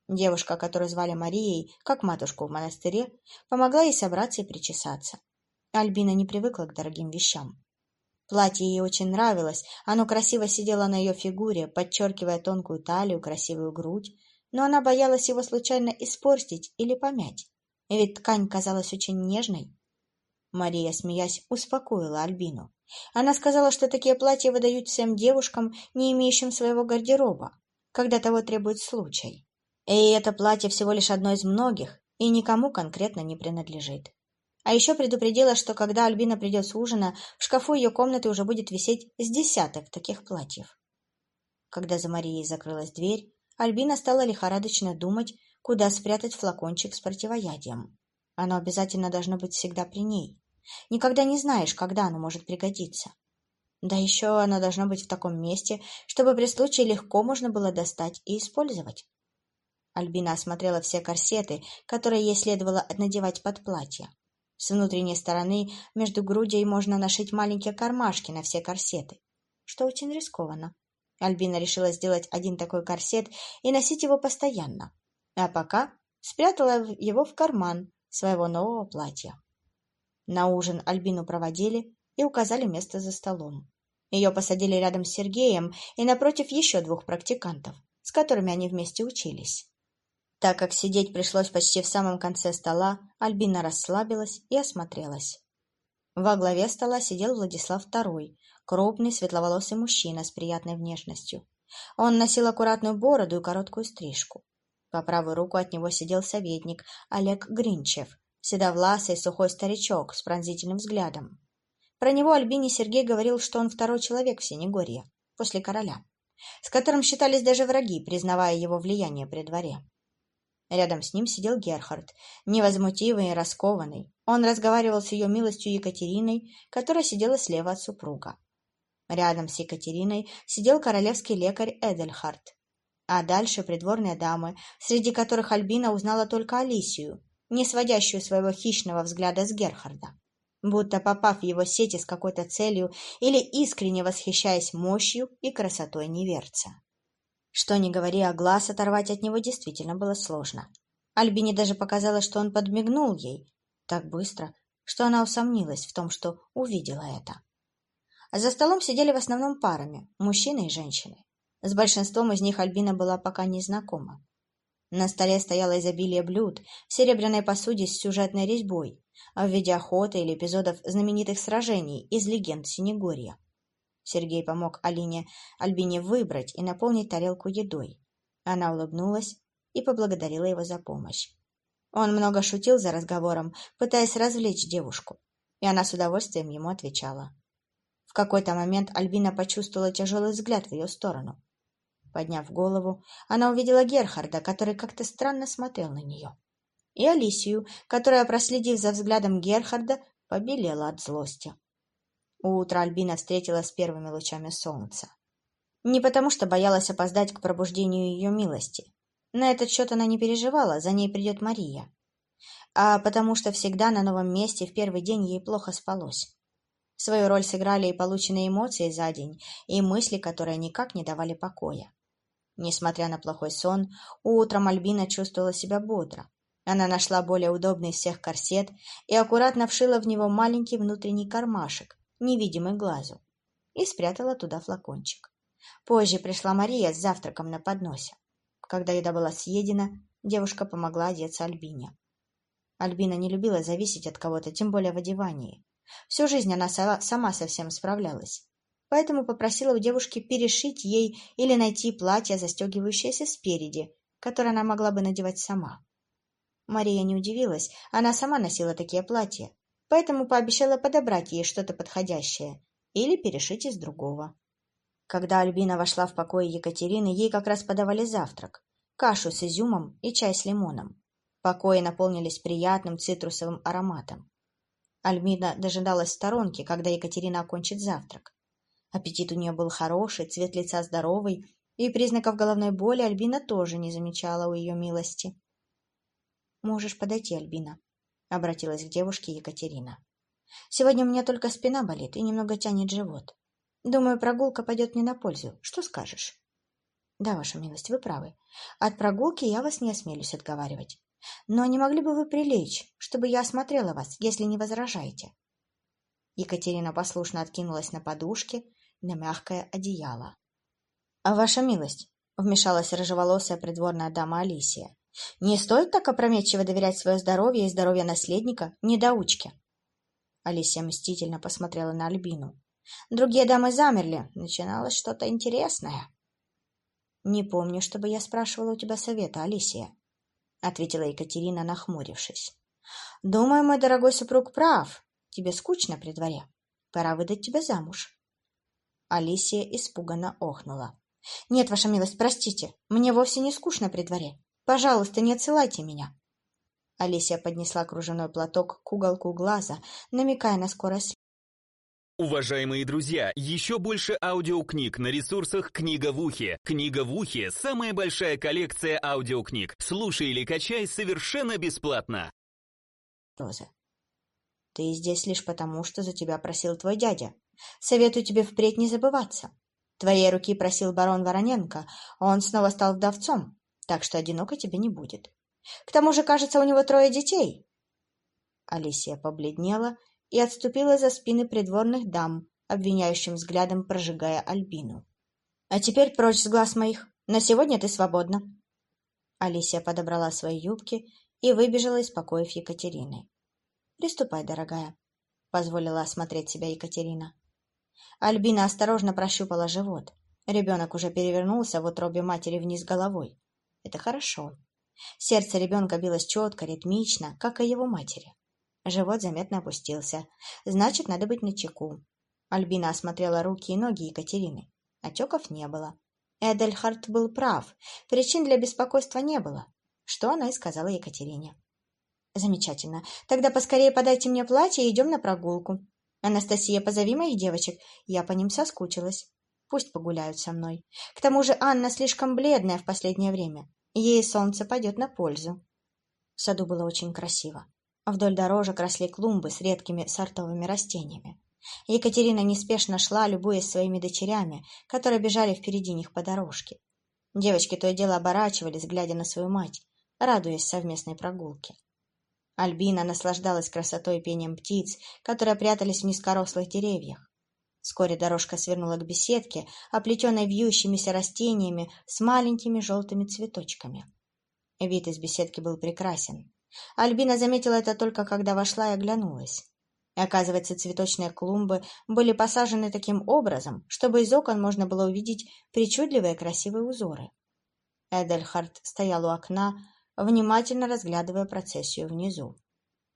Девушка, которую звали Марией, как матушку в монастыре, помогла ей собраться и причесаться. Альбина не привыкла к дорогим вещам. Платье ей очень нравилось, оно красиво сидело на ее фигуре, подчеркивая тонкую талию, красивую грудь, но она боялась его случайно испортить или помять, ведь ткань казалась очень нежной. Мария, смеясь, успокоила Альбину. Она сказала, что такие платья выдают всем девушкам, не имеющим своего гардероба, когда того требует случай. И это платье всего лишь одно из многих, и никому конкретно не принадлежит. А еще предупредила, что когда Альбина придет с ужина, в шкафу ее комнаты уже будет висеть с десяток таких платьев. Когда за Марией закрылась дверь, Альбина стала лихорадочно думать, куда спрятать флакончик с противоядием. Оно обязательно должно быть всегда при ней. Никогда не знаешь, когда оно может пригодиться. Да еще оно должно быть в таком месте, чтобы при случае легко можно было достать и использовать. Альбина осмотрела все корсеты, которые ей следовало надевать под платье. С внутренней стороны между грудей можно нашить маленькие кармашки на все корсеты, что очень рискованно. Альбина решила сделать один такой корсет и носить его постоянно, а пока спрятала его в карман своего нового платья. На ужин Альбину проводили и указали место за столом. Ее посадили рядом с Сергеем и напротив еще двух практикантов, с которыми они вместе учились. Так как сидеть пришлось почти в самом конце стола, Альбина расслабилась и осмотрелась. Во главе стола сидел Владислав II, крупный светловолосый мужчина с приятной внешностью. Он носил аккуратную бороду и короткую стрижку. По правую руку от него сидел советник Олег Гринчев, седовласый сухой старичок с пронзительным взглядом. Про него Альбине Сергей говорил, что он второй человек в Синегорье, после короля, с которым считались даже враги, признавая его влияние при дворе. Рядом с ним сидел Герхард, невозмутивый и раскованный. Он разговаривал с ее милостью Екатериной, которая сидела слева от супруга. Рядом с Екатериной сидел королевский лекарь Эдельхард. А дальше придворные дамы, среди которых Альбина узнала только Алисию, не сводящую своего хищного взгляда с Герхарда. Будто попав в его сети с какой-то целью или искренне восхищаясь мощью и красотой неверца. Что ни говори, а глаз оторвать от него действительно было сложно. Альбине даже показалось, что он подмигнул ей так быстро, что она усомнилась в том, что увидела это. За столом сидели в основном парами, мужчины и женщины. С большинством из них Альбина была пока не знакома. На столе стояло изобилие блюд в серебряной посуде с сюжетной резьбой, в виде охоты или эпизодов знаменитых сражений из легенд Синегорья. Сергей помог Алине Альбине выбрать и наполнить тарелку едой. Она улыбнулась и поблагодарила его за помощь. Он много шутил за разговором, пытаясь развлечь девушку, и она с удовольствием ему отвечала. В какой-то момент Альбина почувствовала тяжелый взгляд в ее сторону. Подняв голову, она увидела Герхарда, который как-то странно смотрел на нее, и Алисию, которая, проследив за взглядом Герхарда, побелела от злости. Утро Альбина встретила с первыми лучами солнца. Не потому, что боялась опоздать к пробуждению ее милости. На этот счет она не переживала, за ней придет Мария. А потому что всегда на новом месте в первый день ей плохо спалось. Свою роль сыграли и полученные эмоции за день, и мысли, которые никак не давали покоя. Несмотря на плохой сон, утром Альбина чувствовала себя бодро. Она нашла более удобный из всех корсет и аккуратно вшила в него маленький внутренний кармашек, невидимый глазу, и спрятала туда флакончик. Позже пришла Мария с завтраком на подносе. Когда еда была съедена, девушка помогла одеться Альбине. Альбина не любила зависеть от кого-то, тем более в одевании. Всю жизнь она сама со всем справлялась. Поэтому попросила у девушки перешить ей или найти платье, застегивающееся спереди, которое она могла бы надевать сама. Мария не удивилась, она сама носила такие платья, поэтому пообещала подобрать ей что-то подходящее или перешить из другого. Когда Альбина вошла в покой Екатерины, ей как раз подавали завтрак – кашу с изюмом и чай с лимоном. Покои наполнились приятным цитрусовым ароматом. Альбина дожидалась в сторонке, когда Екатерина окончит завтрак. Аппетит у нее был хороший, цвет лица здоровый, и признаков головной боли Альбина тоже не замечала у ее милости. «Можешь подойти, Альбина», — обратилась к девушке Екатерина. «Сегодня у меня только спина болит и немного тянет живот. Думаю, прогулка пойдет мне на пользу. Что скажешь?» «Да, ваша милость, вы правы. От прогулки я вас не осмелюсь отговаривать. Но не могли бы вы прилечь, чтобы я осмотрела вас, если не возражаете?» Екатерина послушно откинулась на подушке, на мягкое одеяло. «А ваша милость!» — вмешалась рыжеволосая придворная дама Алисия. «Не стоит так опрометчиво доверять свое здоровье и здоровье наследника недоучке!» Алисия мстительно посмотрела на Альбину. Другие дамы замерли. Начиналось что-то интересное. «Не помню, чтобы я спрашивала у тебя совета, Алисия», — ответила Екатерина, нахмурившись. «Думаю, мой дорогой супруг прав. Тебе скучно при дворе. Пора выдать тебя замуж». Алисия испуганно охнула. «Нет, ваша милость, простите, мне вовсе не скучно при дворе. Пожалуйста, не отсылайте меня». Алисия поднесла кружевной платок к уголку глаза, намекая на скорость. Уважаемые друзья, еще больше аудиокниг на ресурсах «Книга в ухе». «Книга в ухе» — самая большая коллекция аудиокниг. Слушай или качай совершенно бесплатно. Роза, ты здесь лишь потому, что за тебя просил твой дядя. Советую тебе впредь не забываться. Твоей руки просил барон Вороненко, он снова стал вдовцом, так что одиноко тебе не будет. К тому же, кажется, у него трое детей. Алисия побледнела и отступила за спины придворных дам, обвиняющим взглядом прожигая Альбину. «А теперь прочь с глаз моих. На сегодня ты свободна». Алисия подобрала свои юбки и выбежала из покоев Екатерины. «Приступай, дорогая», — позволила осмотреть себя Екатерина. Альбина осторожно прощупала живот. Ребенок уже перевернулся в утробе матери вниз головой. Это хорошо. Сердце ребенка билось четко, ритмично, как и его матери. Живот заметно опустился. Значит, надо быть начеку. Альбина осмотрела руки и ноги Екатерины. Отеков не было. Эдельхард был прав. Причин для беспокойства не было. Что она и сказала Екатерине. «Замечательно. Тогда поскорее подайте мне платье и идем на прогулку. Анастасия, позови моих девочек. Я по ним соскучилась. Пусть погуляют со мной. К тому же Анна слишком бледная в последнее время. Ей солнце пойдет на пользу». В саду было очень красиво. Вдоль дорожек росли клумбы с редкими сортовыми растениями. Екатерина неспешно шла, любуясь своими дочерями, которые бежали впереди них по дорожке. Девочки то и дело оборачивались, глядя на свою мать, радуясь совместной прогулке. Альбина наслаждалась красотой и пением птиц, которые прятались в низкорослых деревьях. Вскоре дорожка свернула к беседке, оплетенной вьющимися растениями с маленькими желтыми цветочками. Вид из беседки был прекрасен. Альбина заметила это только когда вошла и оглянулась. И, оказывается, цветочные клумбы были посажены таким образом, чтобы из окон можно было увидеть причудливые красивые узоры. Эдельхард стоял у окна, внимательно разглядывая процессию внизу.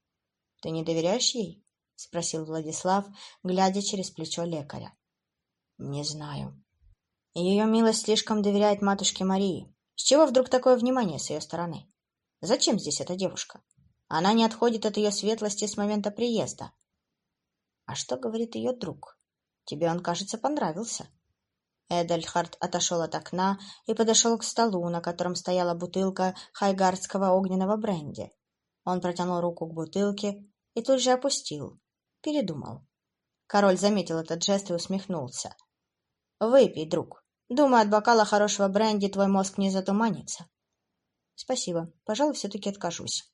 — Ты не доверяешь ей? — спросил Владислав, глядя через плечо лекаря. — Не знаю. Ее милость слишком доверяет матушке Марии. С чего вдруг такое внимание с ее стороны? Зачем здесь эта девушка? Она не отходит от ее светлости с момента приезда. А что говорит ее друг? Тебе он, кажется, понравился. Эдельхард отошел от окна и подошел к столу, на котором стояла бутылка хайгардского огненного бренди. Он протянул руку к бутылке и тут же опустил. Передумал. Король заметил этот жест и усмехнулся. «Выпей, друг. Думаю, от бокала хорошего бренди твой мозг не затуманится». «Спасибо. Пожалуй, все-таки откажусь».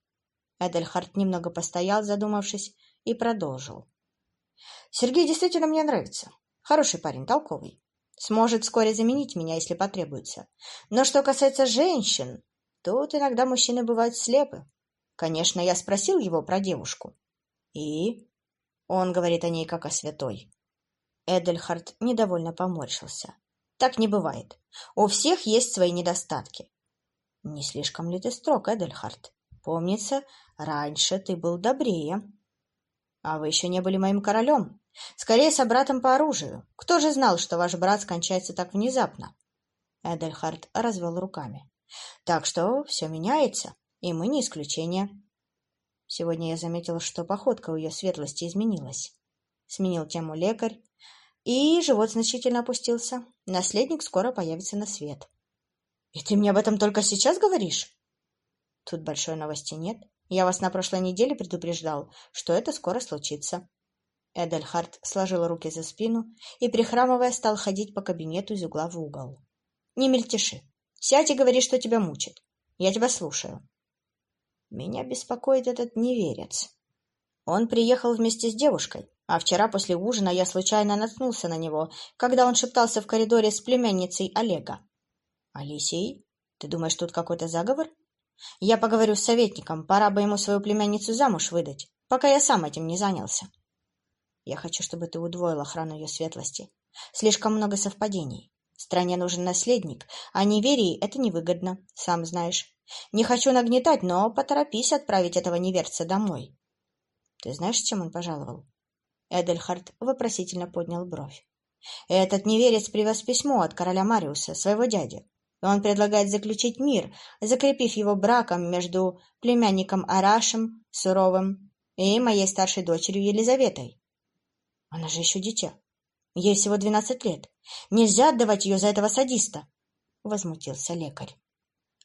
Эдельхард немного постоял, задумавшись, и продолжил. «Сергей действительно мне нравится. Хороший парень, толковый. Сможет вскоре заменить меня, если потребуется. Но что касается женщин, тут иногда мужчины бывают слепы. Конечно, я спросил его про девушку. И? Он говорит о ней как о святой. Эдельхард недовольно поморщился. Так не бывает. У всех есть свои недостатки. Не слишком ли ты строг, Эдельхард? Помнится, раньше ты был добрее. А вы еще не были моим королем. Скорее, собратом по оружию. Кто же знал, что ваш брат скончается так внезапно? Эдельхард развел руками. Так что все меняется, и мы не исключение. Сегодня я заметил, что походка у ее светлости изменилась. Сменил тему лекарь, и живот значительно опустился. Наследник скоро появится на свет. И ты мне об этом только сейчас говоришь? Тут большой новости нет. Я вас на прошлой неделе предупреждал, что это скоро случится. Эдельхард сложил руки за спину и, прихрамывая, стал ходить по кабинету из угла в угол. «Не мельтеши. Сядь и говори, что тебя мучит. Я тебя слушаю». Меня беспокоит этот неверец. Он приехал вместе с девушкой, а вчера после ужина я случайно наткнулся на него, когда он шептался в коридоре с племянницей Олега. «Алисей, ты думаешь, тут какой-то заговор? Я поговорю с советником, пора бы ему свою племянницу замуж выдать, пока я сам этим не занялся». Я хочу, чтобы ты удвоил охрану ее светлости. Слишком много совпадений. Стране нужен наследник, а неверии это невыгодно, сам знаешь. Не хочу нагнетать, но поторопись отправить этого неверца домой. Ты знаешь, чем он пожаловал? Эдельхард вопросительно поднял бровь. Этот неверец привез письмо от короля Мариуса, своего дяди. Он предлагает заключить мир, закрепив его браком между племянником Арашем, Суровым, и моей старшей дочерью Елизаветой. Она же еще дитя. Ей всего двенадцать лет. Нельзя отдавать ее за этого садиста, — возмутился лекарь.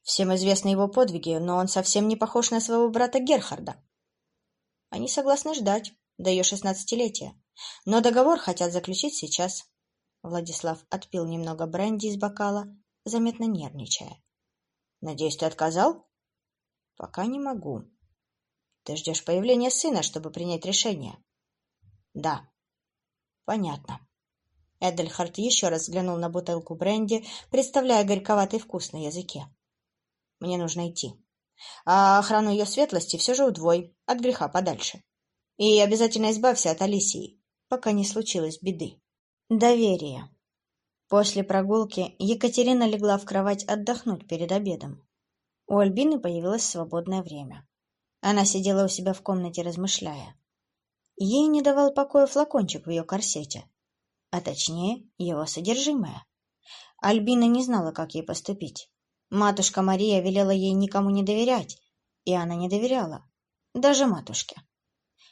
Всем известны его подвиги, но он совсем не похож на своего брата Герхарда. Они согласны ждать до ее шестнадцатилетия, но договор хотят заключить сейчас. Владислав отпил немного бренди из бокала, заметно нервничая. — Надеюсь, ты отказал? — Пока не могу. — Ты ждешь появления сына, чтобы принять решение? — Да. Понятно. Эдельхард еще раз взглянул на бутылку бренди, представляя горьковатый вкус на языке. Мне нужно идти. А охрану ее светлости все же удвой, от греха подальше. И обязательно избавься от Алисии, пока не случилось беды. Доверие. После прогулки Екатерина легла в кровать отдохнуть перед обедом. У Альбины появилось свободное время. Она сидела у себя в комнате, размышляя. Ей не давал покоя флакончик в ее корсете, а точнее его содержимое. Альбина не знала, как ей поступить. Матушка Мария велела ей никому не доверять, и она не доверяла, даже матушке.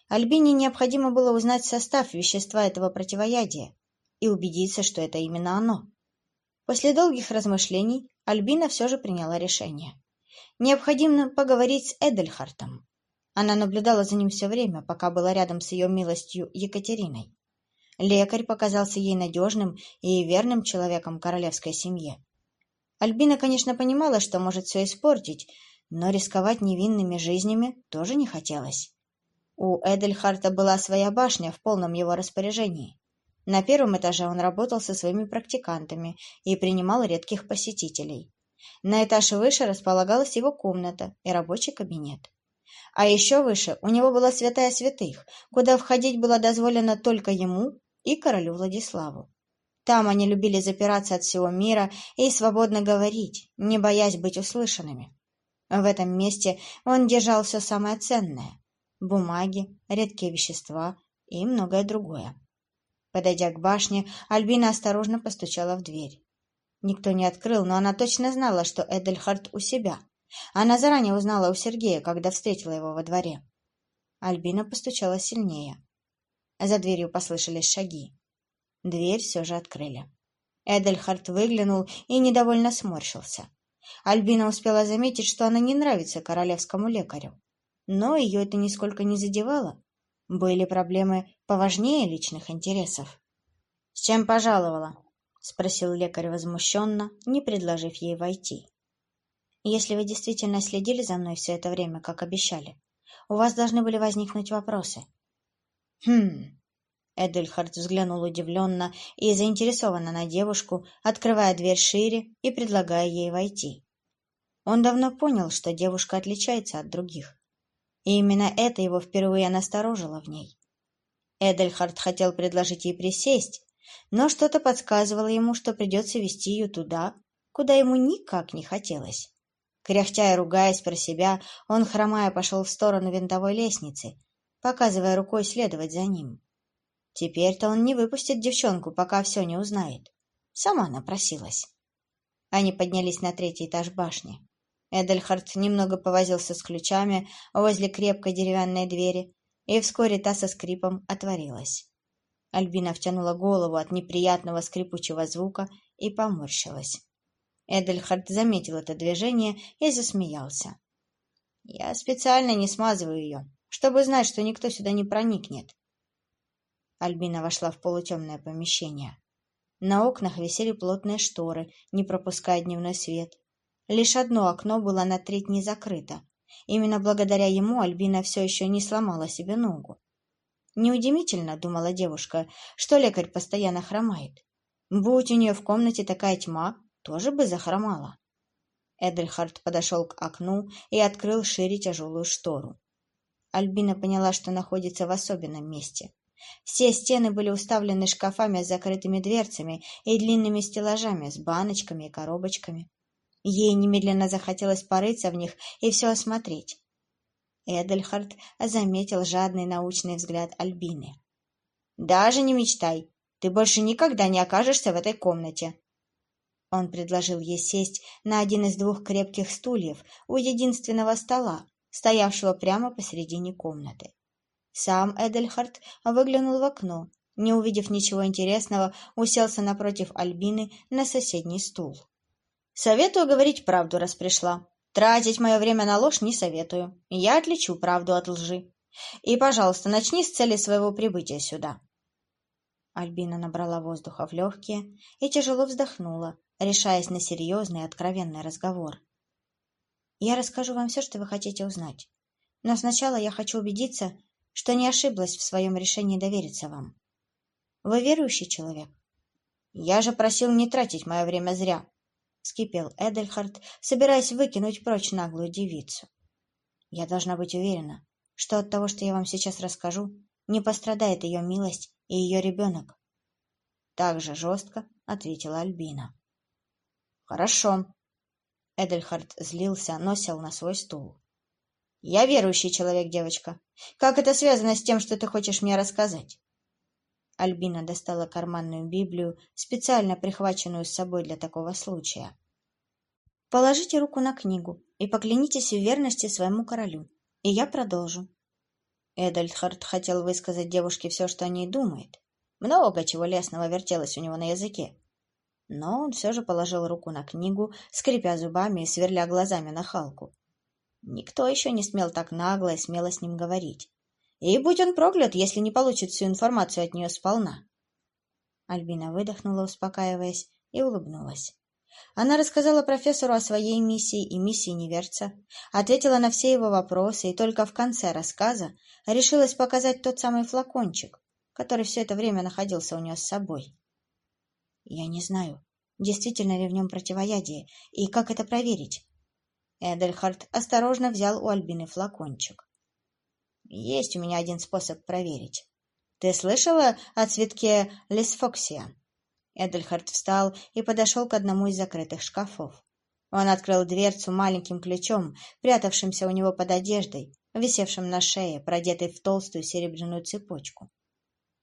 Альбине необходимо было узнать состав вещества этого противоядия и убедиться, что это именно оно. После долгих размышлений Альбина все же приняла решение. Необходимо поговорить с Эдельхартом. Она наблюдала за ним все время, пока была рядом с ее милостью Екатериной. Лекарь показался ей надежным и верным человеком королевской семье. Альбина, конечно, понимала, что может все испортить, но рисковать невинными жизнями тоже не хотелось. У Эдельхарта была своя башня в полном его распоряжении. На первом этаже он работал со своими практикантами и принимал редких посетителей. На этаж выше располагалась его комната и рабочий кабинет. А еще выше у него была святая святых, куда входить было дозволено только ему и королю Владиславу. Там они любили запираться от всего мира и свободно говорить, не боясь быть услышанными. В этом месте он держал все самое ценное — бумаги, редкие вещества и многое другое. Подойдя к башне, Альбина осторожно постучала в дверь. Никто не открыл, но она точно знала, что Эдельхард у себя — она заранее узнала у Сергея, когда встретила его во дворе. Альбина постучала сильнее. За дверью послышались шаги. Дверь все же открыли. Эдельхард выглянул и недовольно сморщился. Альбина успела заметить, что она не нравится королевскому лекарю. Но ее это нисколько не задевало. Были проблемы поважнее личных интересов. — С чем пожаловала? — спросил лекарь возмущенно, не предложив ей войти. — Если вы действительно следили за мной все это время, как обещали, у вас должны были возникнуть вопросы. — Хм... Эдельхард взглянул удивленно и заинтересованно на девушку, открывая дверь шире и предлагая ей войти. Он давно понял, что девушка отличается от других. И именно это его впервые насторожило в ней. Эдельхард хотел предложить ей присесть, но что-то подсказывало ему, что придется вести ее туда, куда ему никак не хотелось. Кряхтя и ругаясь про себя, он, хромая, пошел в сторону винтовой лестницы, показывая рукой следовать за ним. Теперь-то он не выпустит девчонку, пока все не узнает. Сама напросилась. Они поднялись на третий этаж башни. Эдельхард немного повозился с ключами возле крепкой деревянной двери, и вскоре та со скрипом отворилась. Альбина втянула голову от неприятного скрипучего звука и поморщилась. Эдельхард заметил это движение и засмеялся. «Я специально не смазываю ее, чтобы знать, что никто сюда не проникнет». Альбина вошла в полутемное помещение. На окнах висели плотные шторы, не пропуская дневной свет. Лишь одно окно было на треть не закрыто. Именно благодаря ему Альбина все еще не сломала себе ногу. Неудивительно, думала девушка, что лекарь постоянно хромает. Будь у нее в комнате такая тьма, тоже бы захромала. Эдельхард подошел к окну и открыл шире тяжелую штору. Альбина поняла, что находится в особенном месте. Все стены были уставлены шкафами с закрытыми дверцами и длинными стеллажами с баночками и коробочками. Ей немедленно захотелось порыться в них и все осмотреть. Эдельхард заметил жадный научный взгляд Альбины. «Даже не мечтай, ты больше никогда не окажешься в этой комнате». Он предложил ей сесть на один из двух крепких стульев у единственного стола, стоявшего прямо посередине комнаты. Сам Эдельхард выглянул в окно, не увидев ничего интересного, уселся напротив Альбины на соседний стул. Советую говорить правду, раз пришла. Тратить мое время на ложь не советую. Я отличу правду от лжи. И, пожалуйста, начни с цели своего прибытия сюда. Альбина набрала воздуха в легкие и тяжело вздохнула, решаясь на серьезный и откровенный разговор. Я расскажу вам все, что вы хотите узнать. Но сначала я хочу убедиться, что не ошиблась в своем решении довериться вам. Вы верующий человек? Я же просил не тратить мое время зря. — вскипел Эдельхард, собираясь выкинуть прочь наглую девицу. «Я должна быть уверена, что от того, что я вам сейчас расскажу, не пострадает ее милость и ее ребенок». Так же жестко ответила Альбина. «Хорошо». Эдельхард злился, но сел на свой стул. «Я верующий человек, девочка. Как это связано с тем, что ты хочешь мне рассказать?» Альбина достала карманную Библию, специально прихваченную с собой для такого случая. «Положите руку на книгу и поклянитесь в верности своему королю, и я продолжу». Эдальдхард хотел высказать девушке все, что о ней думает. Много чего лесного вертелось у него на языке. Но он все же положил руку на книгу, скрипя зубами и сверля глазами на Халку. Никто еще не смел так нагло и смело с ним говорить. И будь он проклят, если не получит всю информацию от нее сполна. Альбина выдохнула, успокаиваясь, и улыбнулась. Она рассказала профессору о своей миссии и миссии Неверца, ответила на все его вопросы и только в конце рассказа решилась показать тот самый флакончик, который все это время находился у нее с собой. «Я не знаю, действительно ли в нем противоядие, и как это проверить?» Эдельхард осторожно взял у Альбины флакончик. Есть у меня один способ проверить. Ты слышала о цветке лисфоксия? Эдельхард встал и подошел к одному из закрытых шкафов. Он открыл дверцу маленьким ключом, прятавшимся у него под одеждой, висевшим на шее, продетой в толстую серебряную цепочку.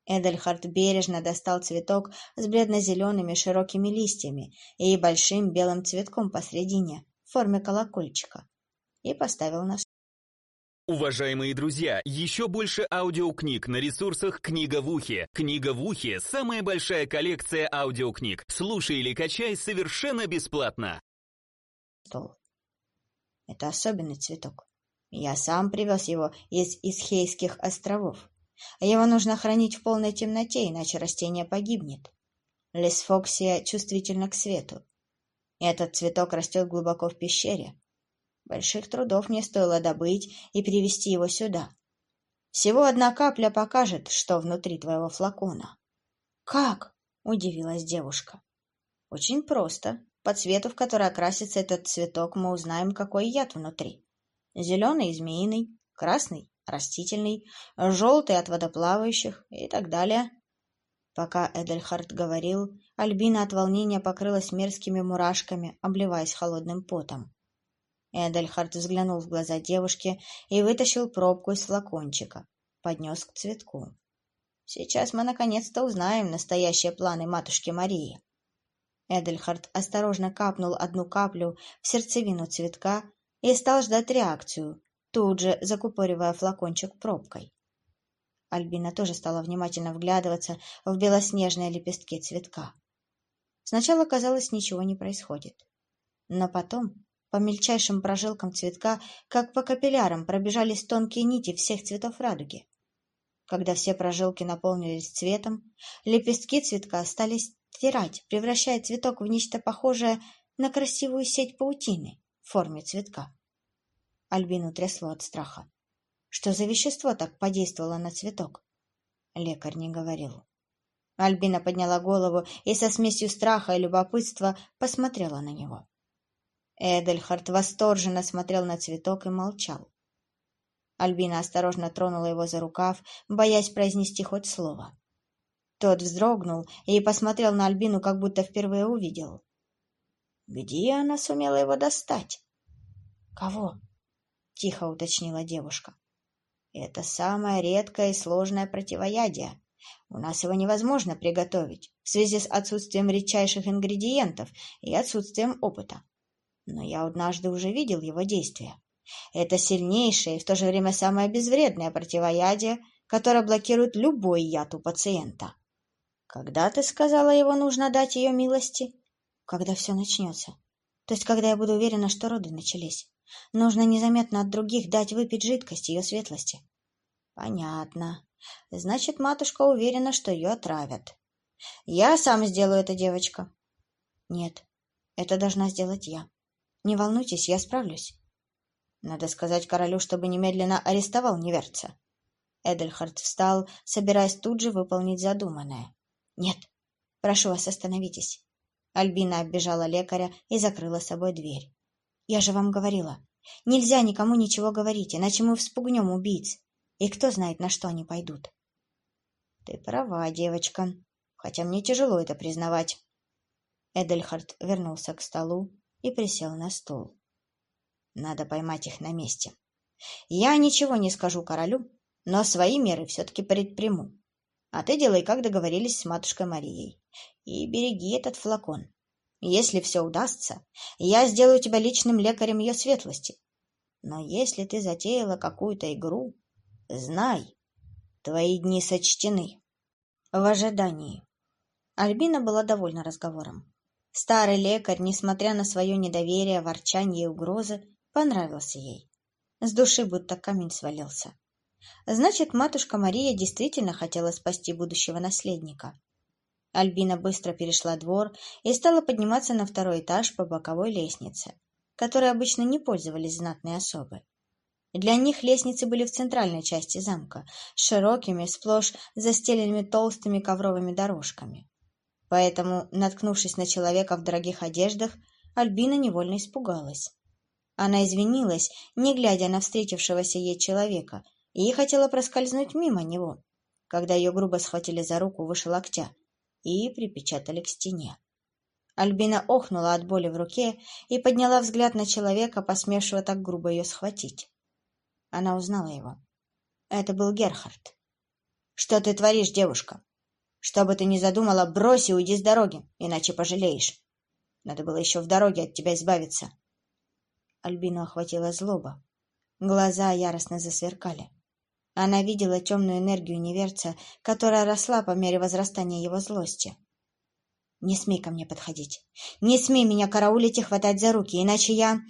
Эдельхард бережно достал цветок с бледно-зелеными широкими листьями и большим белым цветком посредине, в форме колокольчика, и поставил на Уважаемые друзья, еще больше аудиокниг на ресурсах «Книга в ухе». «Книга в ухе» — самая большая коллекция аудиокниг. Слушай или качай совершенно бесплатно. Стол. Это особенный цветок. Я сам привез его из Исхейских островов. Его нужно хранить в полной темноте, иначе растение погибнет. Лесфоксия чувствительна к свету. Этот цветок растет глубоко в пещере. Больших трудов мне стоило добыть и привезти его сюда. Всего одна капля покажет, что внутри твоего флакона. — Как? — удивилась девушка. — Очень просто. По цвету, в который окрасится этот цветок, мы узнаем, какой яд внутри. Зеленый – змеиный, красный – растительный, желтый – от водоплавающих и так далее. Пока Эдельхард говорил, Альбина от волнения покрылась мерзкими мурашками, обливаясь холодным потом. Эдельхард взглянул в глаза девушки и вытащил пробку из флакончика, поднес к цветку. «Сейчас мы наконец-то узнаем настоящие планы матушки Марии». Эдельхард осторожно капнул одну каплю в сердцевину цветка и стал ждать реакцию, тут же закупоривая флакончик пробкой. Альбина тоже стала внимательно вглядываться в белоснежные лепестки цветка. Сначала казалось, ничего не происходит. Но потом, по мельчайшим прожилкам цветка, как по капиллярам, пробежались тонкие нити всех цветов радуги. Когда все прожилки наполнились цветом, лепестки цветка стали стирать, превращая цветок в нечто похожее на красивую сеть паутины в форме цветка. Альбину трясло от страха. Что за вещество так подействовало на цветок? Лекарь не говорил. Альбина подняла голову и со смесью страха и любопытства посмотрела на него. Эдельхард восторженно смотрел на цветок и молчал. Альбина осторожно тронула его за рукав, боясь произнести хоть слово. Тот вздрогнул и посмотрел на Альбину, как будто впервые увидел. Где она сумела его достать? Кого? Тихо уточнила девушка. Это самое редкое и сложное противоядие. У нас его невозможно приготовить в связи с отсутствием редчайших ингредиентов и отсутствием опыта. Но я однажды уже видел его действие. Это сильнейшее и в то же время самое безвредное противоядие, которое блокирует любой яд у пациента. Когда ты сказала, его нужно дать ее милости? Когда все начнется. То есть, когда я буду уверена, что роды начались. Нужно незаметно от других дать выпить жидкость ее светлости. Понятно. Значит, матушка уверена, что ее отравят. Я сам сделаю это, девочка. Нет, это должна сделать я. Не волнуйтесь, я справлюсь. Надо сказать королю, чтобы немедленно арестовал неверца. Эдельхард встал, собираясь тут же выполнить задуманное. «Нет, прошу вас, остановитесь». Альбина оббежала лекаря и закрыла собой дверь. «Я же вам говорила, нельзя никому ничего говорить, иначе мы вспугнем убийц, и кто знает, на что они пойдут». «Ты права, девочка, хотя мне тяжело это признавать». Эдельхард вернулся к столу и присел на стол. «Надо поймать их на месте. Я ничего не скажу королю, но свои меры все-таки предприму. А ты делай, как договорились с матушкой Марией. И береги этот флакон. Если все удастся, я сделаю тебя личным лекарем ее светлости. Но если ты затеяла какую-то игру, знай, твои дни сочтены. В ожидании. Альбина была довольна разговором. Старый лекарь, несмотря на свое недоверие, ворчанье и угрозы, понравился ей. С души будто камень свалился. Значит, матушка Мария действительно хотела спасти будущего наследника. Альбина быстро перешла двор и стала подниматься на второй этаж по боковой лестнице, которой обычно не пользовались знатные особы. Для них лестницы были в центральной части замка, широкими, сплошь застеленными толстыми ковровыми дорожками. Поэтому, наткнувшись на человека в дорогих одеждах, Альбина невольно испугалась. Она извинилась, не глядя на встретившегося ей человека, и хотела проскользнуть мимо него, когда ее грубо схватили за руку выше локтя и припечатали к стене. Альбина охнула от боли в руке и подняла взгляд на человека, посмевшего так грубо ее схватить. Она узнала его. Это был Герхард. «Что ты творишь, девушка? Что бы ты ни задумала, брось и уйди с дороги, иначе пожалеешь. Надо было еще в дороге от тебя избавиться». Альбину охватила злоба. Глаза яростно засверкали. Она видела темную энергию неверца, которая росла по мере возрастания его злости. «Не смей ко мне подходить! Не смей меня караулить и хватать за руки, иначе я...»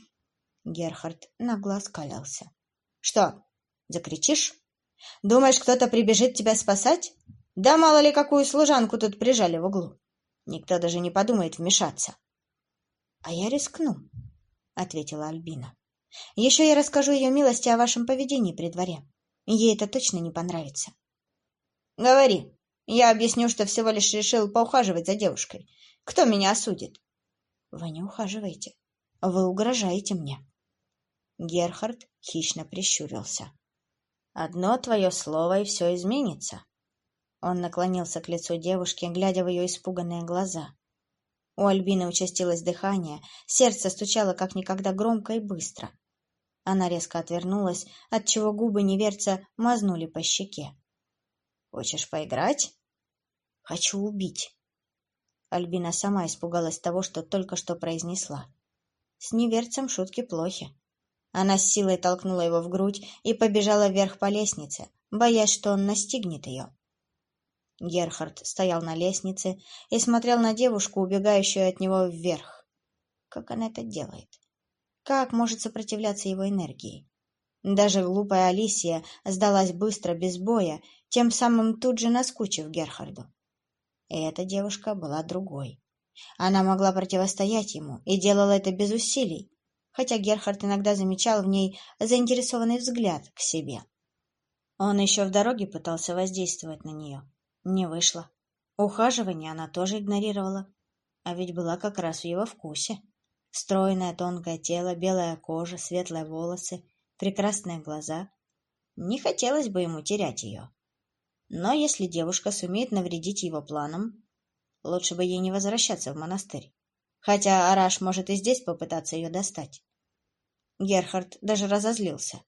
Герхард нагло оскалялся. «Что, закричишь? Думаешь, кто-то прибежит тебя спасать? Да мало ли какую служанку тут прижали в углу. Никто даже не подумает вмешаться. — А я рискну, — ответила Альбина. — Еще я расскажу ее милости о вашем поведении при дворе. Ей это точно не понравится. — Говори. Я объясню, что всего лишь решил поухаживать за девушкой. Кто меня осудит? — Вы не ухаживаете. Вы угрожаете мне. Герхард хищно прищурился. — Одно твое слово, и все изменится. Он наклонился к лицу девушки, глядя в ее испуганные глаза. У Альбины участилось дыхание, сердце стучало как никогда громко и быстро. Она резко отвернулась, отчего губы неверца мазнули по щеке. — Хочешь поиграть? — Хочу убить. Альбина сама испугалась того, что только что произнесла. С неверцем шутки плохи. Она с силой толкнула его в грудь и побежала вверх по лестнице, боясь, что он настигнет ее. Герхард стоял на лестнице и смотрел на девушку, убегающую от него вверх. Как она это делает? Как может сопротивляться его энергии? Даже глупая Алисия сдалась быстро, без боя, тем самым тут же наскучив Герхарду. И эта девушка была другой. Она могла противостоять ему и делала это без усилий, хотя Герхард иногда замечал в ней заинтересованный взгляд к себе. Он еще в дороге пытался воздействовать на нее, не вышло. Ухаживание она тоже игнорировала. А ведь была как раз в его вкусе. Стройное тонкое тело, белая кожа, светлые волосы, прекрасные глаза. Не хотелось бы ему терять ее. Но если девушка сумеет навредить его планам, лучше бы ей не возвращаться в монастырь. Хотя Араш может и здесь попытаться ее достать. Герхард даже разозлился.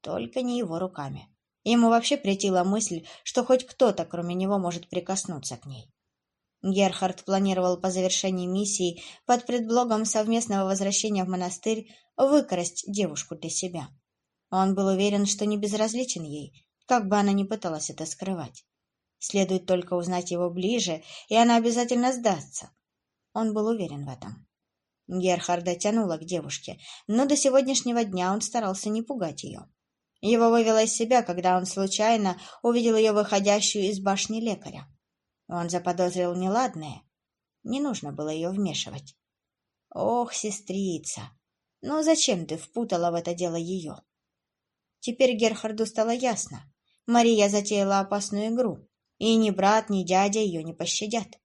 Только не его руками. Ему вообще претила мысль, что хоть кто-то, кроме него, может прикоснуться к ней. Герхард планировал по завершении миссии под предлогом совместного возвращения в монастырь выкрасть девушку для себя. Он был уверен, что не безразличен ей, как бы она ни пыталась это скрывать. Следует только узнать его ближе, и она обязательно сдастся. Он был уверен в этом. Герхарда тянула к девушке, но до сегодняшнего дня он старался не пугать ее. Его вывело из себя, когда он случайно увидел ее выходящую из башни лекаря. Он заподозрил неладное. Не нужно было ее вмешивать. Ох, сестрица, ну зачем ты впутала в это дело ее? Теперь Герхарду стало ясно. Мария затеяла опасную игру, и ни брат, ни дядя ее не пощадят.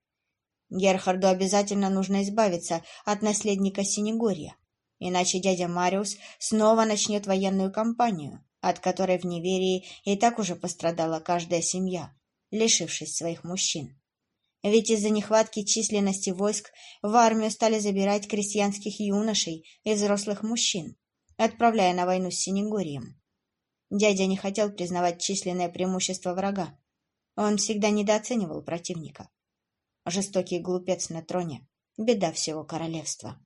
Герхарду обязательно нужно избавиться от наследника Синегорья, иначе дядя Мариус снова начнет военную кампанию, от которой в неверии и так уже пострадала каждая семья, лишившись своих мужчин. Ведь из-за нехватки численности войск в армию стали забирать крестьянских юношей и взрослых мужчин, отправляя на войну с Синегорием. Дядя не хотел признавать численное преимущество врага. Он всегда недооценивал противника. Жестокий глупец на троне — беда всего королевства.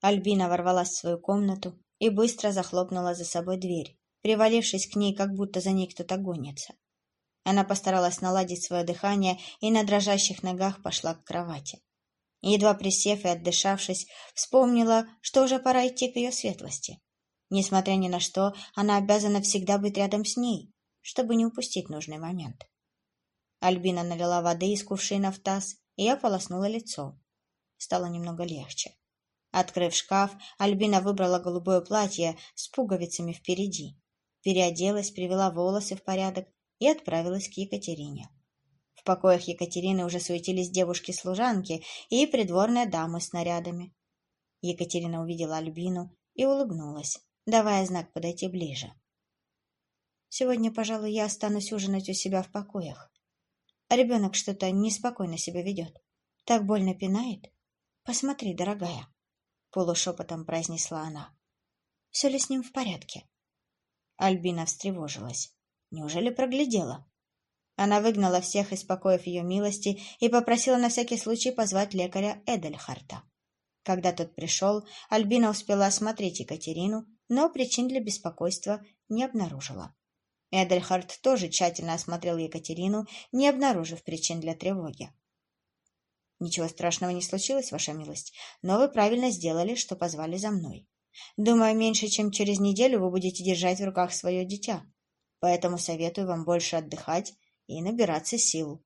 Альбина ворвалась в свою комнату и быстро захлопнула за собой дверь, привалившись к ней, как будто за ней кто-то гонится. Она постаралась наладить свое дыхание и на дрожащих ногах пошла к кровати. Едва присев и отдышавшись, вспомнила, что уже пора идти к ее светлости. Несмотря ни на что, она обязана всегда быть рядом с ней, чтобы не упустить нужный момент. Альбина налила воды из кувшина в таз и ополоснула лицо. Стало немного легче. Открыв шкаф, Альбина выбрала голубое платье с пуговицами впереди переоделась, привела волосы в порядок и отправилась к Екатерине. В покоях Екатерины уже суетились девушки-служанки и придворные дамы с нарядами. Екатерина увидела Альбину и улыбнулась, давая знак подойти ближе. «Сегодня, пожалуй, я останусь ужинать у себя в покоях. А ребенок что-то неспокойно себя ведет. Так больно пинает. Посмотри, дорогая», — полушепотом произнесла она. «Все ли с ним в порядке?» Альбина встревожилась. Неужели проглядела? Она выгнала всех из покоев ее милости и попросила на всякий случай позвать лекаря Эдельхарта. Когда тот пришел, Альбина успела осмотреть Екатерину, но причин для беспокойства не обнаружила. Эдельхард тоже тщательно осмотрел Екатерину, не обнаружив причин для тревоги. «Ничего страшного не случилось, ваша милость, но вы правильно сделали, что позвали за мной. Думаю, меньше чем через неделю вы будете держать в руках свое дитя. поэтому советую вам больше отдыхать и набираться сил.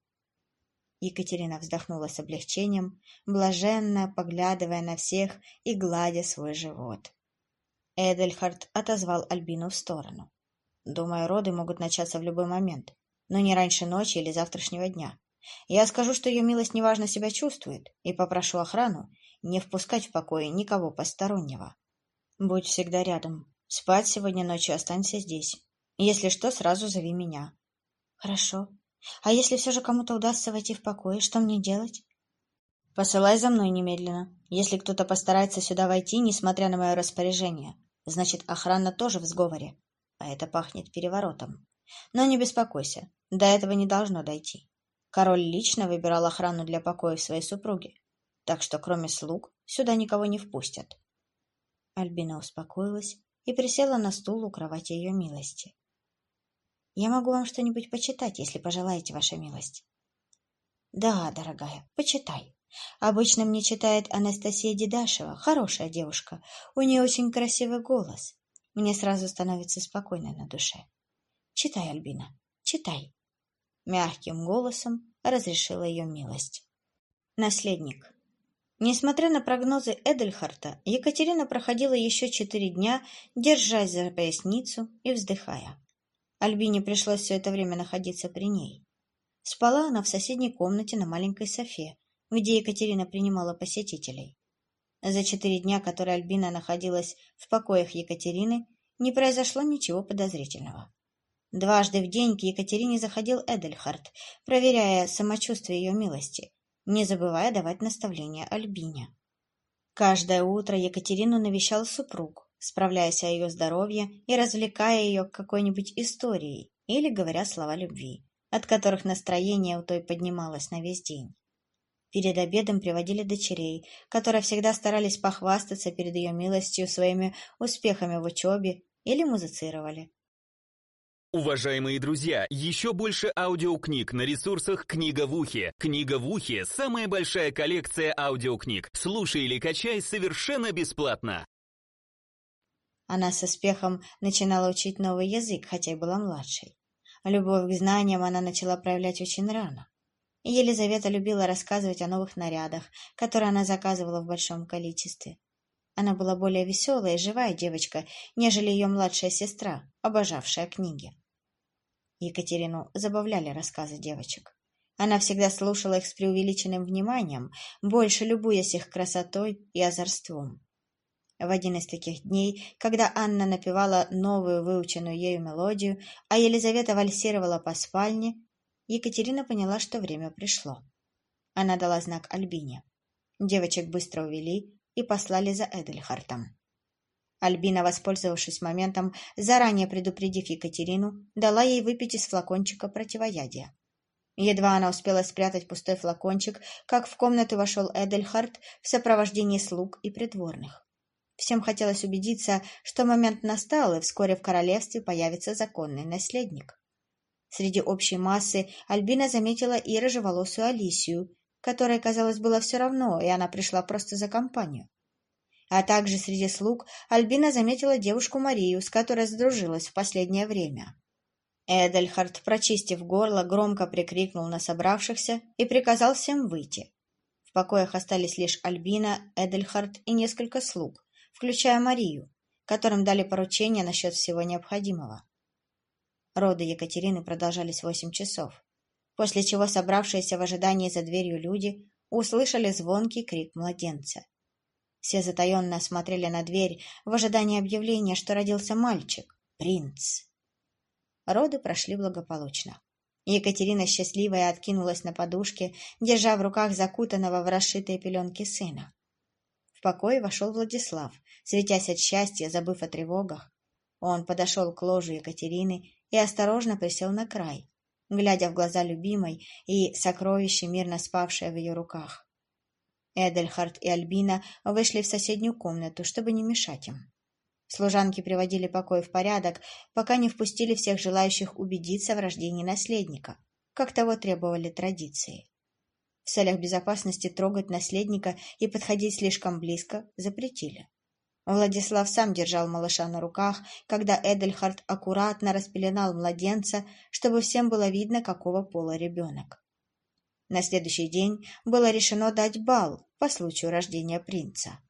Екатерина вздохнула с облегчением, блаженно поглядывая на всех и гладя свой живот. Эдельхард отозвал Альбину в сторону. «Думаю, роды могут начаться в любой момент, но не раньше ночи или завтрашнего дня. Я скажу, что ее милость неважно себя чувствует, и попрошу охрану не впускать в покое никого постороннего. Будь всегда рядом. Спать сегодня ночью останься здесь. Если что, сразу зови меня». «Хорошо», а если все же кому-то удастся войти в покой, что мне делать? Посылай за мной немедленно. Если кто-то постарается сюда войти, несмотря на мое распоряжение, значит, охрана тоже в сговоре. А это пахнет переворотом. Но не беспокойся, до этого не должно дойти. Король лично выбирал охрану для покоя своей супруги, так что кроме слуг сюда никого не впустят. Альбина успокоилась и присела на стул у кровати ее милости. Я могу вам что-нибудь почитать, если пожелаете, ваша милость. Да, дорогая, почитай. Обычно мне читает Анастасия Дедашева, хорошая девушка. У нее очень красивый голос. Мне сразу становится спокойно на душе. Читай, Альбина, читай. Мягким голосом разрешила ее милость. Наследник. Несмотря на прогнозы Эдельхарта, Екатерина проходила еще четыре дня, держась за поясницу и вздыхая. Альбине пришлось все это время находиться при ней. Спала она в соседней комнате на маленькой софе, где Екатерина принимала посетителей. За четыре дня, которые Альбина находилась в покоях Екатерины, не произошло ничего подозрительного. Дважды в день к Екатерине заходил Эдельхард, проверяя самочувствие ее милости, не забывая давать наставления Альбине. Каждое утро Екатерину навещал супруг, справляясь о ее здоровье и развлекая ее какой-нибудь историей или говоря слова любви, от которых настроение у той поднималось на весь день. Перед обедом приводили дочерей, которые всегда старались похвастаться перед ее милостью своими успехами в учебе или музицировали. Уважаемые друзья, еще больше аудиокниг на ресурсах «Книга в ухе». «Книга в ухе» — самая большая коллекция аудиокниг. Слушай или качай совершенно бесплатно. Она со успехом начинала учить новый язык, хотя и была младшей. Любовь к знаниям она начала проявлять очень рано. Елизавета любила рассказывать о новых нарядах, которые она заказывала в большом количестве. Она была более веселая и живая девочка, нежели ее младшая сестра, обожавшая книги. Екатерину забавляли рассказы девочек. Она всегда слушала их с преувеличенным вниманием, больше любуясь их красотой и озорством. В один из таких дней, когда Анна напевала новую выученную ею мелодию, а Елизавета вальсировала по спальне, Екатерина поняла, что время пришло. Она дала знак Альбине. Девочек быстро увели и послали за Эдельхартом. Альбина, воспользовавшись моментом, заранее предупредив Екатерину, дала ей выпить из флакончика противоядия. Едва она успела спрятать пустой флакончик, как в комнату вошел Эдельхарт в сопровождении слуг и придворных. Всем хотелось убедиться, что момент настал, и вскоре в королевстве появится законный наследник. Среди общей массы Альбина заметила и рыжеволосую Алисию, которой, казалось, было все равно, и она пришла просто за компанию. А также среди слуг Альбина заметила девушку Марию, с которой сдружилась в последнее время. Эдельхард, прочистив горло, громко прикрикнул на собравшихся и приказал всем выйти. В покоях остались лишь Альбина, Эдельхард и несколько слуг включая Марию, которым дали поручение насчет всего необходимого. Роды Екатерины продолжались восемь часов, после чего собравшиеся в ожидании за дверью люди услышали звонкий крик младенца. Все затаенно смотрели на дверь в ожидании объявления, что родился мальчик, принц. Роды прошли благополучно. Екатерина счастливая откинулась на подушке, держа в руках закутанного в расшитые пеленки сына. В покой вошел Владислав, светясь от счастья, забыв о тревогах. Он подошел к ложу Екатерины и осторожно присел на край, глядя в глаза любимой и сокровище, мирно спавшее в ее руках. Эдельхард и Альбина вышли в соседнюю комнату, чтобы не мешать им. Служанки приводили покой в порядок, пока не впустили всех желающих убедиться в рождении наследника, как того требовали традиции. В целях безопасности трогать наследника и подходить слишком близко запретили. Владислав сам держал малыша на руках, когда Эдельхард аккуратно распеленал младенца, чтобы всем было видно, какого пола ребенок. На следующий день было решено дать бал по случаю рождения принца.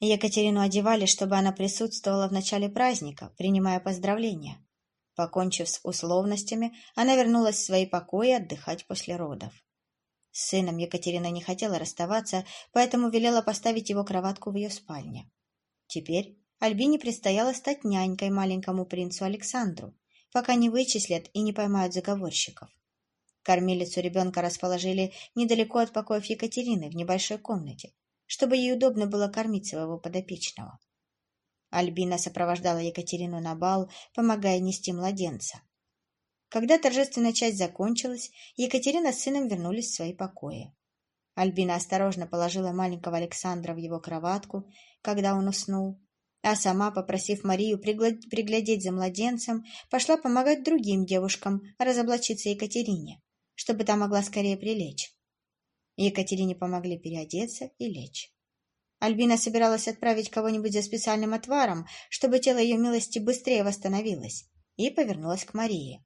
Екатерину одевали, чтобы она присутствовала в начале праздника, принимая поздравления. Покончив с условностями, она вернулась в свои покои отдыхать после родов. С сыном Екатерина не хотела расставаться, поэтому велела поставить его кроватку в ее спальне. Теперь Альбине предстояло стать нянькой маленькому принцу Александру, пока не вычислят и не поймают заговорщиков. Кормилицу ребенка расположили недалеко от покоев Екатерины, в небольшой комнате, чтобы ей удобно было кормить своего подопечного. Альбина сопровождала Екатерину на бал, помогая нести младенца. Когда торжественная часть закончилась, Екатерина с сыном вернулись в свои покои. Альбина осторожно положила маленького Александра в его кроватку, когда он уснул, а сама, попросив Марию приглядеть за младенцем, пошла помогать другим девушкам разоблачиться Екатерине, чтобы та могла скорее прилечь. Екатерине помогли переодеться и лечь. Альбина собиралась отправить кого-нибудь за специальным отваром, чтобы тело ее милости быстрее восстановилось, и повернулась к Марии.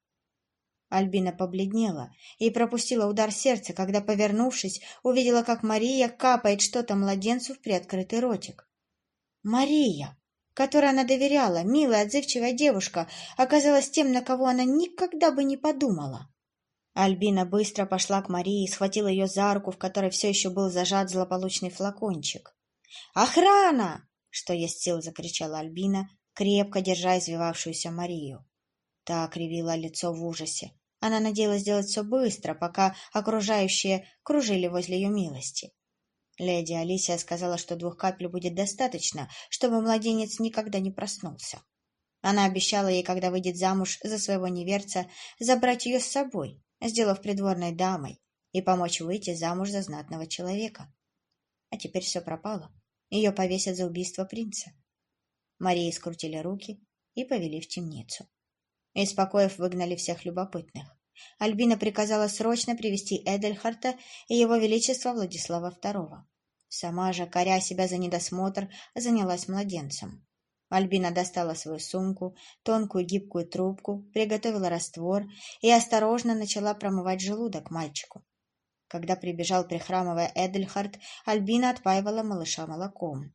Альбина побледнела и пропустила удар сердца, когда, повернувшись, увидела, как Мария капает что-то младенцу в приоткрытый ротик. Мария, которой она доверяла, милая, отзывчивая девушка, оказалась тем, на кого она никогда бы не подумала. Альбина быстро пошла к Марии и схватила ее за руку, в которой все еще был зажат злополучный флакончик. «Охрана!» — что есть сил, закричала Альбина, крепко держа извивавшуюся Марию. Та кривила лицо в ужасе. Она надеялась сделать все быстро, пока окружающие кружили возле ее милости. Леди Алисия сказала, что двух капель будет достаточно, чтобы младенец никогда не проснулся. Она обещала ей, когда выйдет замуж за своего неверца, забрать ее с собой, сделав придворной дамой, и помочь выйти замуж за знатного человека. А теперь все пропало. Ее повесят за убийство принца. Марии скрутили руки и повели в темницу. Из покоев выгнали всех любопытных. Альбина приказала срочно привести Эдельхарта и его величество Владислава II. Сама же, коря себя за недосмотр, занялась младенцем. Альбина достала свою сумку, тонкую гибкую трубку, приготовила раствор и осторожно начала промывать желудок мальчику. Когда прибежал прихрамывая Эдельхард, Альбина отпаивала малыша молоком.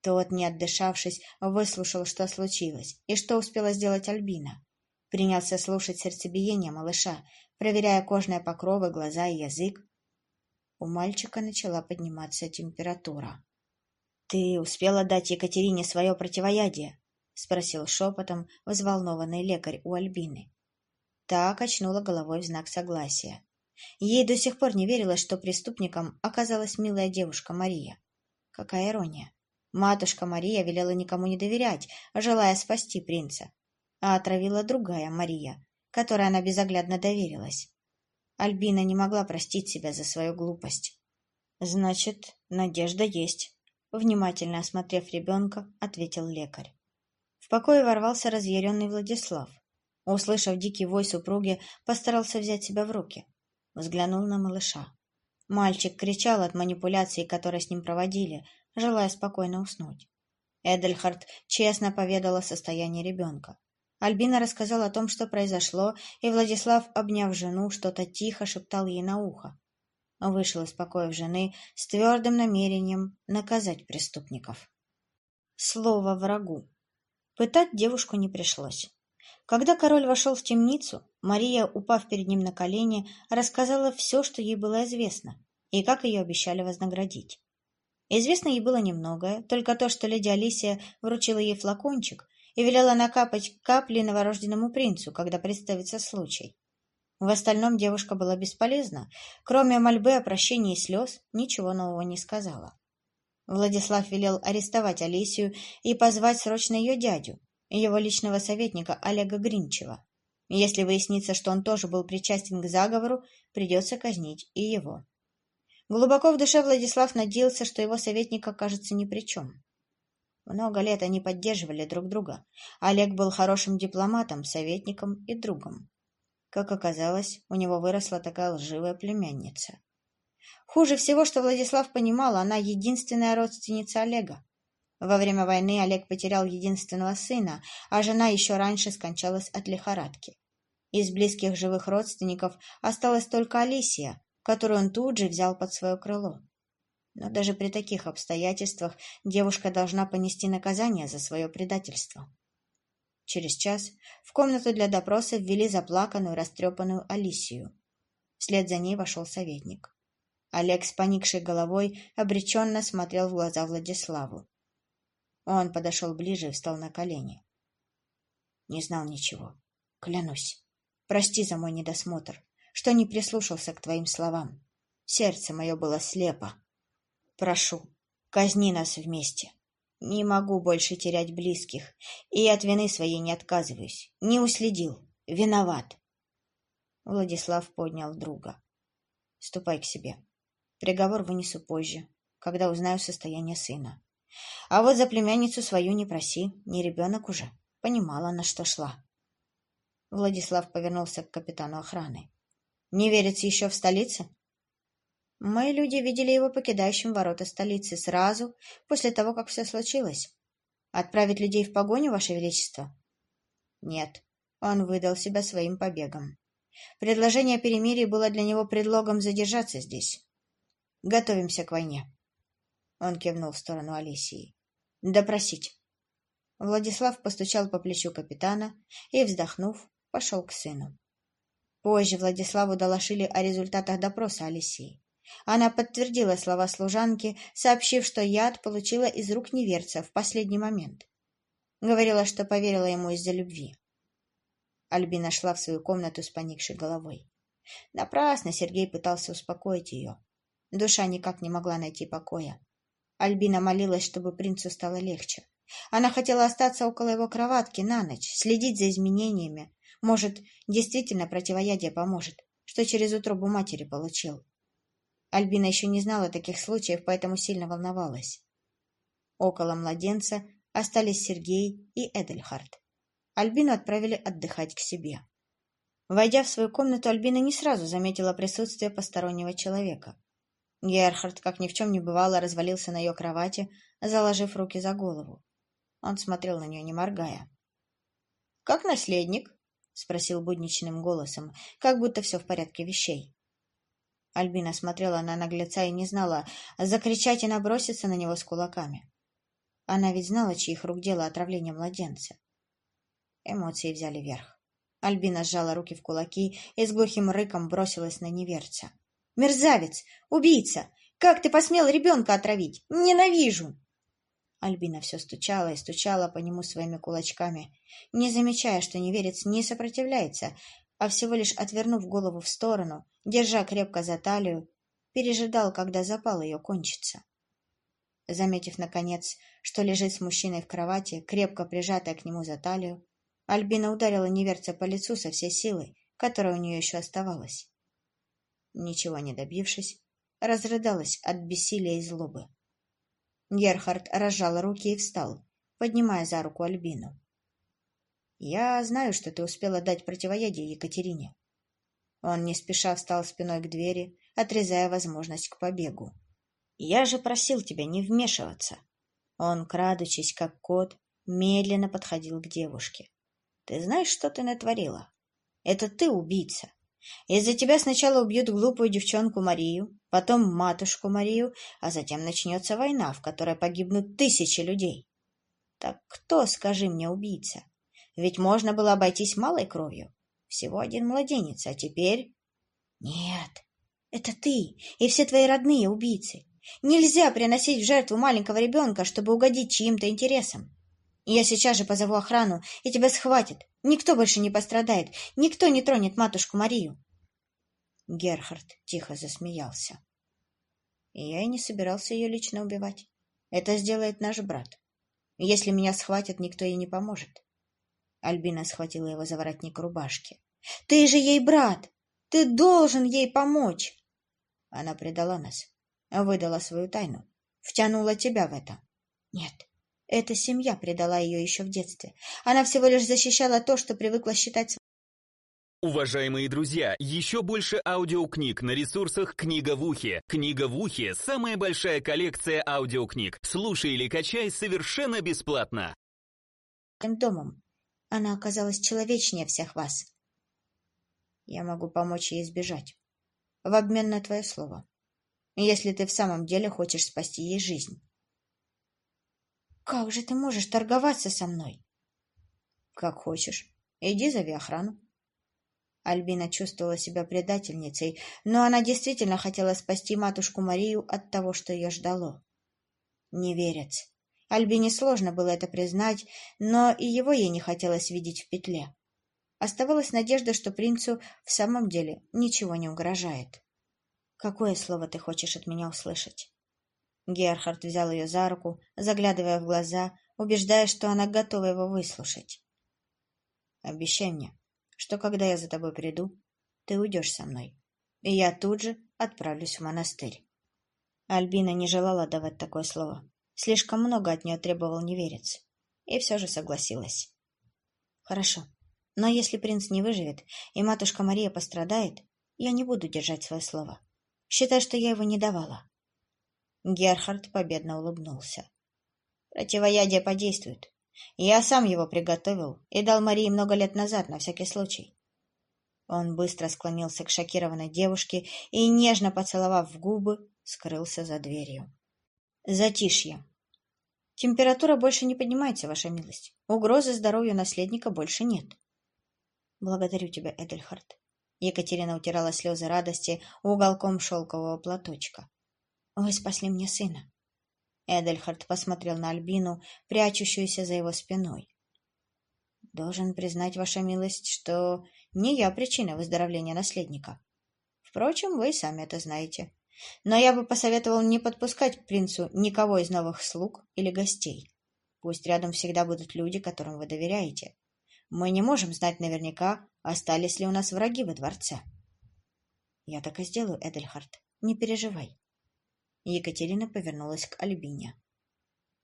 Тот, не отдышавшись, выслушал, что случилось и что успела сделать Альбина. Принялся слушать сердцебиение малыша, проверяя кожные покровы, глаза и язык. У мальчика начала подниматься температура. — Ты успела дать Екатерине свое противоядие? — спросил шепотом взволнованный лекарь у Альбины. Та качнула головой в знак согласия. Ей до сих пор не верилось, что преступником оказалась милая девушка Мария. Какая ирония! Матушка Мария велела никому не доверять, желая спасти принца, а отравила другая Мария, которой она безоглядно доверилась. Альбина не могла простить себя за свою глупость. «Значит, надежда есть», — внимательно осмотрев ребенка, ответил лекарь. В покое ворвался разъяренный Владислав. Услышав дикий вой супруги, постарался взять себя в руки взглянул на малыша. Мальчик кричал от манипуляций, которые с ним проводили, желая спокойно уснуть. Эдельхард честно поведал о состоянии ребенка. Альбина рассказала о том, что произошло, и Владислав, обняв жену, что-то тихо шептал ей на ухо. Вышел из покоев жены с твердым намерением наказать преступников. Слово врагу. Пытать девушку не пришлось. Когда король вошел в темницу, Мария, упав перед ним на колени, рассказала все, что ей было известно, и как ее обещали вознаградить. Известно ей было немногое, только то, что леди Алисия вручила ей флакончик и велела накапать капли новорожденному принцу, когда представится случай. В остальном девушка была бесполезна, кроме мольбы о прощении и слез, ничего нового не сказала. Владислав велел арестовать Алисию и позвать срочно ее дядю, его личного советника Олега Гринчева. Если выяснится, что он тоже был причастен к заговору, придется казнить и его. Глубоко в душе Владислав надеялся, что его советник окажется ни при чем. Много лет они поддерживали друг друга. Олег был хорошим дипломатом, советником и другом. Как оказалось, у него выросла такая лживая племянница. Хуже всего, что Владислав понимал, она единственная родственница Олега. Во время войны Олег потерял единственного сына, а жена еще раньше скончалась от лихорадки. Из близких живых родственников осталась только Алисия, которую он тут же взял под свое крыло. Но даже при таких обстоятельствах девушка должна понести наказание за свое предательство. Через час в комнату для допроса ввели заплаканную, растрепанную Алисию. Вслед за ней вошел советник. Олег с поникшей головой обреченно смотрел в глаза Владиславу. Он подошел ближе и встал на колени. Не знал ничего. Клянусь. Прости за мой недосмотр, что не прислушался к твоим словам. Сердце мое было слепо. Прошу, казни нас вместе. Не могу больше терять близких, и от вины своей не отказываюсь. Не уследил. Виноват. Владислав поднял друга. Ступай к себе. Приговор вынесу позже, когда узнаю состояние сына. А вот за племянницу свою не проси, не ребенок уже. Понимала, на что шла. Владислав повернулся к капитану охраны. «Не верится еще в столице?» «Мои люди видели его покидающим ворота столицы сразу после того, как все случилось. Отправить людей в погоню, Ваше Величество?» «Нет, он выдал себя своим побегом. Предложение о перемирии было для него предлогом задержаться здесь. Готовимся к войне». Он кивнул в сторону Алисии. «Допросить». Владислав постучал по плечу капитана и, вздохнув, пошел к сыну. Позже Владиславу доложили о результатах допроса Алисии. Она подтвердила слова служанки, сообщив, что яд получила из рук неверца в последний момент. Говорила, что поверила ему из-за любви. Альбина шла в свою комнату с поникшей головой. Напрасно Сергей пытался успокоить ее. Душа никак не могла найти покоя. Альбина молилась, чтобы принцу стало легче. Она хотела остаться около его кроватки на ночь, следить за изменениями, может, действительно противоядие поможет, что через утробу матери получил. Альбина еще не знала таких случаев, поэтому сильно волновалась. Около младенца остались Сергей и Эдельхард. Альбину отправили отдыхать к себе. Войдя в свою комнату, Альбина не сразу заметила присутствие постороннего человека. Герхард, как ни в чем не бывало, развалился на ее кровати, заложив руки за голову. Он смотрел на нее, не моргая. — Как наследник? — спросил будничным голосом, как будто все в порядке вещей. Альбина смотрела на наглеца и не знала, закричать и наброситься на него с кулаками. Она ведь знала, чьих рук дело отравление младенца. Эмоции взяли верх. Альбина сжала руки в кулаки и с глухим рыком бросилась на неверца. «Мерзавец! Убийца! Как ты посмел ребенка отравить? Ненавижу!» Альбина все стучала и стучала по нему своими кулачками, не замечая, что неверец не сопротивляется, а всего лишь отвернув голову в сторону, держа крепко за талию, пережидал, когда запал ее кончится. Заметив, наконец, что лежит с мужчиной в кровати, крепко прижатая к нему за талию, Альбина ударила неверца по лицу со всей силой, которая у нее еще оставалась. Ничего не добившись, разрыдалась от бессилия и злобы. Герхард разжал руки и встал, поднимая за руку Альбину. «Я знаю, что ты успела дать противоядие Екатерине». Он не спеша встал спиной к двери, отрезая возможность к побегу. «Я же просил тебя не вмешиваться». Он, крадучись, как кот, медленно подходил к девушке. «Ты знаешь, что ты натворила? Это ты убийца. Из-за тебя сначала убьют глупую девчонку Марию, потом матушку Марию, а затем начнется война, в которой погибнут тысячи людей. Так кто, скажи мне, убийца? Ведь можно было обойтись малой кровью. Всего один младенец, а теперь... Нет, это ты и все твои родные убийцы. Нельзя приносить в жертву маленького ребенка, чтобы угодить чьим-то интересам. Я сейчас же позову охрану, и тебя схватят. Никто больше не пострадает, никто не тронет матушку Марию. Герхард тихо засмеялся. Я и не собирался ее лично убивать. Это сделает наш брат. Если меня схватят, никто ей не поможет. Альбина схватила его за воротник рубашки. — Ты же ей брат! Ты должен ей помочь! Она предала нас, выдала свою тайну, втянула тебя в это. Нет, эта семья предала ее еще в детстве. Она всего лишь защищала то, что привыкла считать Уважаемые друзья, еще больше аудиокниг на ресурсах «Книга в ухе». «Книга в ухе» — самая большая коллекция аудиокниг. Слушай или качай совершенно бесплатно. Домом. Она оказалась человечнее всех вас. Я могу помочь ей избежать. В обмен на твое слово. Если ты в самом деле хочешь спасти ей жизнь. Как же ты можешь торговаться со мной? Как хочешь. Иди зови охрану. Альбина чувствовала себя предательницей, но она действительно хотела спасти матушку Марию от того, что ее ждало. Неверец. Альбине сложно было это признать, но и его ей не хотелось видеть в петле. Оставалась надежда, что принцу в самом деле ничего не угрожает. «Какое слово ты хочешь от меня услышать?» Герхард взял ее за руку, заглядывая в глаза, убеждая, что она готова его выслушать. «Обещай мне, что когда я за тобой приду, ты уйдешь со мной, и я тут же отправлюсь в монастырь. Альбина не желала давать такое слово. Слишком много от нее требовал неверец. И все же согласилась. Хорошо. Но если принц не выживет, и матушка Мария пострадает, я не буду держать свое слово. Считай, что я его не давала. Герхард победно улыбнулся. Противоядие подействует. Я сам его приготовил и дал Марии много лет назад, на всякий случай. Он быстро склонился к шокированной девушке и, нежно поцеловав в губы, скрылся за дверью. Затишье. Температура больше не поднимается, ваша милость. Угрозы здоровью наследника больше нет. Благодарю тебя, Эдельхард. Екатерина утирала слезы радости уголком шелкового платочка. Вы спасли мне сына. Эдельхард посмотрел на Альбину, прячущуюся за его спиной. «Должен признать, ваша милость, что не я причина выздоровления наследника. Впрочем, вы сами это знаете. Но я бы посоветовал не подпускать к принцу никого из новых слуг или гостей. Пусть рядом всегда будут люди, которым вы доверяете. Мы не можем знать наверняка, остались ли у нас враги во дворце». «Я так и сделаю, Эдельхард. Не переживай. Екатерина повернулась к Альбине.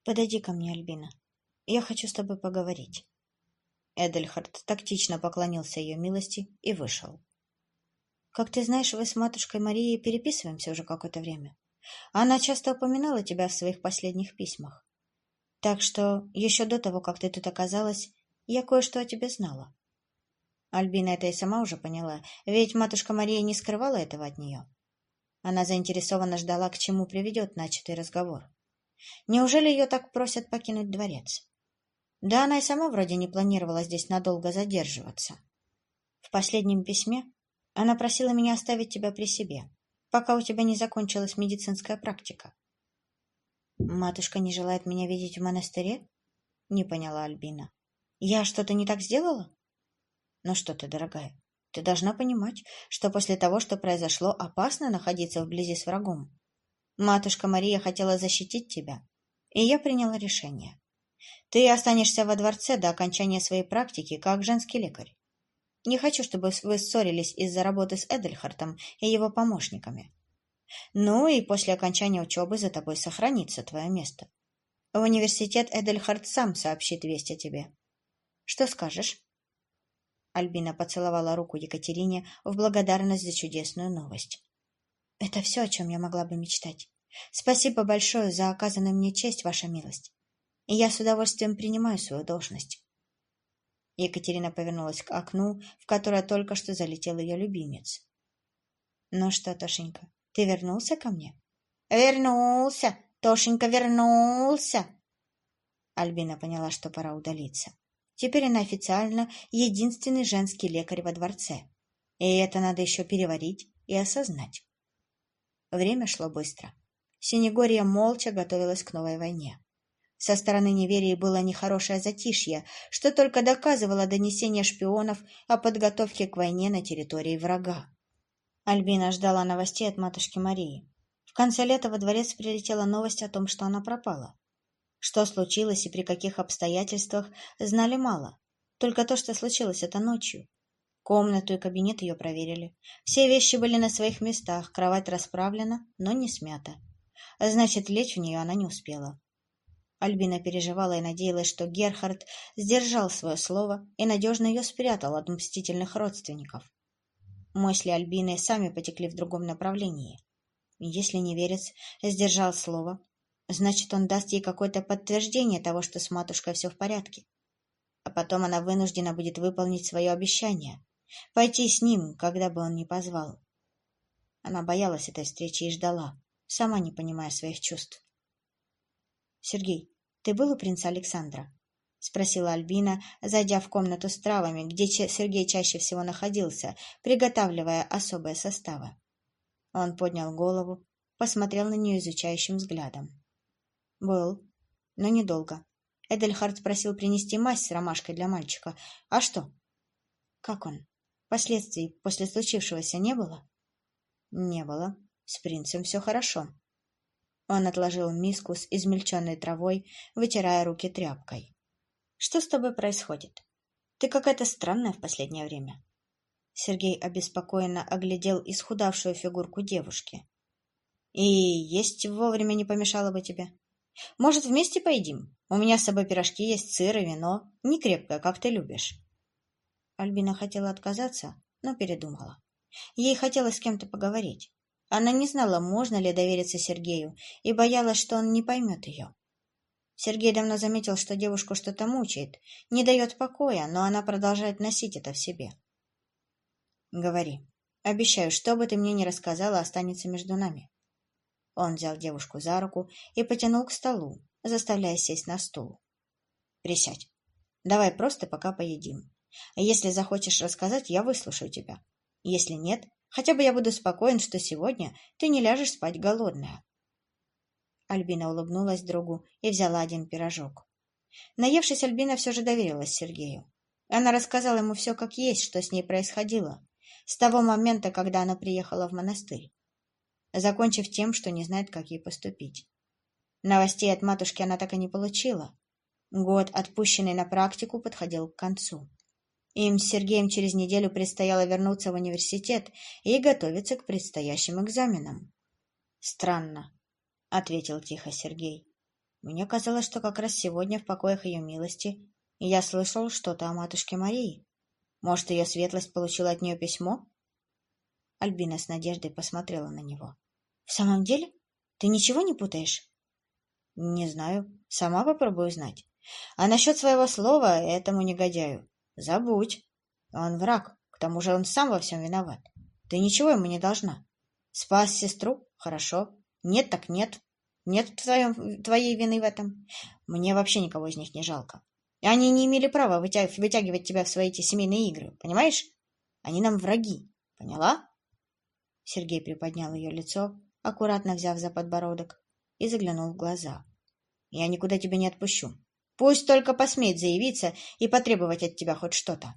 «Подойди ко мне, Альбина. Я хочу с тобой поговорить». Эдельхард тактично поклонился ее милости и вышел. «Как ты знаешь, вы с матушкой Марией переписываемся уже какое-то время. Она часто упоминала тебя в своих последних письмах. Так что еще до того, как ты тут оказалась, я кое-что о тебе знала». Альбина это и сама уже поняла, ведь матушка Мария не скрывала этого от нее. Она заинтересованно ждала, к чему приведет начатый разговор. Неужели ее так просят покинуть дворец? Да она и сама вроде не планировала здесь надолго задерживаться. В последнем письме она просила меня оставить тебя при себе, пока у тебя не закончилась медицинская практика. «Матушка не желает меня видеть в монастыре?» — не поняла Альбина. «Я что-то не так сделала?» «Ну что ты, дорогая, ты должна понимать, что после того, что произошло, опасно находиться вблизи с врагом. Матушка Мария хотела защитить тебя, и я приняла решение. Ты останешься во дворце до окончания своей практики, как женский лекарь. Не хочу, чтобы вы ссорились из-за работы с Эдельхартом и его помощниками. Ну и после окончания учебы за тобой сохранится твое место. Университет Эдельхард сам сообщит весть о тебе. Что скажешь? Альбина поцеловала руку Екатерине в благодарность за чудесную новость. «Это все, о чем я могла бы мечтать. Спасибо большое за оказанную мне честь, ваша милость. И я с удовольствием принимаю свою должность». Екатерина повернулась к окну, в которое только что залетел ее любимец. «Ну что, Тошенька, ты вернулся ко мне?» «Вернулся! Тошенька вернулся!» Альбина поняла, что пора удалиться. Теперь она официально единственный женский лекарь во дворце. И это надо еще переварить и осознать. Время шло быстро. Синегория молча готовилась к новой войне. Со стороны неверии было нехорошее затишье, что только доказывало донесение шпионов о подготовке к войне на территории врага. Альбина ждала новостей от матушки Марии. В конце лета во дворец прилетела новость о том, что она пропала. Что случилось и при каких обстоятельствах, знали мало. Только то, что случилось это ночью. Комнату и кабинет ее проверили. Все вещи были на своих местах, кровать расправлена, но не смята. Значит, лечь в нее она не успела. Альбина переживала и надеялась, что Герхард сдержал свое слово и надежно ее спрятал от мстительных родственников. Мысли Альбины сами потекли в другом направлении. Если неверец сдержал слово, значит, он даст ей какое-то подтверждение того, что с матушкой все в порядке. А потом она вынуждена будет выполнить свое обещание — пойти с ним, когда бы он ни позвал. Она боялась этой встречи и ждала, сама не понимая своих чувств. «Сергей, ты был у принца Александра?» — спросила Альбина, зайдя в комнату с травами, где Сергей чаще всего находился, приготавливая особые составы. Он поднял голову, посмотрел на нее изучающим взглядом. «Был, но недолго. Эдельхард просил принести мазь с ромашкой для мальчика. А что?» «Как он? Последствий после случившегося не было?» «Не было. С принцем все хорошо». Он отложил миску с измельченной травой, вытирая руки тряпкой. «Что с тобой происходит? Ты какая-то странная в последнее время». Сергей обеспокоенно оглядел исхудавшую фигурку девушки. «И есть вовремя не помешало бы тебе. Может, вместе поедим? У меня с собой пирожки есть, сыр и вино. Не крепкое, как ты любишь». Альбина хотела отказаться, но передумала. Ей хотелось с кем-то поговорить. Она не знала, можно ли довериться Сергею, и боялась, что он не поймет ее. Сергей давно заметил, что девушку что-то мучает, не дает покоя, но она продолжает носить это в себе. «Говори. Обещаю, что бы ты мне ни рассказала, останется между нами». Он взял девушку за руку и потянул к столу, заставляя сесть на стул. «Присядь. Давай просто пока поедим. Если захочешь рассказать, я выслушаю тебя. Если нет, Хотя бы я буду спокоен, что сегодня ты не ляжешь спать голодная. Альбина улыбнулась другу и взяла один пирожок. Наевшись, Альбина все же доверилась Сергею. Она рассказала ему все как есть, что с ней происходило, с того момента, когда она приехала в монастырь, закончив тем, что не знает, как ей поступить. Новостей от матушки она так и не получила. Год, отпущенный на практику, подходил к концу. Им с Сергеем через неделю предстояло вернуться в университет и готовиться к предстоящим экзаменам. «Странно», — ответил тихо Сергей. «Мне казалось, что как раз сегодня в покоях ее милости я слышал что-то о матушке Марии. Может, ее светлость получила от нее письмо?» Альбина с надеждой посмотрела на него. «В самом деле? Ты ничего не путаешь?» «Не знаю. Сама попробую знать. А насчет своего слова этому негодяю. Забудь. Он враг. К тому же он сам во всем виноват. Ты ничего ему не должна. Спас сестру? Хорошо. Нет так нет. Нет твоем, твоей вины в этом. Мне вообще никого из них не жалко. И они не имели права вытягивать, вытягивать тебя в свои эти семейные игры. Понимаешь? Они нам враги. Поняла? Сергей приподнял ее лицо, аккуратно взяв за подбородок, и заглянул в глаза. Я никуда тебя не отпущу. Пусть только посмеет заявиться и потребовать от тебя хоть что-то.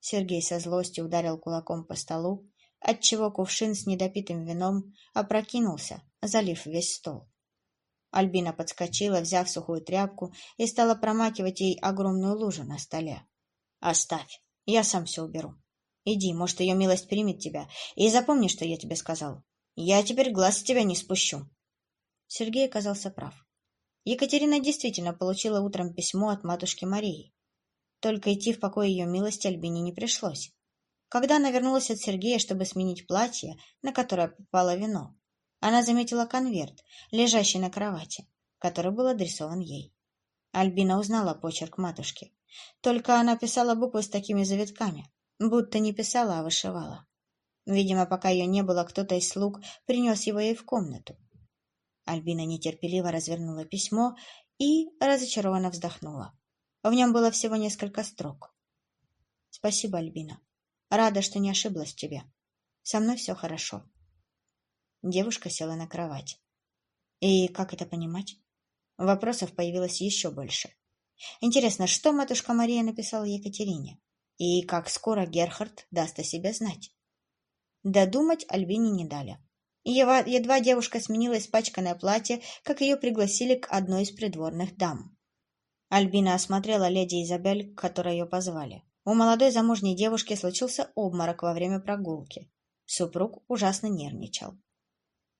Сергей со злостью ударил кулаком по столу, отчего кувшин с недопитым вином опрокинулся, залив весь стол. Альбина подскочила, взяв сухую тряпку, и стала промакивать ей огромную лужу на столе. «Оставь, я сам все уберу. Иди, может, ее милость примет тебя, и запомни, что я тебе сказал. Я теперь глаз с тебя не спущу». Сергей оказался прав. Екатерина действительно получила утром письмо от матушки Марии. Только идти в покой ее милости Альбине не пришлось. Когда она вернулась от Сергея, чтобы сменить платье, на которое попало вино, она заметила конверт, лежащий на кровати, который был адресован ей. Альбина узнала почерк матушки. Только она писала буквы с такими завитками, будто не писала, а вышивала. Видимо, пока ее не было, кто-то из слуг принес его ей в комнату. Альбина нетерпеливо развернула письмо и разочарованно вздохнула. В нем было всего несколько строк. «Спасибо, Альбина. Рада, что не ошиблась тебе. Со мной все хорошо». Девушка села на кровать. «И как это понимать?» Вопросов появилось еще больше. Интересно, что матушка Мария написала Екатерине? И как скоро Герхард даст о себе знать? Додумать Альбине не дали. Едва девушка сменила испачканное платье, как ее пригласили к одной из придворных дам. Альбина осмотрела леди Изабель, к которой ее позвали. У молодой замужней девушки случился обморок во время прогулки. Супруг ужасно нервничал.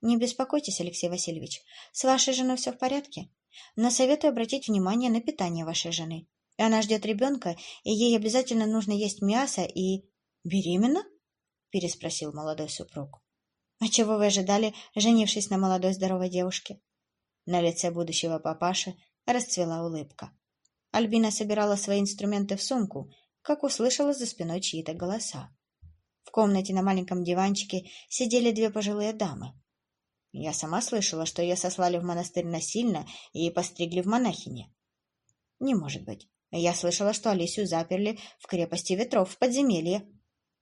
Не беспокойтесь, Алексей Васильевич, с вашей женой все в порядке. Но советую обратить внимание на питание вашей жены. Она ждет ребенка, и ей обязательно нужно есть мясо и... Беременна? переспросил молодой супруг. А чего вы ожидали, женившись на молодой здоровой девушке? На лице будущего папаши расцвела улыбка. Альбина собирала свои инструменты в сумку, как услышала за спиной чьи-то голоса. В комнате на маленьком диванчике сидели две пожилые дамы. Я сама слышала, что ее сослали в монастырь насильно и постригли в монахине. Не может быть. Я слышала, что Алисию заперли в крепости ветров в подземелье.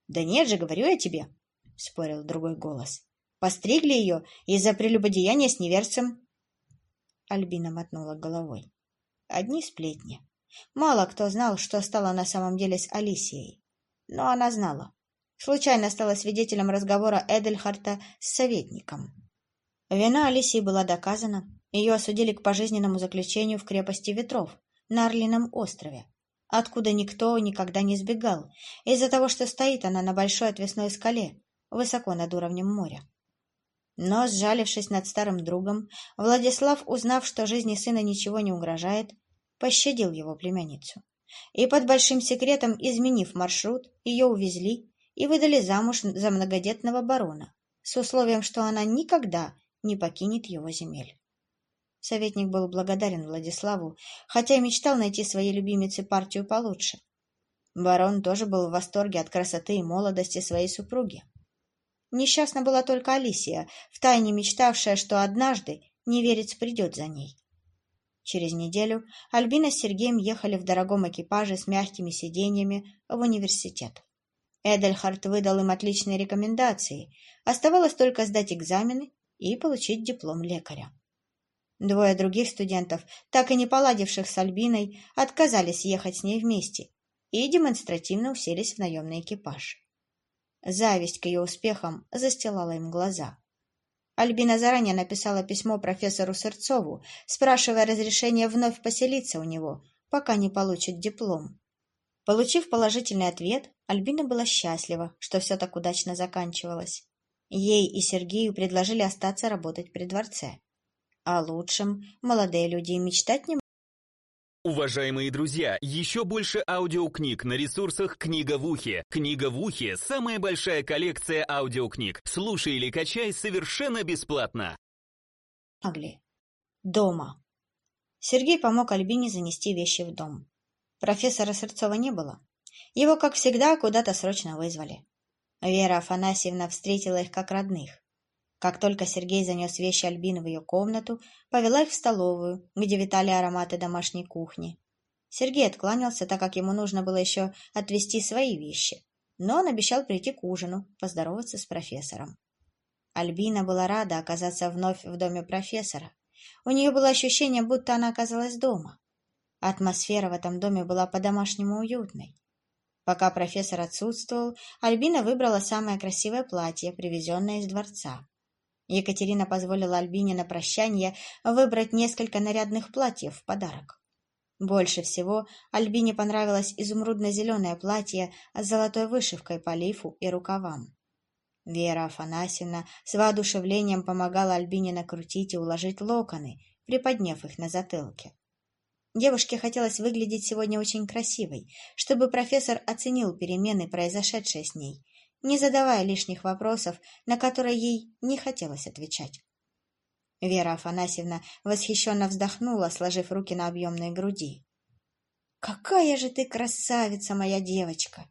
Да нет же, говорю я тебе, — спорил другой голос. Постригли ее из-за прелюбодеяния с неверцем. Альбина мотнула головой. Одни сплетни. Мало кто знал, что стало на самом деле с Алисией. Но она знала. Случайно стала свидетелем разговора Эдельхарта с советником. Вина Алисии была доказана. Ее осудили к пожизненному заключению в крепости Ветров на Орлином острове, откуда никто никогда не сбегал, из-за того, что стоит она на большой отвесной скале, высоко над уровнем моря. Но, сжалившись над старым другом, Владислав, узнав, что жизни сына ничего не угрожает, пощадил его племянницу. И под большим секретом, изменив маршрут, ее увезли и выдали замуж за многодетного барона, с условием, что она никогда не покинет его земель. Советник был благодарен Владиславу, хотя и мечтал найти своей любимице партию получше. Барон тоже был в восторге от красоты и молодости своей супруги. Несчастна была только Алисия, втайне мечтавшая, что однажды неверец придет за ней. Через неделю Альбина с Сергеем ехали в дорогом экипаже с мягкими сиденьями в университет. Эдельхард выдал им отличные рекомендации. Оставалось только сдать экзамены и получить диплом лекаря. Двое других студентов, так и не поладивших с Альбиной, отказались ехать с ней вместе и демонстративно уселись в наемный экипаж. Зависть к ее успехам застилала им глаза. Альбина заранее написала письмо профессору Сырцову, спрашивая разрешения вновь поселиться у него, пока не получит диплом. Получив положительный ответ, Альбина была счастлива, что все так удачно заканчивалось. Ей и Сергею предложили остаться работать при дворце. О лучшем молодые люди мечтать не Уважаемые друзья, еще больше аудиокниг на ресурсах «Книга в ухе». «Книга в ухе» — самая большая коллекция аудиокниг. Слушай или качай совершенно бесплатно. Могли. Дома. Сергей помог Альбине занести вещи в дом. Профессора Сырцова не было. Его, как всегда, куда-то срочно вызвали. Вера Афанасьевна встретила их как родных. Как только Сергей занес вещи Альбины в ее комнату, повела их в столовую, где витали ароматы домашней кухни. Сергей откланялся, так как ему нужно было еще отвезти свои вещи, но он обещал прийти к ужину, поздороваться с профессором. Альбина была рада оказаться вновь в доме профессора. У нее было ощущение, будто она оказалась дома. Атмосфера в этом доме была по-домашнему уютной. Пока профессор отсутствовал, Альбина выбрала самое красивое платье, привезенное из дворца. Екатерина позволила Альбине на прощание выбрать несколько нарядных платьев в подарок. Больше всего Альбине понравилось изумрудно-зеленое платье с золотой вышивкой по лифу и рукавам. Вера Афанасьевна с воодушевлением помогала Альбине накрутить и уложить локоны, приподняв их на затылке. Девушке хотелось выглядеть сегодня очень красивой, чтобы профессор оценил перемены, произошедшие с ней, не задавая лишних вопросов, на которые ей не хотелось отвечать. Вера Афанасьевна восхищенно вздохнула, сложив руки на объемной груди. «Какая же ты красавица, моя девочка!»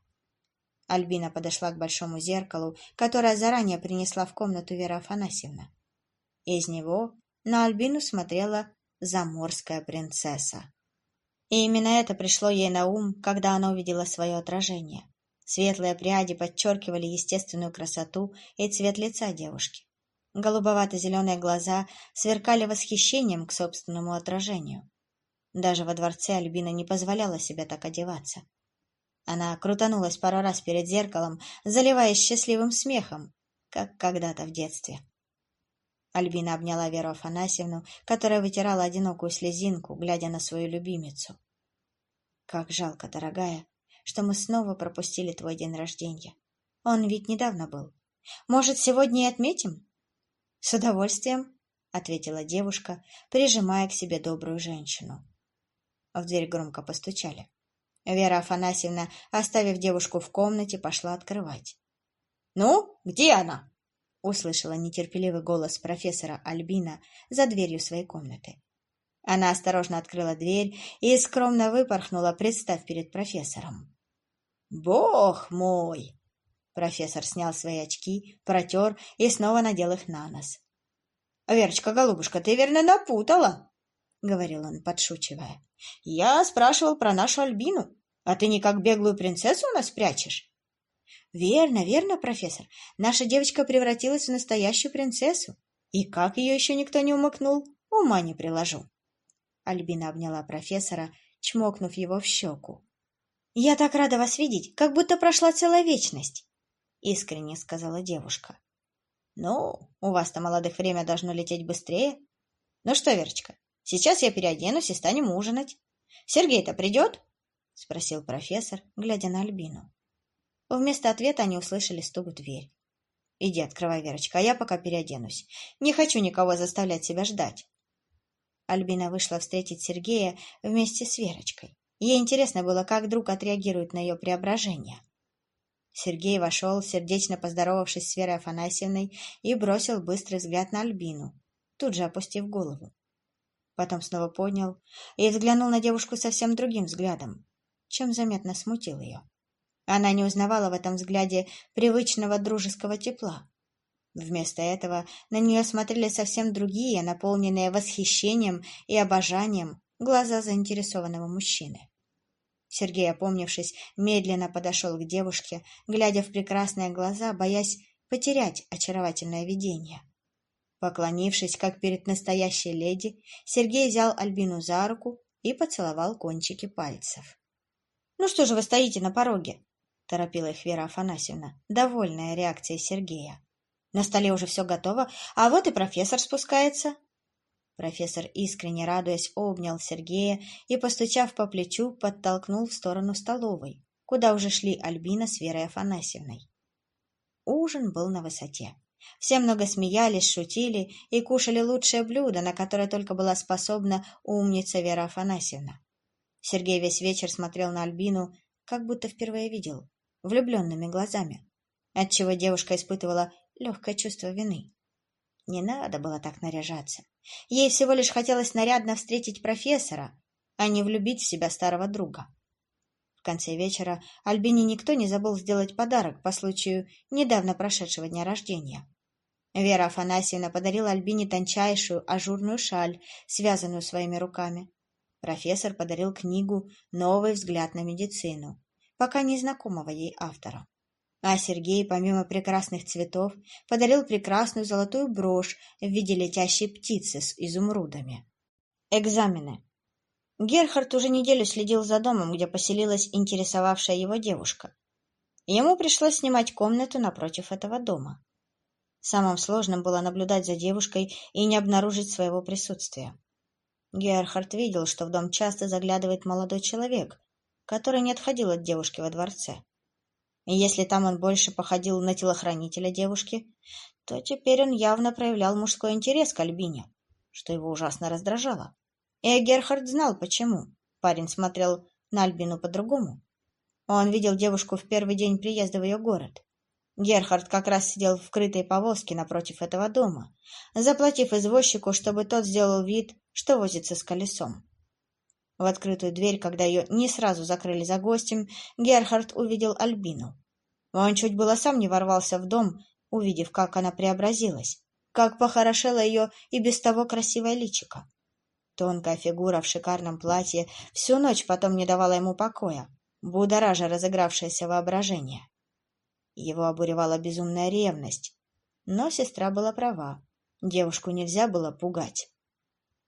Альбина подошла к большому зеркалу, которое заранее принесла в комнату Вера Афанасьевна. Из него на Альбину смотрела заморская принцесса. И именно это пришло ей на ум, когда она увидела свое отражение. Светлые пряди подчеркивали естественную красоту и цвет лица девушки. Голубовато-зеленые глаза сверкали восхищением к собственному отражению. Даже во дворце Альбина не позволяла себе так одеваться. Она крутанулась пару раз перед зеркалом, заливаясь счастливым смехом, как когда-то в детстве. Альбина обняла Веру Афанасьевну, которая вытирала одинокую слезинку, глядя на свою любимицу. «Как жалко, дорогая, что мы снова пропустили твой день рождения. Он ведь недавно был. Может, сегодня и отметим? С удовольствием, ответила девушка, прижимая к себе добрую женщину. В дверь громко постучали. Вера Афанасьевна, оставив девушку в комнате, пошла открывать. «Ну, где она?» — услышала нетерпеливый голос профессора Альбина за дверью своей комнаты. Она осторожно открыла дверь и скромно выпорхнула, представ перед профессором. «Бог мой!» Профессор снял свои очки, протер и снова надел их на нос. «Верочка, голубушка, ты верно напутала?» — говорил он, подшучивая. «Я спрашивал про нашу Альбину, а ты не как беглую принцессу у нас прячешь?» «Верно, верно, профессор. Наша девочка превратилась в настоящую принцессу. И как ее еще никто не умыкнул, ума не приложу». Альбина обняла профессора, чмокнув его в щеку. «Я так рада вас видеть, как будто прошла целая вечность», — искренне сказала девушка. «Ну, у вас-то молодых время должно лететь быстрее. Ну что, Верочка, сейчас я переоденусь и станем ужинать. Сергей-то придет?» — спросил профессор, глядя на Альбину. Вместо ответа они услышали стук в дверь. «Иди, открывай, Верочка, а я пока переоденусь. Не хочу никого заставлять себя ждать». Альбина вышла встретить Сергея вместе с Верочкой. Ей интересно было, как друг отреагирует на ее преображение. Сергей вошел, сердечно поздоровавшись с Верой Афанасьевной, и бросил быстрый взгляд на Альбину, тут же опустив голову. Потом снова поднял и взглянул на девушку совсем другим взглядом, чем заметно смутил ее. Она не узнавала в этом взгляде привычного дружеского тепла. Вместо этого на нее смотрели совсем другие, наполненные восхищением и обожанием, глаза заинтересованного мужчины. Сергей, опомнившись, медленно подошел к девушке, глядя в прекрасные глаза, боясь потерять очаровательное видение. Поклонившись, как перед настоящей леди, Сергей взял Альбину за руку и поцеловал кончики пальцев. — Ну что же вы стоите на пороге? — торопила их Вера Афанасьевна, довольная реакцией Сергея. — На столе уже все готово, а вот и профессор спускается. Профессор, искренне радуясь, обнял Сергея и, постучав по плечу, подтолкнул в сторону столовой, куда уже шли Альбина с Верой Афанасьевной. Ужин был на высоте. Все много смеялись, шутили и кушали лучшее блюдо, на которое только была способна умница Вера Афанасьевна. Сергей весь вечер смотрел на Альбину, как будто впервые видел, влюбленными глазами, отчего девушка испытывала легкое чувство вины. Не надо было так наряжаться. Ей всего лишь хотелось нарядно встретить профессора, а не влюбить в себя старого друга. В конце вечера Альбине никто не забыл сделать подарок по случаю недавно прошедшего дня рождения. Вера Афанасьевна подарила Альбине тончайшую ажурную шаль, связанную своими руками. Профессор подарил книгу «Новый взгляд на медицину», пока незнакомого ей автора. А Сергей, помимо прекрасных цветов, подарил прекрасную золотую брошь в виде летящей птицы с изумрудами. Экзамены. Герхард уже неделю следил за домом, где поселилась интересовавшая его девушка. Ему пришлось снимать комнату напротив этого дома. Самым сложным было наблюдать за девушкой и не обнаружить своего присутствия. Герхард видел, что в дом часто заглядывает молодой человек, который не отходил от девушки во дворце. И если там он больше походил на телохранителя девушки, то теперь он явно проявлял мужской интерес к Альбине, что его ужасно раздражало. И Герхард знал, почему. Парень смотрел на Альбину по-другому. Он видел девушку в первый день приезда в ее город. Герхард как раз сидел в крытой повозке напротив этого дома, заплатив извозчику, чтобы тот сделал вид, что возится с колесом. В открытую дверь, когда ее не сразу закрыли за гостем, Герхард увидел Альбину. Он чуть было сам не ворвался в дом, увидев, как она преобразилась, как похорошела ее и без того красивое личико. Тонкая фигура в шикарном платье всю ночь потом не давала ему покоя, будоража разыгравшееся воображение. Его обуревала безумная ревность, но сестра была права, девушку нельзя было пугать.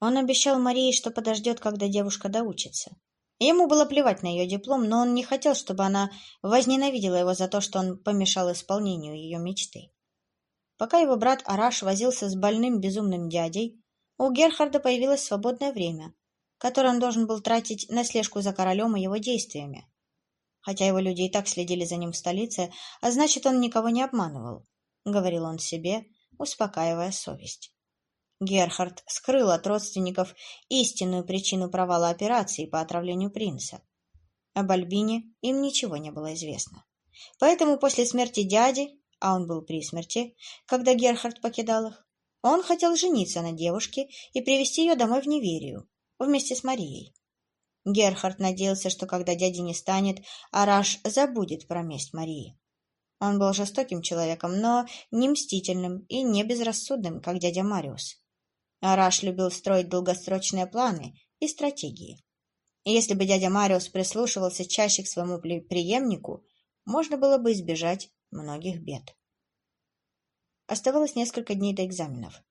Он обещал Марии, что подождет, когда девушка доучится. Ему было плевать на ее диплом, но он не хотел, чтобы она возненавидела его за то, что он помешал исполнению ее мечты. Пока его брат Араш возился с больным безумным дядей, у Герхарда появилось свободное время, которое он должен был тратить на слежку за королем и его действиями. Хотя его люди и так следили за ним в столице, а значит, он никого не обманывал, — говорил он себе, успокаивая совесть. Герхард скрыл от родственников истинную причину провала операции по отравлению принца. Об Альбине им ничего не было известно. Поэтому после смерти дяди, а он был при смерти, когда Герхард покидал их, он хотел жениться на девушке и привести ее домой в Неверию, вместе с Марией. Герхард надеялся, что когда дяди не станет, Араш забудет про месть Марии. Он был жестоким человеком, но не мстительным и не безрассудным, как дядя Мариус. Араш любил строить долгосрочные планы и стратегии. И если бы дядя Мариус прислушивался чаще к своему преемнику, можно было бы избежать многих бед. Оставалось несколько дней до экзаменов.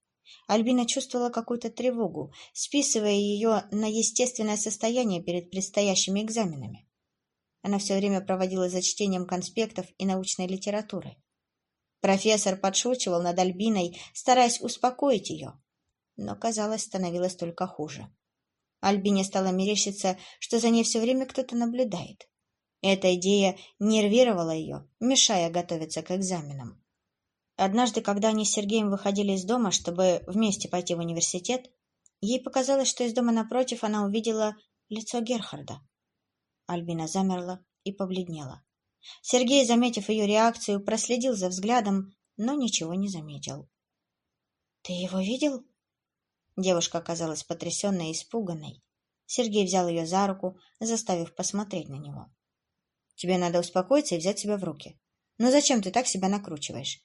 Альбина чувствовала какую-то тревогу, списывая ее на естественное состояние перед предстоящими экзаменами. Она все время проводила за чтением конспектов и научной литературы. Профессор подшучивал над Альбиной, стараясь успокоить ее, но, казалось, становилось только хуже. Альбине стало мерещиться, что за ней все время кто-то наблюдает. Эта идея нервировала ее, мешая готовиться к экзаменам. Однажды, когда они с Сергеем выходили из дома, чтобы вместе пойти в университет, ей показалось, что из дома напротив она увидела лицо Герхарда. Альбина замерла и побледнела. Сергей, заметив ее реакцию, проследил за взглядом, но ничего не заметил. — Ты его видел? Девушка оказалась потрясенной и испуганной. Сергей взял ее за руку, заставив посмотреть на него. «Тебе надо успокоиться и взять себя в руки. Но зачем ты так себя накручиваешь?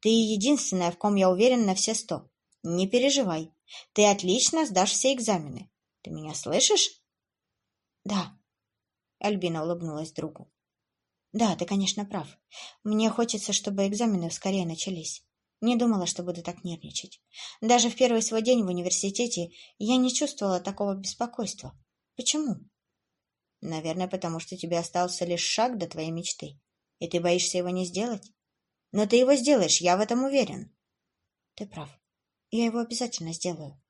Ты единственная, в ком я уверен на все сто. Не переживай. Ты отлично сдашь все экзамены. Ты меня слышишь?» «Да», — Альбина улыбнулась другу. «Да, ты, конечно, прав. Мне хочется, чтобы экзамены скорее начались. Не думала, что буду так нервничать. Даже в первый свой день в университете я не чувствовала такого беспокойства. Почему? Наверное, потому что тебе остался лишь шаг до твоей мечты, и ты боишься его не сделать. Но ты его сделаешь, я в этом уверен. Ты прав. Я его обязательно сделаю.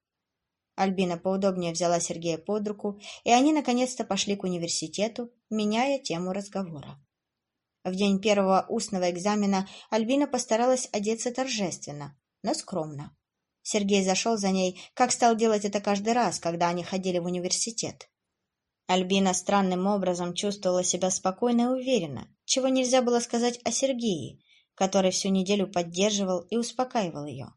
Альбина поудобнее взяла Сергея под руку, и они наконец-то пошли к университету, меняя тему разговора. В день первого устного экзамена Альбина постаралась одеться торжественно, но скромно. Сергей зашел за ней, как стал делать это каждый раз, когда они ходили в университет. Альбина странным образом чувствовала себя спокойно и уверенно, чего нельзя было сказать о Сергее, который всю неделю поддерживал и успокаивал ее.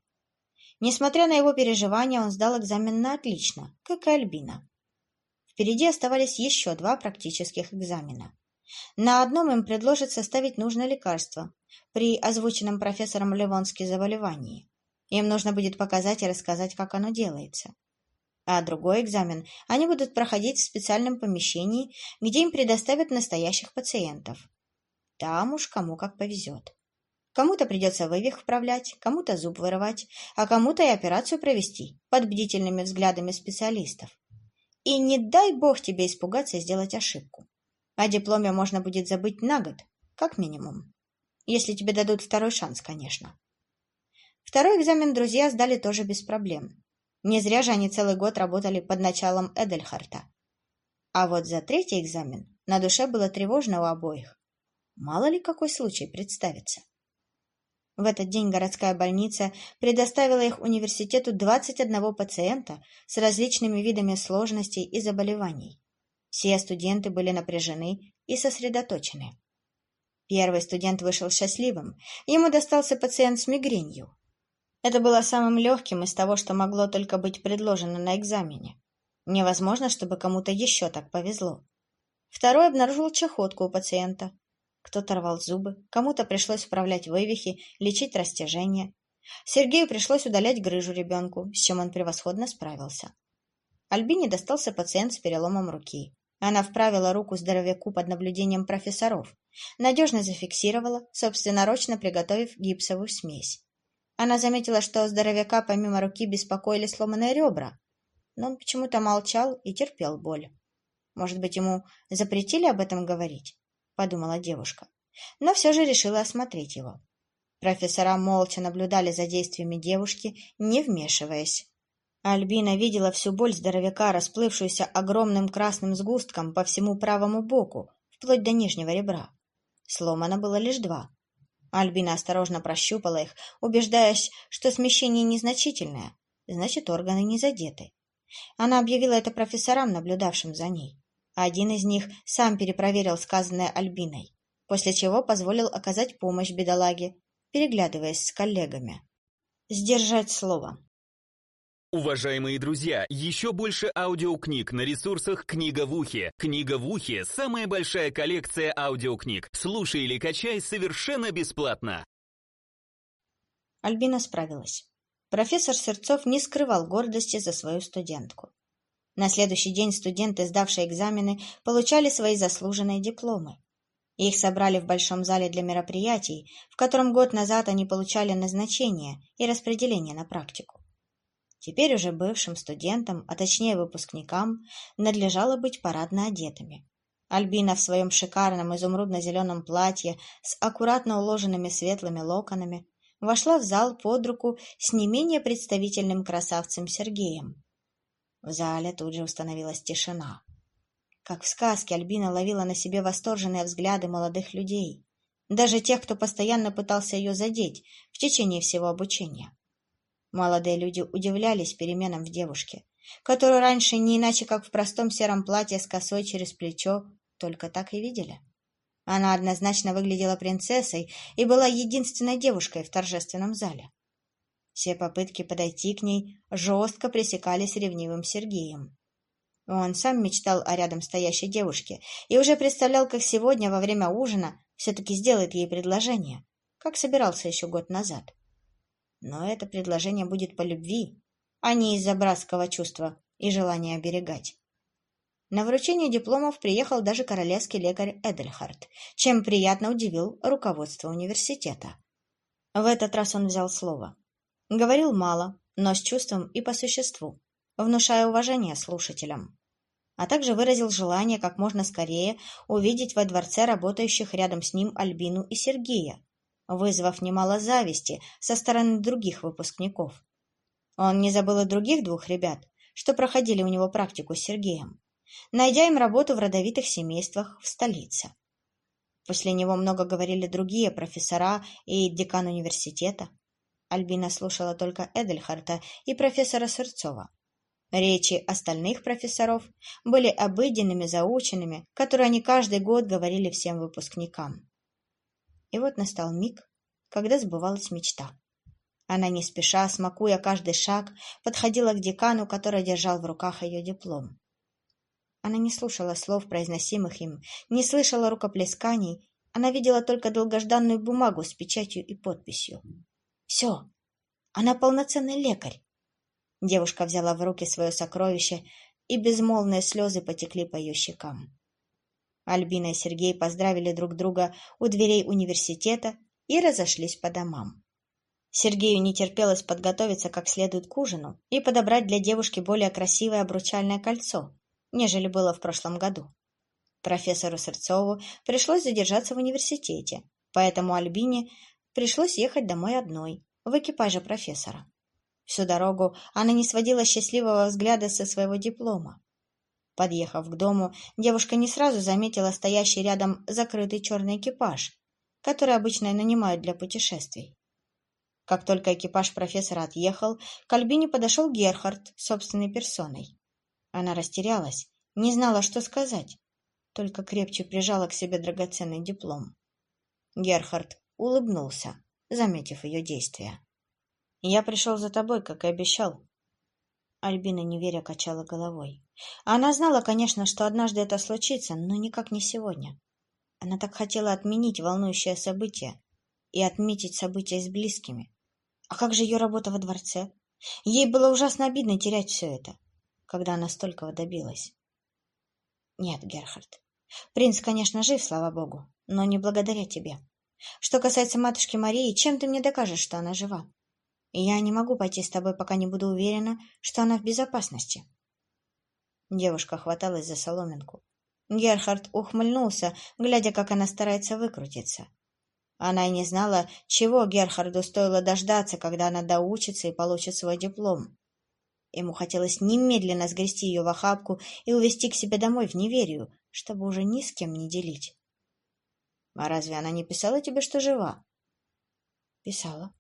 Несмотря на его переживания, он сдал экзамен на отлично, как и Альбина. Впереди оставались еще два практических экзамена. На одном им предложат составить нужное лекарство при озвученном профессором Ливонски заболевании. Им нужно будет показать и рассказать, как оно делается. А другой экзамен они будут проходить в специальном помещении, где им предоставят настоящих пациентов. Там уж кому как повезет. Кому-то придется вывих вправлять, кому-то зуб вырывать, а кому-то и операцию провести под бдительными взглядами специалистов. И не дай бог тебе испугаться и сделать ошибку. О дипломе можно будет забыть на год, как минимум. Если тебе дадут второй шанс, конечно. Второй экзамен друзья сдали тоже без проблем. Не зря же они целый год работали под началом Эдельхарта. А вот за третий экзамен на душе было тревожно у обоих. Мало ли какой случай представится. В этот день городская больница предоставила их университету 21 пациента с различными видами сложностей и заболеваний. Все студенты были напряжены и сосредоточены. Первый студент вышел счастливым. Ему достался пациент с мигренью. Это было самым легким из того, что могло только быть предложено на экзамене. Невозможно, чтобы кому-то еще так повезло. Второй обнаружил чахотку у пациента. Кто-то рвал зубы, кому-то пришлось вправлять вывихи, лечить растяжение. Сергею пришлось удалять грыжу ребенку, с чем он превосходно справился. Альбине достался пациент с переломом руки. Она вправила руку здоровяку под наблюдением профессоров, надежно зафиксировала, собственноручно приготовив гипсовую смесь. Она заметила, что у здоровяка помимо руки беспокоили сломанные ребра, но он почему-то молчал и терпел боль. Может быть, ему запретили об этом говорить? Подумала девушка. Но все же решила осмотреть его. Профессора молча наблюдали за действиями девушки, не вмешиваясь. Альбина видела всю боль здоровяка, расплывшуюся огромным красным сгустком по всему правому боку, вплоть до нижнего ребра. Сломано было лишь два. Альбина осторожно прощупала их, убеждаясь, что смещение незначительное, значит, органы не задеты. Она объявила это профессорам, наблюдавшим за ней. Один из них сам перепроверил сказанное Альбиной, после чего позволил оказать помощь бедолаге, переглядываясь с коллегами. Сдержать слово. Уважаемые друзья, еще больше аудиокниг на ресурсах «Книга в ухе». «Книга в ухе» — самая большая коллекция аудиокниг. Слушай или качай совершенно бесплатно. Альбина справилась. Профессор Сырцов не скрывал гордости за свою студентку. На следующий день студенты, сдавшие экзамены, получали свои заслуженные дипломы. Их собрали в большом зале для мероприятий, в котором год назад они получали назначение и распределение на практику. Теперь уже бывшим студентам, а точнее выпускникам, надлежало быть парадно одетыми. Альбина в своем шикарном изумрудно-зеленом платье с аккуратно уложенными светлыми локонами вошла в зал под руку с не менее представительным красавцем Сергеем. В зале тут же установилась тишина. Как в сказке Альбина ловила на себе восторженные взгляды молодых людей, даже тех, кто постоянно пытался ее задеть в течение всего обучения. Молодые люди удивлялись переменам в девушке, которую раньше не иначе как в простом сером платье с косой через плечо только так и видели. Она однозначно выглядела принцессой и была единственной девушкой в торжественном зале. Все попытки подойти к ней жестко пресекались ревнивым Сергеем. Он сам мечтал о рядом стоящей девушке и уже представлял, как сегодня во время ужина все-таки сделает ей предложение, как собирался еще год назад. Но это предложение будет по любви, а не из-за братского чувства и желания оберегать. На вручение дипломов приехал даже королевский лекарь Эдельхард, чем приятно удивил руководство университета. В этот раз он взял слово. Говорил мало, но с чувством и по существу, внушая уважение слушателям. А также выразил желание как можно скорее увидеть во дворце работающих рядом с ним Альбину и Сергея, вызвав немало зависти со стороны других выпускников. Он не забыл и других двух ребят, что проходили у него практику с Сергеем, найдя им работу в родовитых семействах в столице. После него много говорили другие профессора и декан университета. Альбина слушала только Эдельхарта и профессора Сырцова. Речи остальных профессоров были обыденными, заученными, которые они каждый год говорили всем выпускникам. И вот настал миг, когда сбывалась мечта. Она не спеша, смакуя каждый шаг, подходила к декану, который держал в руках ее диплом. Она не слушала слов, произносимых им, не слышала рукоплесканий, она видела только долгожданную бумагу с печатью и подписью. Все, она полноценный лекарь. Девушка взяла в руки свое сокровище, и безмолвные слезы потекли по ее щекам. Альбина и Сергей поздравили друг друга у дверей университета и разошлись по домам. Сергею не терпелось подготовиться как следует к ужину и подобрать для девушки более красивое обручальное кольцо, нежели было в прошлом году. Профессору Сырцову пришлось задержаться в университете, поэтому Альбине пришлось ехать домой одной, в экипаже профессора. Всю дорогу она не сводила счастливого взгляда со своего диплома. Подъехав к дому, девушка не сразу заметила стоящий рядом закрытый черный экипаж, который обычно нанимают для путешествий. Как только экипаж профессора отъехал, к Альбине подошел Герхард собственной персоной. Она растерялась, не знала, что сказать, только крепче прижала к себе драгоценный диплом. Герхард улыбнулся, заметив ее действия. «Я пришел за тобой, как и обещал», Альбина неверя качала головой. Она знала, конечно, что однажды это случится, но никак не сегодня. Она так хотела отменить волнующее событие и отметить события с близкими. А как же ее работа во дворце? Ей было ужасно обидно терять все это, когда она столького добилась. Нет, Герхард, принц, конечно, жив, слава богу, но не благодаря тебе. Что касается матушки Марии, чем ты мне докажешь, что она жива? Я не могу пойти с тобой, пока не буду уверена, что она в безопасности. Девушка хваталась за соломинку. Герхард ухмыльнулся, глядя, как она старается выкрутиться. Она и не знала, чего Герхарду стоило дождаться, когда она доучится и получит свой диплом. Ему хотелось немедленно сгрести ее в охапку и увезти к себе домой в неверию, чтобы уже ни с кем не делить. — А разве она не писала тебе, что жива? Писала.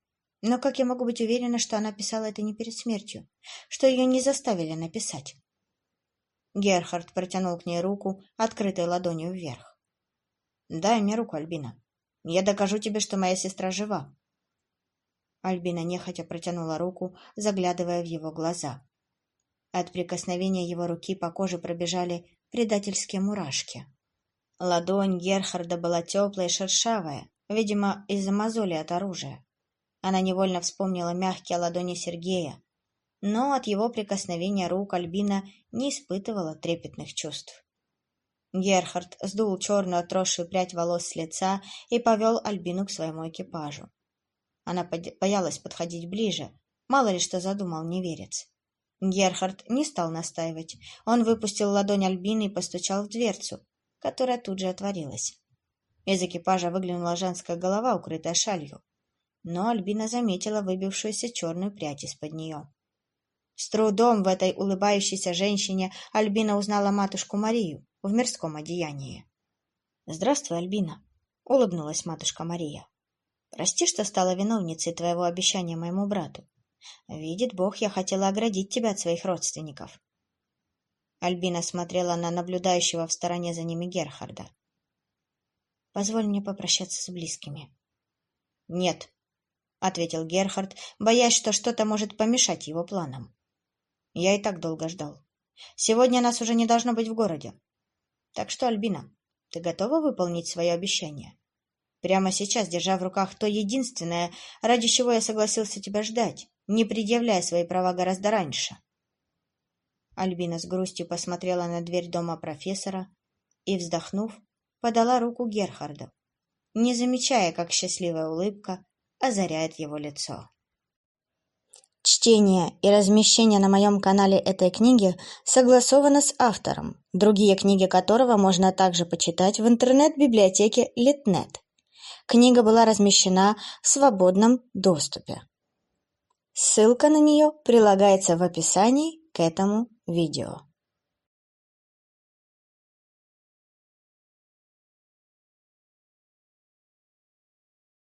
Но как я могу быть уверена, что она писала это не перед смертью? Что ее не заставили написать? Герхард протянул к ней руку, открытой ладонью вверх. «Дай мне руку, Альбина. Я докажу тебе, что моя сестра жива». Альбина нехотя протянула руку, заглядывая в его глаза. От прикосновения его руки по коже пробежали предательские мурашки. Ладонь Герхарда была теплая и шершавая, видимо, из-за мозоли от оружия. Она невольно вспомнила мягкие ладони Сергея, но от его прикосновения рук Альбина не испытывала трепетных чувств. Герхард сдул черную отросшую прядь волос с лица и повел Альбину к своему экипажу. Она боялась подходить ближе, мало ли что задумал неверец. Герхард не стал настаивать. Он выпустил ладонь Альбины и постучал в дверцу, которая тут же отворилась. Из экипажа выглянула женская голова, укрытая шалью но Альбина заметила выбившуюся черную прядь из-под нее. С трудом в этой улыбающейся женщине Альбина узнала матушку Марию в мирском одеянии. «Здравствуй, Альбина», — улыбнулась матушка Мария. «Прости, что стала виновницей твоего обещания моему брату. Видит Бог, я хотела оградить тебя от своих родственников». Альбина смотрела на наблюдающего в стороне за ними Герхарда. «Позволь мне попрощаться с близкими». «Нет», — ответил Герхард, боясь, что что-то может помешать его планам. «Я и так долго ждал. Сегодня нас уже не должно быть в городе. Так что, Альбина, ты готова выполнить свое обещание? Прямо сейчас, держа в руках то единственное, ради чего я согласился тебя ждать, не предъявляя свои права гораздо раньше». Альбина с грустью посмотрела на дверь дома профессора и, вздохнув, подала руку Герхарду, не замечая, как счастливая улыбка озаряет его лицо. Чтение и размещение на моем канале этой книги согласовано с автором, другие книги которого можно также почитать в интернет-библиотеке Литнет. Книга была размещена в свободном доступе. Ссылка на нее прилагается в описании к этому видео.